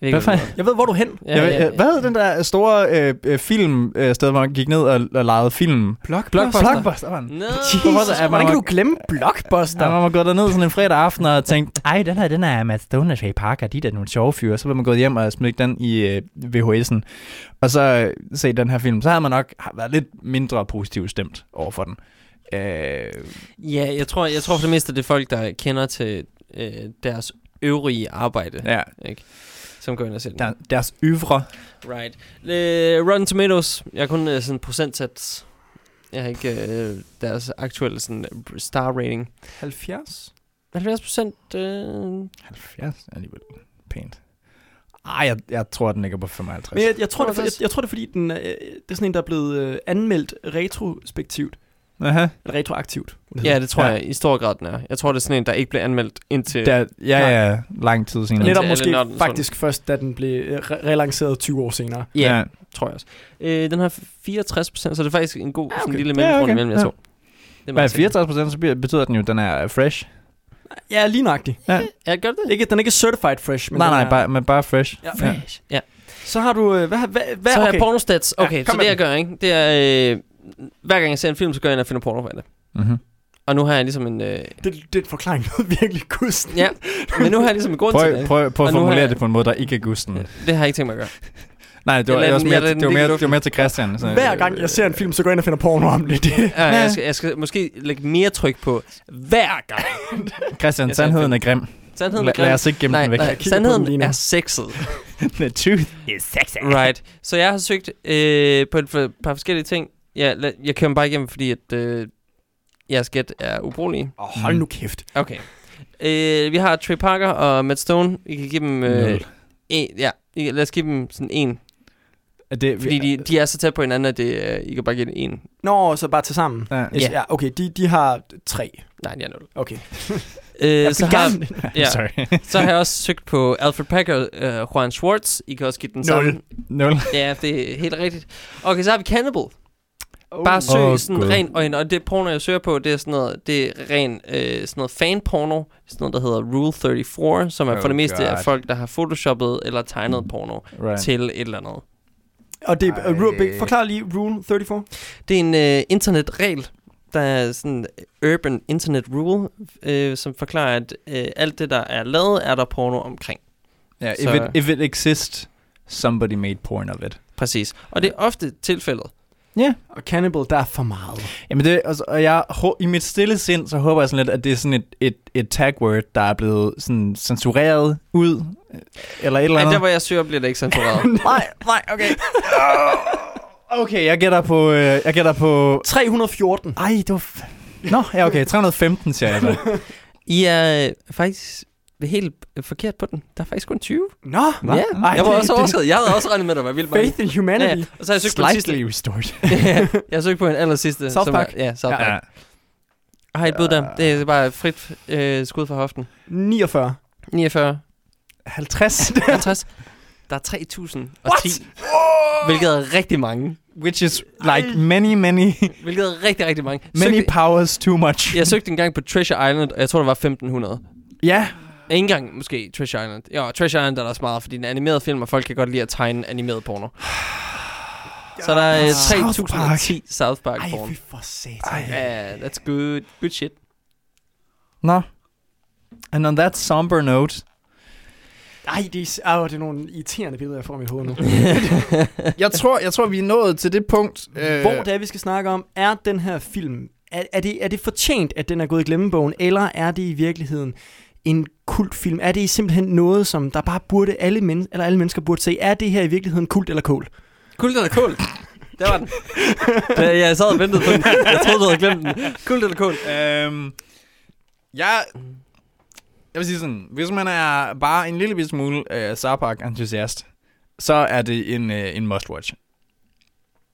Hvad fanden? Jeg ved, hvor er du hen? Ja, Ja, ja, ja, hvad hed den der store øh, øh, film øh, sted, hvor man gik ned og, og legede film? Blockbuster. Blockbuster, var den. No. Hvorfor er man- Hvordan kan du glemme Blockbuster? Ja, man var gået derned sådan en fredag aften og tænkt, ej, den her, den er Matt Stone og Trey Parker, de er da nogle sjove fyre. Så var man gået hjem og smidt den i øh, VHS'en. Og så øh, set den her film, så havde man nok været lidt mindre positivt stemt over for den. Øh, Ja, jeg tror, jeg tror for det meste, det er folk, der kender til øh, deres øvrige arbejde, ja, ikke? Som går ind og ser den. der, deres yvre. Right. Øh, Rotten Tomatoes, jeg har kun øh, sådan procentsats. Jeg har ikke øh, deres aktuelle sådan, star rating. 70? 70 procent. Øh, 70 er alligevel pænt. Ej, jeg, jeg tror, den ligger på 55. Men jeg, jeg, tror, det, for- 55. jeg, jeg tror, det er fordi, den, øh, det er sådan en, der er blevet øh, anmeldt retrospektivt. Aha. Retroaktivt. ja, det tror Ja. jeg i stor grad, den er. Jeg tror, det er sådan en, der ikke blev anmeldt indtil... Der, ja, ja, lang tid senere. Netop måske når den faktisk først, da den blev øh, re- relanceret 20 år senere. Ja, Ja. tror jeg også. Øh, den har 64 procent, så det er faktisk en god Ja, sådan okay. lille Ja, mellemgrund okay. imellem, jeg Ja. så. Det er Hvad er meget 64 procent, så betyder den jo, at den er fresh. Ja, lige nøjagtigt. Ja. Ja, gør det? Ikke, den er ikke certified fresh, men nej, nej, er, bare, men bare fresh. Ja. Fresh. Ja. Så har du... Øh, hvad, hvad, hvad, Så har okay. jeg pornostats. Ja, Okay, kom så med det jeg den. gør, ikke? Det er... Øh, hver gang jeg ser en film, så går jeg ind og finder porno for det. Mm-hmm. Og nu har jeg ligesom en... Øh, Det, det er en forklaring, noget *laughs* virkelig gusten. ja, men nu har jeg ligesom en grund til Prøv, det. prøv, prøv at formulere jeg- det på en måde, der ikke er gusten. Det har jeg ikke tænkt mig at gøre. Nej, det var, Jeg lader det var, også mere, det var mere, det var mere til Christian. Så, Hver gang jeg ser en film, så går jeg ind og finder porno om det. det. *laughs* Ja, jeg, skal, jeg skal måske lægge mere tryk på hver gang. Christian, sandheden er grim. Sandheden er La, lad os ikke gemme Nej, den væk. nej, sandheden er sexet. The truth is sexy. Right. Så jeg har søgt øh, på et par forskellige ting. Ja, la- jeg kører dem bare igennem, fordi at, øh, jeres gæt er ubrugelige. Oh, hold nu kæft. Okay. Øh, vi har Trey Parker og Matt Stone. Vi kan give dem... Øh, en, ja, I- lad os give dem sådan en. Er det, Fordi de, de er så tæt på hinanden, at det, øh, I kan bare give det en. Nå, så bare til sammen. Ja. Ja. ja, okay, de, de har tre. Nej, de er nul. Okay. *laughs* Øh, så, har, *laughs* ja, Sorry. så har jeg også søgt på Alfred Packer og Juan Schwartz. I kan også give den Nul. samme. Nul. Ja, det er helt rigtigt. Okay, så har vi Cannibal. Bare søg oh, sådan Gud. ren, og, og det porno, jeg søger på, det er sådan noget, det er ren øh, sådan noget fan-porno, sådan noget, der hedder Rule 34, som er Oh for det meste God. af folk, der har photoshoppet eller tegnet porno Right. til et eller andet. Og det er, uh, Ej. forklar lige Rule 34. Det er en øh, internetregel, der er sådan urban internet rule, øh, som forklarer, at øh, alt det, der er lavet, er der porno omkring. Ja, if Så- it, if it exists, somebody made porn of it. Præcis. Og det er ofte tilfældet. Ja. Og Cannibal, der er for meget. Jamen det, altså, og jeg, i mit stille sind, så håber jeg sådan lidt, at det er sådan et, et, et tag word, der er blevet sådan censureret ud, øh, eller et eller Ej, andet. der hvor jeg søger, bliver det ikke censureret. *laughs* nej, nej, okay. okay, jeg gætter på, øh, jeg gætter på... 314. Ej, det var... F- Nå, ja okay, 315 siger jeg så. *laughs* I er faktisk helt øh, forkert på den. Der er faktisk kun 20. Nå, Ja, jeg var også overrasket. Jeg havde også regnet med, at der var vildt mange. Faith in humanity. Ja, ja. Og så har jeg søgt på den sidste. Restored. *laughs* ja, jeg har søgt på en aller sidste. South som er- Park. Ja, South Park. ja. Har I et bud der? Det er bare frit øh, skud fra hoften. 49. 49. 50. 50. Der er 3010. Hvilket er rigtig mange. Which is like many, many, Hvilket er rigtig, rigtig mange. many Søgte, powers too much. jeg søgte engang på Treasure Island, og jeg tror, der var 1500. Ja, Ikke engang måske Treasure Island. Jo, Treasure Island er der også meget, fordi den er animeret film, og folk kan godt lide at tegne animeret porno. *sighs* Så der er øh, South 3010 South Park Ej, porno. fy for satan. Ja, that's good. Good shit. Nå. And on that somber note, Ej, det er, oh, det er nogle irriterende billeder, jeg får i mit hoved nu. *laughs* jeg tror, jeg tror, vi er nået til det punkt, øh, Hvor det er, vi skal snakke om, er den her film, er, er, det, er det fortjent, at den er gået i glemmebogen, eller er det i virkeligheden en kultfilm? Er det simpelthen noget, som der bare burde alle, men, eller alle mennesker burde se? Er det her i virkeligheden kult eller kål? Kult eller kål? Der var den. *laughs* Da jeg sad og ventede på den. Jeg troede, du havde glemt den. Kult eller kål? Øhm, jeg, jeg vil sige sådan, hvis man er bare en lille smule øh, South Park entusiast, så er det en, øh, en must-watch.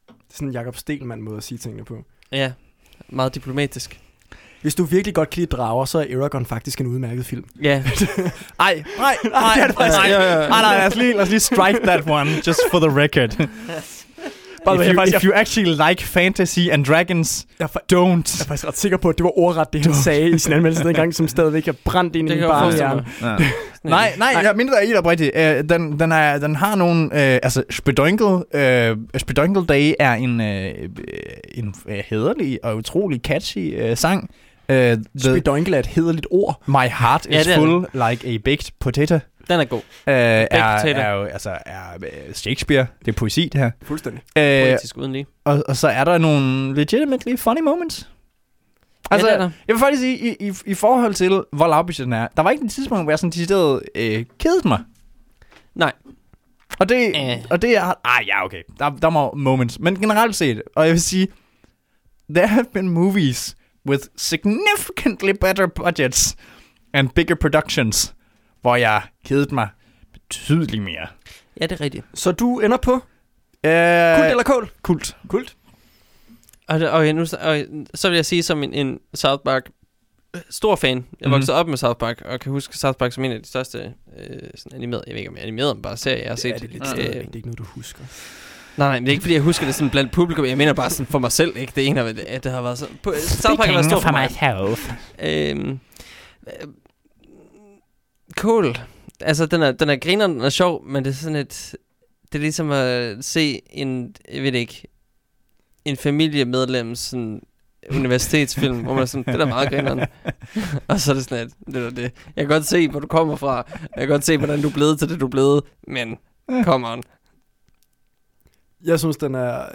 Det er sådan en Jacob Stelman måde at sige tingene på. Ja, meget diplomatisk. Hvis du virkelig godt kan lide drager, så er Aragon faktisk en udmærket film. Ja. *laughs* Ej, nej, nej, *laughs* det er det faktisk nej, ikke. nej, nej, nej, lad os lige, lad os lige strike that one, just for the record. *laughs* By the way, if, you, if you actually like fantasy and dragons, jeg, jeg, don't. jeg er faktisk ret sikker på, at det var ordret, det han sagde i sin anmeldelse dengang, som stadigvæk er brændt ind i min barnehjerne. Ja. Nej, nej, jeg mindre er helt oprigtigt. Øh, den, den, er, den har nogle... Øh, altså, Spedonkle, øh, Spedonkle Day er en, øh, øh, en øh, hederlig og utrolig catchy øh, sang. Øh, the, Spedonkle er et hederligt ord. My heart Ja, is det er full like a baked potato. Den er god. Øh, er, potato. er jo altså er øh, Shakespeare. Det er poesi, det her. Fuldstændig. Øh, Poetisk uden lige. og, og så er der nogle legitimately funny moments. Altså, det er der. jeg vil faktisk sige, i, i, i forhold til, hvor lavbudget den er, der var ikke en tidspunkt, hvor jeg sådan decideret øh, kedede mig. Nej. Og det, Eh. og det er... Ah, ja, okay. Der, der må moments. Men generelt set, og jeg vil sige, there have been movies with significantly better budgets and bigger productions, hvor jeg kedede mig betydeligt mere. Ja, det er rigtigt. Så du ender på Øh, kult eller kål? Kult. Kult. Og, det- og, nu, og så vil jeg sige som en, en South Park øh, stor fan. Jeg voksede op med South Park, og kan huske South Park som en af de største øh, sådan animerede, jeg ved ikke om jeg er animeret, men bare serier, jeg har set. Ja, det er lidt øh. Det er ikke noget, du husker. Nej, nej, men det er ikke fordi, jeg husker det sådan blandt publikum. Jeg mener bare sådan for mig selv, ikke? Det ene af det, at det har været så... På, South Park har været stor for mig. Øhm, øh, cool. Altså, den er, den er griner, den er sjov, men det er sådan et... Det er ligesom at se en, jeg ved ikke, en familiemedlems sådan, universitetsfilm, hvor man er sådan, det er da meget grineren. *laughs* og så er det sådan, at det er det. Jeg kan godt se, hvor du kommer fra. Jeg kan godt se, hvordan du er blevet til det, du er blevet. Men, come on. Jeg synes, den er øh,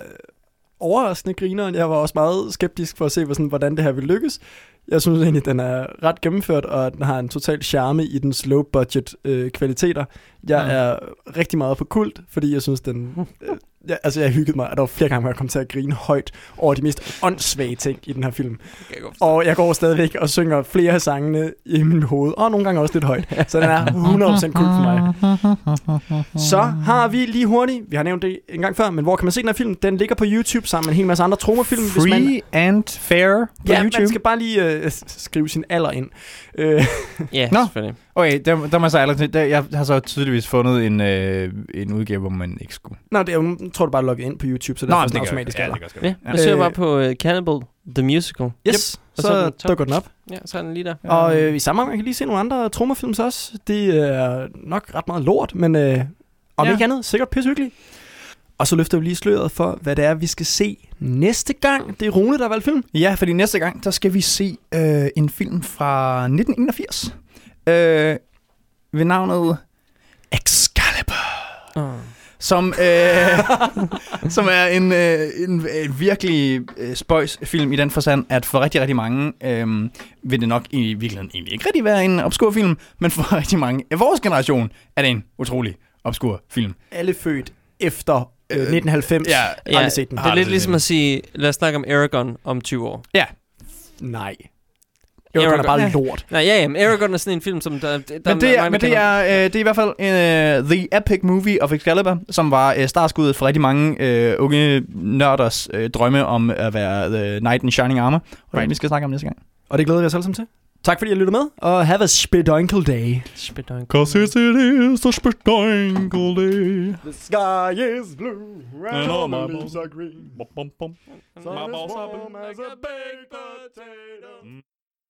overraskende grineren. Jeg var også meget skeptisk for at se, sådan, hvordan det her vil lykkes. Jeg synes egentlig, den er ret gennemført, og den har en total charme i dens low-budget øh, kvaliteter. Jeg Mm. er rigtig meget på kult, fordi jeg synes, den... *laughs* Øh, Ja, altså, jeg hyggede mig, og der var flere gange, hvor jeg kom til at grine højt over de mest åndssvage ting i den her film. jeg og jeg går stadigvæk og synger flere af sangene i mit hoved, og nogle gange også lidt højt. Så den er 100% cool for mig. Så har vi lige hurtigt, vi har nævnt det en gang før, men hvor kan man se den her film? Den ligger på YouTube sammen med en hel masse andre tromafilm. hvis man, Free and fair på ja, YouTube. man skal bare lige øh, skrive sin alder ind. Øh, Ja, Nå. selvfølgelig. Okay, der, der må jeg så allerede, der, jeg har så tydeligvis fundet en, øh, en udgave, hvor man ikke skulle. Nå, det er jo, jeg tror du bare logget ind på YouTube, så det Nå, er sådan det gør jeg. automatisk Ja, det gør. Ja, Ja. jeg søger Øh, bare på uh, Cannibal The Musical. Yes, Og så, så den går den op. Ja, så er den lige der. Og øh, i samme omgang kan lige se nogle andre tromafilms også. Det er nok ret meget lort, men øh, om Ja. ikke andet, sikkert pissehyggeligt. Og så løfter vi lige sløret for, hvad det er, vi skal se næste gang. Det er Rune, der har valgt film. Ja, fordi næste gang, der skal vi se øh, en film fra 1981. Øh, ved navnet Excalibur. Oh. Som, øh, *laughs* som er en, øh, en, en virkelig øh, spøjs film i den forstand, at for rigtig, rigtig mange øh, vil det nok i virkeligheden egentlig ikke rigtig være en obskur film, men for *laughs* rigtig mange af vores generation er det en utrolig obskur film. Alle født efter øh, 1990. ja, Har aldrig set den. Det er lidt ligesom at sige, lad os snakke om Aragon om 20 år. Ja. Nej. Jo, den er bare Ja. lort. Nej, ja, ja, men Aragon er sådan en film, som der, der Men det er, men det er, øh, det er i hvert fald øh, The Epic Movie of Excalibur, som var øh, startskuddet for rigtig mange øh, unge nørders øh, drømme om at være The Knight in Shining Armor. Og er Right. det, vi skal snakke om næste gang. Og det glæder vi os alle sammen til. Tak fordi I lyttede med, og have a spedunkel day. Cause it is a spectacle day. The sky is blue And all my leaves are green. Bum, bum, bum. Sun is warm as a baked potato.